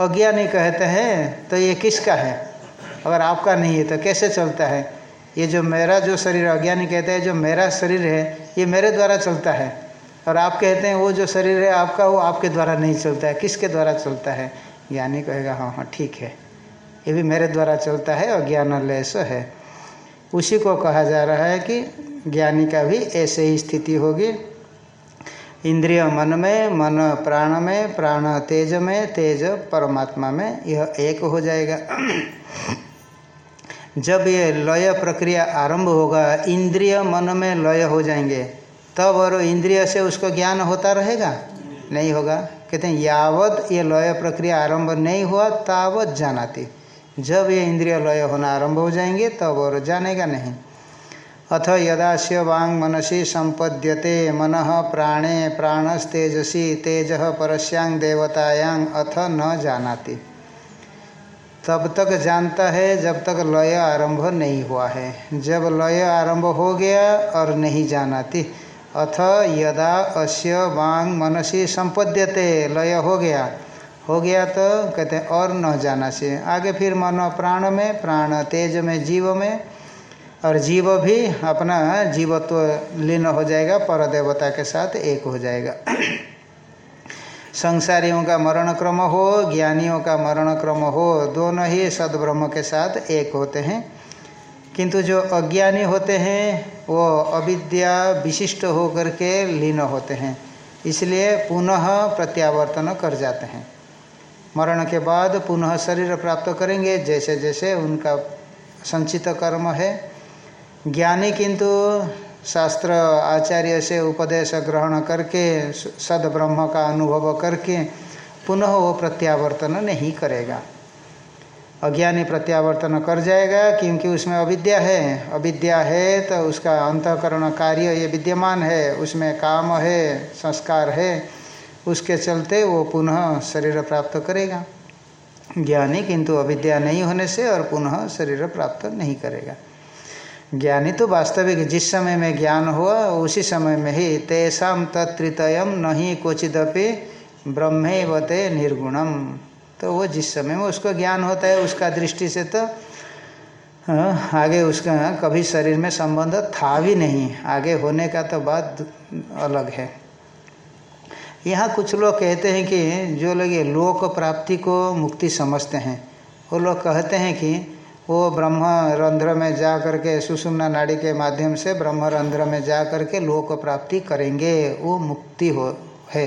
अज्ञानी कहते हैं तो ये किसका है? अगर आपका नहीं है तो कैसे चलता है? ये जो मेरा जो शरीर, अज्ञानी कहते हैं, जो मेरा शरीर है, ये मेरे द्वारा चलता है। और आप कहते हैं, वो जो शरीर है आपका, वो आपके द्वारा नहीं चलता है। किसके द्वारा चलता है? ज्ञानी कहेगा हाँ हाँ ठीक है। ये भी मेरे द्वारा चलता है अज्ञान लेस है। उसी को कहा जा रहा है कि ज्ञानी का भी ऐसे ही स्थिति होगी। इंद्रिय मन में, मन प्राण में, प्राण तेज में, तेज परमात्मा में यह एक हो जाएगा। जब ये लय प्रक्रिया आरंभ होगा, इंद्रिय मन में लय हो जाएँगे। तब और इंद्रिय से उसको ज्ञान होता रहेगा? नहीं होगा। कहते हैं, यावत ये लय प्रक्रिया आरंभ नहीं हुआ, तावत जानाती। जब ये इंद्रिय लय होना आरंभ हो जाएँगे, तब और जानेगा नहीं। अथ यदाश्य वांग मनसी संपद्यते, मन प्राणे प्राणस्तेजसी तेज परस्यांग देवतायांग अथ न जानाति। तब तक जानता है, जब तक लय आरंभ नहीं हुआ है। जब लय आरंभ हो गया और नहीं जानाती अथ यदा अस्य वांग मनसी संपद्यते लय हो गया। हो गया तो कहते हैं, और न जाना से आगे फिर मन प्राण में, प्राण तेज में, जीव में, और जीव भी अपना जीवत्व लीन हो जाएगा पर देवता के साथ एक हो जाएगा। संसारियों का मरण क्रम हो, ज्ञानियों का मरण क्रम हो, दोनों ही सदब्रह्म के साथ एक होते हैं। किंतु जो अज्ञानी होते हैं, वो अविद्या विशिष्ट होकर के लीन होते हैं। इसलिए पुनः प्रत्यावर्तन कर जाते हैं। मरण के बाद पुनः शरीर प्राप्त करेंगे, जैसे जैसे उनका संचित कर्म है। ज्ञानी किंतु शास्त्र, आचार्य से उपदेश ग्रहण करके सद ब्रह्म का अनुभव करके पुनः वो प्रत्यावर्तन नहीं करेगा। अज्ञानी प्रत्यावर्तन कर जाएगा क्योंकि उसमें अविद्या है। अविद्या है तो उसका अंतकरण कार्य ये विद्यमान है। उसमें काम है, संस्कार है, उसके चलते वो पुनः शरीर प्राप्त करेगा। ज्ञानी किंतु अविद्या नहीं होने से और पुनः शरीर प्राप्त नहीं करेगा। ज्ञानी तो वास्तविक जिस समय में ज्ञान हुआ, उसी समय में ही तेषाम तत्तृतयम नहीं क्वचिदपि ब्रह्मेवते निर्गुणम। तो वो जिस समय में उसको ज्ञान होता है उसका दृष्टि से तो हाँ, आगे उसका कभी शरीर में संबंध था भी नहीं। आगे होने का तो बात अलग है। यहाँ कुछ लोग कहते हैं कि जो लोग ये लोक प्राप्ति को मुक्ति समझते हैं वो लोग कहते हैं कि वो ब्रह्म रंध्र में जा करके सुषुम्ना नाड़ी के माध्यम से ब्रह्म रंध्र में जा करके लोक प्राप्ति करेंगे वो मुक्ति हो है।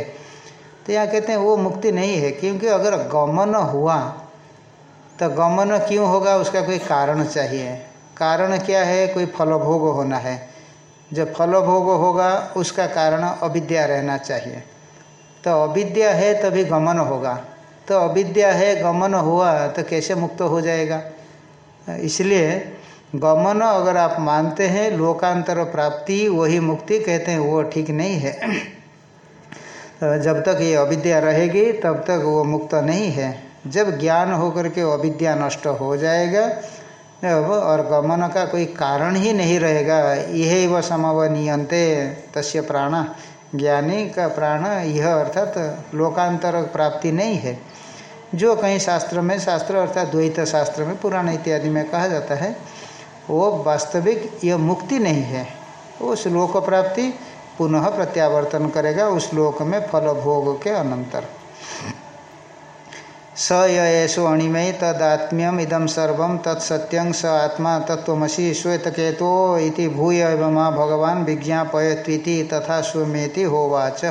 तो यहाँ कहते हैं, वो मुक्ति नहीं है, क्योंकि अगर गमन हुआ तो गमन क्यों होगा? उसका कोई कारण चाहिए। कारण क्या है? कोई फलभोग होना है। जब फलभोग होगा, उसका कारण अविद्या रहना चाहिए। तो अविद्या है, तभी गमन होगा। तो अविद्या है, गमन हुआ तो कैसे मुक्त हो जाएगा? इसलिए गमन अगर आप मानते हैं, लोकांतर प्राप्ति, वही मुक्ति, कहते हैं, वो ठीक नहीं है। जब तक ये अविद्या रहेगी, तब तक वो मुक्त नहीं है। जब ज्ञान होकर के अविद्या नष्ट हो जाएगा और गमन का कोई कारण ही नहीं रहेगा। यही वह समवनीयंते तस्य प्राण। ज्ञानी का प्राण, यह अर्थात लोकांतर प्राप्ति नहीं है। जो कहीं शास्त्र में, शास्त्र अर्थात द्वैत शास्त्र में, पुराण इत्यादि में कहा जाता है, वो वास्तविक यह मुक्ति नहीं है। उस लोक प्राप्ति पुनः प्रत्यावर्तन करेगा उस लोक में फल भोग के अनंतर। स येषु अणिमय तदात्म्यम इदम सर्व तत्सत्यं स आत्मा तत्वमसी श्वेतकेतो इति भूय माँ भगवान विज्ञापयत्वीति तथा स्वमेति होवाच।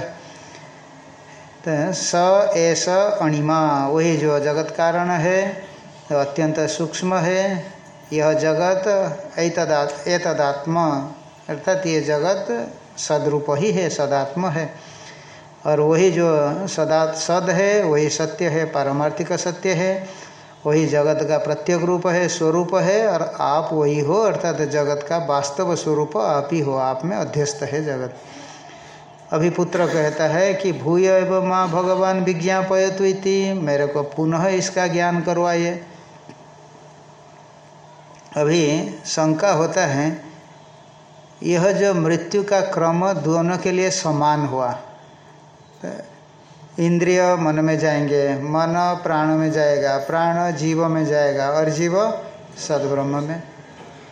स एस अणिमा, वही जो जगत कारण है अत्यंत सूक्ष्म है, यह जगत एतदात्म, अर्थात ये जगत सदरूप ही है, सदात्म है। और वही जो सदा, सद है, वही सत्य है, पारमार्थिक सत्य है। वही जगत का प्रत्येक रूप है, स्वरूप है, और आप वही हो, अर्थात जगत का वास्तव स्वरूप आप ही हो, आप में अध्यस्त है जगत। अभी पुत्र कहता है कि, भूय एवं माँ भगवान विज्ञापयतु इति, मेरे को पुनः इसका ज्ञान करवाइए। अभी शंका होता है यह जो मृत्यु का क्रम दोनों के लिए समान हुआ। इंद्रिय मन में जाएँगे, मन प्राण में जाएगा, प्राण जीव में जाएगा और जीव सदब्रह्म में।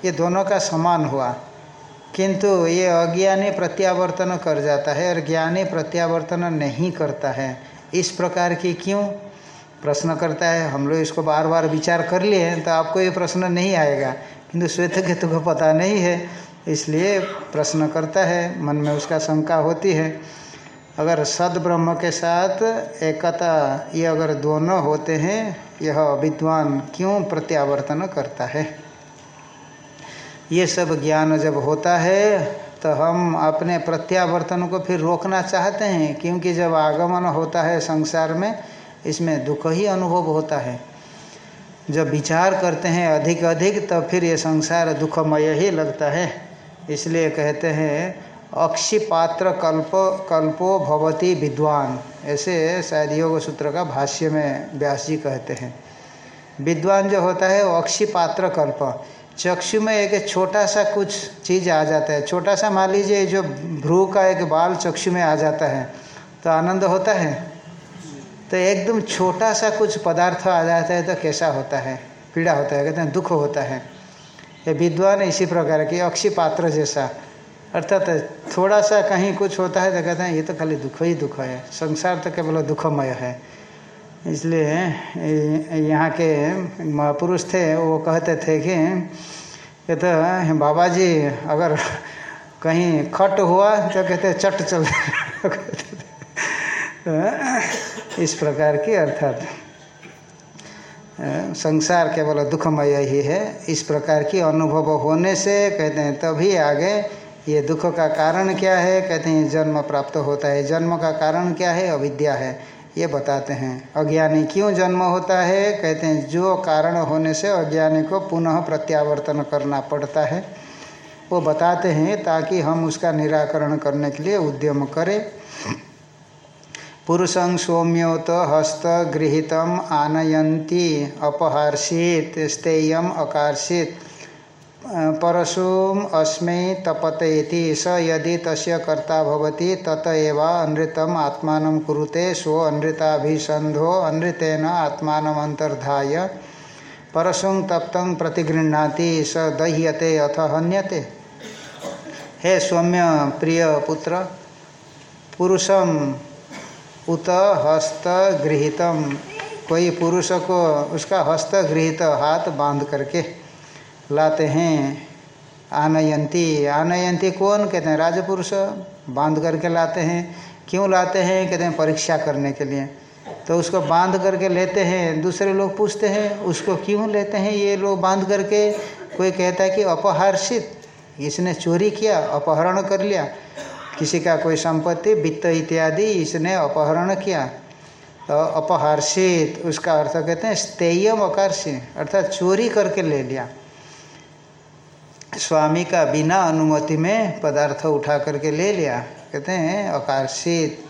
ये दोनों का समान हुआ। किंतु ये अज्ञानी प्रत्यावर्तन कर जाता है और ज्ञानी प्रत्यावर्तन नहीं करता है। इस प्रकार की क्यों? प्रश्न करता है। हम लोग इसको बार बार विचार कर लिए तो आपको ये प्रश्न नहीं आएगा। किंतु श्वेत केतु को पता नहीं है। इसलिए प्रश्न करता है, मन में उसका शंका होती है। अगर सद ब्रह्म के साथ एकता, ये अगर दोनों होते हैं, यह विद्वान क्यों प्रत्यावर्तन करता है? ये सब ज्ञान जब होता है तो हम अपने प्रत्यावर्तन को फिर रोकना चाहते हैं, क्योंकि जब आगमन होता है संसार में, इसमें दुख ही अनुभव होता है। जब विचार करते हैं अधिक अधिक तब तो फिर ये संसार दुखमय ही लगता है। इसलिए कहते हैं अक्षिपात्र कल्प, कल्पो भवती विद्वान। ऐसे शायद योग सूत्र का भाष्य में व्यास जी कहते हैं। विद्वान जो होता है वो अक्षिपात्र कल्प। चक्षु में एक छोटा सा कुछ चीज़ आ जाता है। छोटा सा मान लीजिए जो भ्रू का एक बाल चक्षु में आ जाता है तो आनंद होता है? तो एकदम छोटा सा कुछ पदार्थ आ जाता है तो कैसा होता है? पीड़ा होता है, कहते हैं, दुख होता है। विद्वान इसी प्रकार की अक्षी पात्र जैसा। अर्थात थोड़ा सा कहीं कुछ होता है तो कहते हैं, ये तो खाली दुख ही दुख है। संसार तो केवल दुखमय है। इसलिए यहाँ के महापुरुष थे, वो कहते थे कि, ये तो बाबा जी अगर कहीं खट हुआ तो कहते चट चल। तो इस प्रकार की अर्थात संसार केवल दुखमय ही है। इस प्रकार की अनुभव होने से कहते हैं, तभी आगे ये दुख का कारण क्या है? कहते हैं, जन्म प्राप्त होता है। जन्म का कारण क्या है? अविद्या है। ये बताते हैं। अज्ञानी क्यों जन्म होता है? कहते हैं, जो कारण होने से अज्ञानी को पुनः प्रत्यावर्तन करना पड़ता है। वो बताते हैं, ताकि हम उसका निराकरण करने के लिए उद्यम करें। पुरुषं सौम्योत हस्त गृहित आनयंती अपहार्षित, स्तेयम अकार्षित। परशुम अस्मै तपते स यदि तस्य कर्ता भवति, तत एव अनृतम आत्मान कुरुते, सो अनृताभिसंधो अनृतेन आत्मान अंतर्धाय परशुं तप्त प्रतिगृह्णाति, स दह्यते अथ हन्यते। हे सौम्य प्रिय पुत्र, पुरुषम उत हस्त गृहितम। कोई पुरुष को उसका हस्त गृहित हाथ बाँध करके लाते हैं। आनयंती आनयंती कौन? कहते हैं राजपुरुष, बाँध करके लाते हैं। क्यों लाते हैं? कहते हैं परीक्षा करने के लिए। तो उसको बाँध करके लेते हैं, दूसरे लोग पूछते हैं, उसको क्यों लेते हैं ये लोग बाँध करके? कोई कहता है कि अपहर्षित, इसने चोरी किया, अपहरण कर लिया। किसी का कोई संपत्ति, वित्त इत्यादि इसने अपहरण किया। तो अपहर्षित, उसका अर्थ कहते हैं स्तेयम आकर्षित अर्थात चोरी करके ले लिया। स्वामी का बिना अनुमति में पदार्थ उठा करके ले लिया। कहते हैं आकर्षित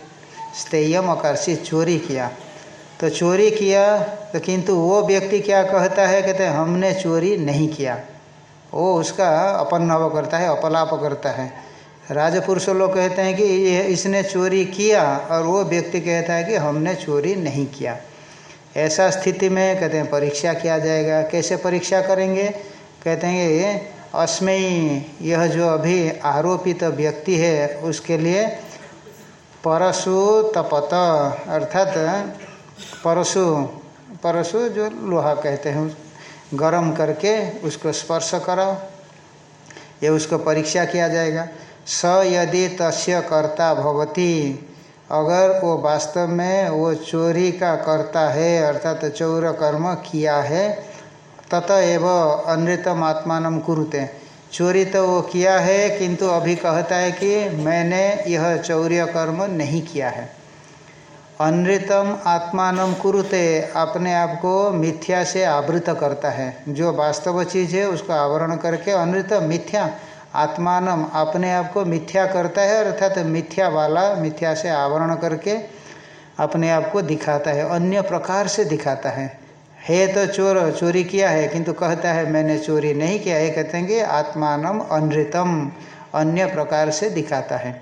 स्तेयम आकर्षित चोरी किया। तो चोरी किया तो किंतु वो व्यक्ति क्या कहता है? कहते हैं, हमने चोरी नहीं किया। वो उसका अपन्नव करता है, अपलाप करता है। राजपुरुष लोग कहते हैं कि ये इसने चोरी किया और वो व्यक्ति कहता है कि हमने चोरी नहीं किया। ऐसा स्थिति में कहते हैं, परीक्षा किया जाएगा। कैसे परीक्षा करेंगे? कहते हैं अस्मयी, यह जो अभी आरोपित तो व्यक्ति है, उसके लिए परशु तपत अर्थात परशु परशु जो लोहा कहते हैं, गरम करके उसको स्पर्श करो। ये उसको परीक्षा किया जाएगा। स यदि तस्य कर्ता भवती, अगर वो वास्तव में वो चोरी का कर्ता है, अर्थात तो चौर कर्म किया है, तत एव अनृतम आत्मान कुरुते। चोरी तो वो किया है, किंतु अभी कहता है कि मैंने यह चौर्य कर्म नहीं किया है। अनृतम आत्मान कुरुते, अपने आप को मिथ्या से आवृत करता है। जो वास्तव चीज़ है, उसको आवरण करके अनृत मिथ्या आत्मान अपने आप को मिथ्या करता है अर्थात मिथ्या वाला, मिथ्या से आवरण करके अपने आप को दिखाता है, अन्य प्रकार से दिखाता है। है तो चोर, चोरी किया है, किंतु कहता है, मैंने चोरी नहीं किया। ये कहते हैं कि आत्मान अनृतम, अन्य प्रकार से दिखाता है।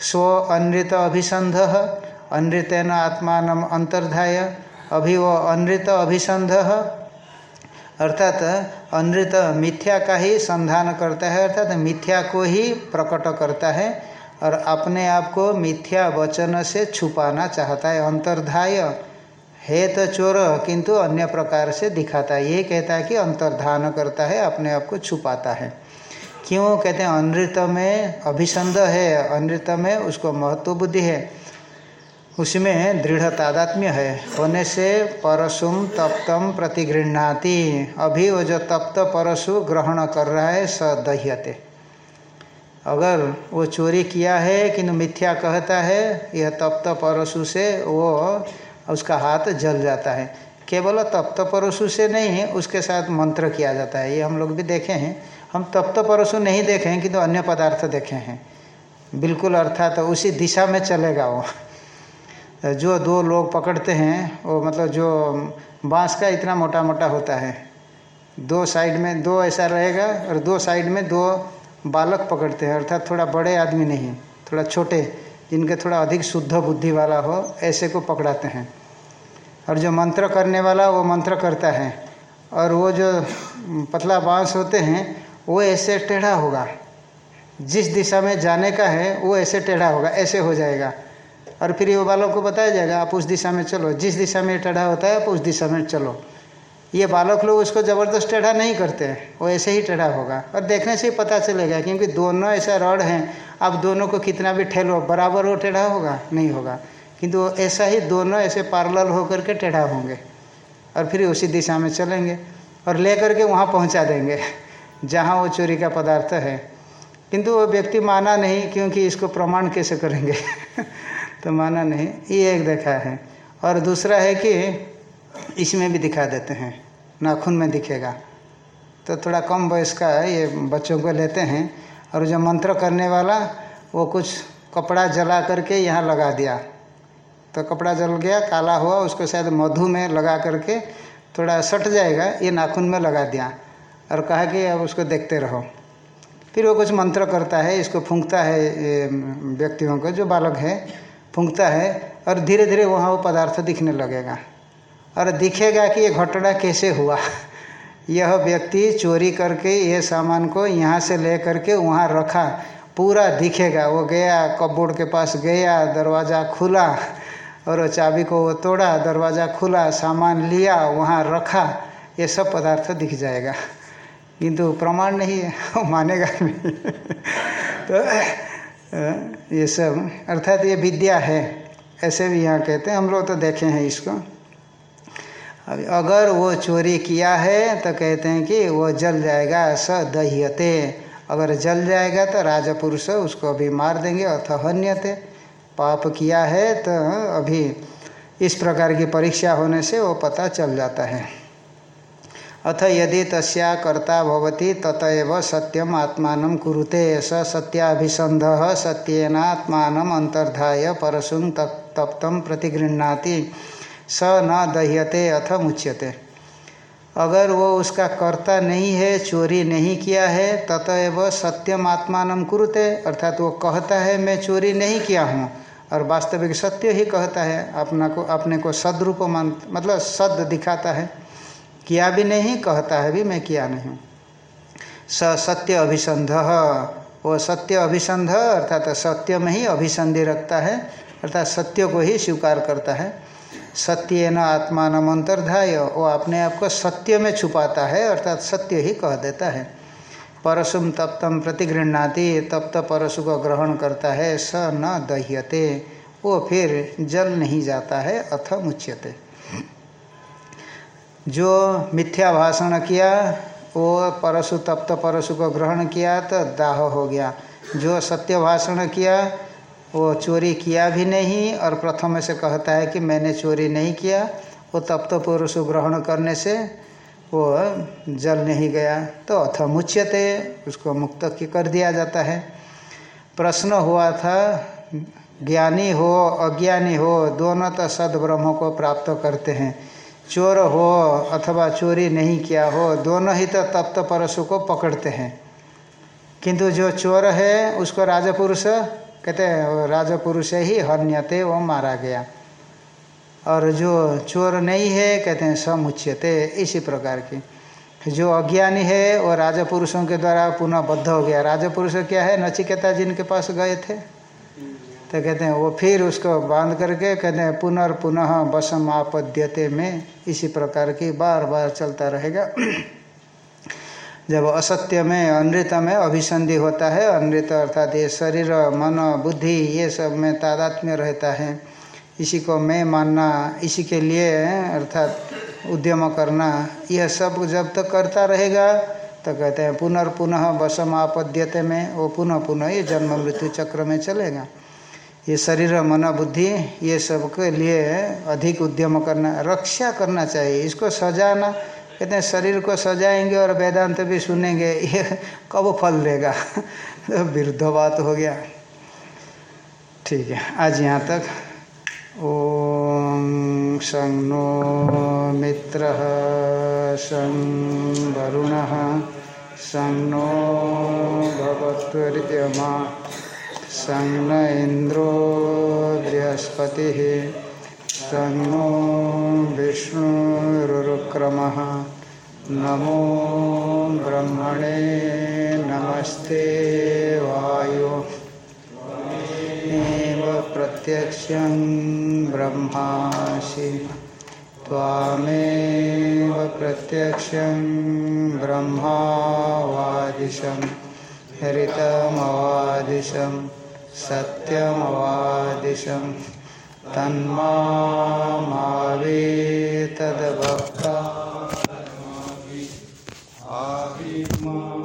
स्व अनृत अभिसंध, अनृतेन आत्मान अंतर्धाय अभी वो अनृत अभिसंध अर्थात अनृत मिथ्या का ही संधान करता है, अर्थात मिथ्या को ही प्रकट करता है और अपने आप को मिथ्या वचन से छुपाना चाहता है। अंतर्धाय है तो चोर किंतु अन्य प्रकार से दिखाता है। ये कहता है कि अंतर्धान करता है, अपने आप को छुपाता है। क्यों? कहते हैं, अनृत में अभिसंध है, अनृत में उसको महत्व बुद्धि है। उसमें दृढ़ तादात्म्य है। होने से परशुम तप्तम प्रतिगृहणाति। अभी वो जो तप्त परशु ग्रहण कर रहा है, स दह्यते। अगर वो चोरी किया है किंतु मिथ्या कहता है, यह तप्त परशु से वो उसका हाथ जल जाता है। केवल तप्त परशु से नहीं, उसके साथ मंत्र किया जाता है। ये हम लोग भी देखे हैं। हम तप्त परशु नहीं देखे हैं, किंतु अन्य पदार्थ देखे हैं। बिल्कुल अर्थात तो उसी दिशा में चलेगा वो। जो दो लोग पकड़ते हैं, वो मतलब जो बाँस का इतना मोटा मोटा होता है, दो साइड में दो ऐसा रहेगा और दो साइड में दो बालक पकड़ते हैं, अर्थात थोड़ा बड़े आदमी नहीं, थोड़ा छोटे, जिनके थोड़ा अधिक शुद्ध बुद्धि वाला हो, ऐसे को पकड़ाते हैं। और जो मंत्र करने वाला, वो मंत्र करता है, और वो जो पतला बाँस होते हैं, वो ऐसे टेढ़ा होगा, जिस दिशा में जाने का है, वो ऐसे टेढ़ा होगा, ऐसे हो जाएगा। और फिर वो बालक को बताया जाएगा, आप उस दिशा में चलो। जिस दिशा में टेढ़ा होता है, आप उस दिशा में चलो। ये बालक लोग उसको ज़बरदस्त टेढ़ा नहीं करते वो ऐसे ही टेढ़ा होगा। और देखने से ही पता चलेगा, क्योंकि दोनों ऐसा रॉड हैं आप दोनों को कितना भी ठेलो, बराबर वो टेढ़ा होगा, नहीं होगा। किंतु ऐसा ही दोनों ऐसे पार्लल होकर के टेढ़ा होंगे, और फिर उसी दिशा में चलेंगे, और ले करके वहाँ पहुँचा देंगे, जहाँ वो चोरी का पदार्थ है। किंतु वो व्यक्ति माना नहीं, क्योंकि इसको प्रमाण कैसे करेंगे? तो माना नहीं, ये एक देखा है। और दूसरा है कि इसमें भी दिखा देते हैं, नाखून में दिखेगा। तो थोड़ा कम वयस का ये बच्चों को लेते हैं। और जो मंत्र करने वाला, वो कुछ कपड़ा जला करके यहाँ लगा दिया। तो कपड़ा जल गया, काला हुआ, उसको शायद मधु में लगा करके थोड़ा सट जाएगा, ये नाखून में लगा दिया। और कहा कि अब उसको देखते रहो। फिर वो कुछ मंत्र करता है, इसको फूंकता है व्यक्तियों को, जो बालक है। फूंकता है और धीरे धीरे वहाँ वो पदार्थ दिखने लगेगा। और दिखेगा कि ये घटना कैसे हुआ? यह व्यक्ति चोरी करके ये सामान को यहाँ से ले करके वहाँ रखा। पूरा दिखेगा। वो गया, कपबोर्ड के पास गया, दरवाज़ा खुला और चाबी को वो तोड़ा, दरवाज़ा खुला, सामान लिया, वहाँ रखा। ये सब पदार्थ दिख जाएगा। किंतु प्रमाण नहीं है। वो मानेगा नहीं। तो ये सब। अर्थात ये विद्या है, ऐसे भी यहाँ कहते हैं। हम लोग तो देखे हैं इसको। अब अगर वो चोरी किया है तो कहते हैं कि वो जल जाएगा स दह्यते अगर जल जाएगा तो राजा पुरुष उसको अभी मार देंगे अथ हन्यते पाप किया है तो अभी इस प्रकार की परीक्षा होने से वो पता चल जाता है। अथ यदि तस्या कर्ता भवती ततएव सत्यम आत्मान कुरुते, स सत्याभिसंध सत्यनात्मान अंतर्धाय परशुं तप्तम प्रतिगृहणाति, स न दह्यते अथ मुच्यते। अगर वो उसका कर्ता नहीं है, चोरी नहीं किया है, ततएव सत्यम आत्मान कुरुते, अर्थात वो कहता है, मैं चोरी नहीं किया हूँ। और वास्तविक सत्य ही कहता है, अपना को, अपने को सदरूप मान मतलब सद दिखाता है। किया भी नहीं, कहता है भी मैं किया नहीं स सत्य अभिसंध, वो सत्य अभिसंध अर्थात सत्य में ही अभिसंधि रखता है, अर्थात सत्य को ही स्वीकार करता है। सत्य न आत्मान अंतर्धाय, वो अपने आप को सत्य में छुपाता है, अर्थात सत्य ही कह देता है। परशुम तप्तम प्रतिगृहणाति, तप्त परशु को ग्रहण करता है, स न दह्यते, वो फिर जल नहीं जाता है, अथ मुच्यते। जो मिथ्या भाषण किया, वो परशु तप्त परशु को ग्रहण किया तो दाह हो गया। जो सत्य भाषण किया, वो चोरी किया भी नहीं और प्रथम से कहता है कि मैंने चोरी नहीं किया, वो तप्त पुरुष ग्रहण करने से वो जल नहीं गया। तो अथ मुच्यते, उसको मुक्त कर दिया जाता है। प्रश्न हुआ था, ज्ञानी हो, अज्ञानी हो, दोनों तो सदब्रह्म को प्राप्त करते हैं। चोर हो अथवा चोरी नहीं किया हो, दोनों ही तो तप्त परशु को पकड़ते हैं। किंतु जो चोर है, उसको राजपुरुष कहते हैं राजपुरुष ही हन्यते वो मारा गया। और जो चोर नहीं है, कहते हैं, समुच्यते, इसी प्रकार की। जो अज्ञानी है, वो राजपुरुषों के द्वारा पुनः बद्ध हो गया। राजपुरुष क्या है? नचिकेता जिनके पास गए थे। तो कहते हैं, वो फिर उसको बाँध करके कहते हैं पुनर्पुनः बसम आपद्यते में इसी प्रकार की बार बार चलता रहेगा। जब असत्य में, अनृत में अभिसंधि होता है, अनृत अर्थात ये शरीर, मन, बुद्धि, ये सब में तादात्म्य रहता है। इसी को मैं मानना, इसी के लिए, अर्थात उद्यम करना, यह सब जब तक करता रहेगा तो कहते हैं पुनर्पुनः बसम आपद्यते में, वो पुनः पुनः ये जन्म मृत्यु चक्र में चलेगा। ये शरीर मन बुद्धि ये सब के लिए अधिक उद्यम करना, रक्षा करना चाहिए। इसको सजाना, कहते हैं, शरीर को सजाएँगे और वेदांत भी सुनेंगे, ये कब फल देगा? तो विरुद्ध बात हो गया। ठीक है, आज यहाँ तक। ॐ शं नो मित्रः, शं वरुणः, शं नो भगवत्वर्यमा शं न इन्द्रो बृहस्पतिः शं नो नमो ब्रह्मणे नमस्ते वायो। एव प्रत्यक्षं ब्रह्मासि। प्रत्यक्षं ब्रह्मावादिशं, हरितमवादिशं। सत्यमवादिशं तन्मावेतद्भक्ता आविमा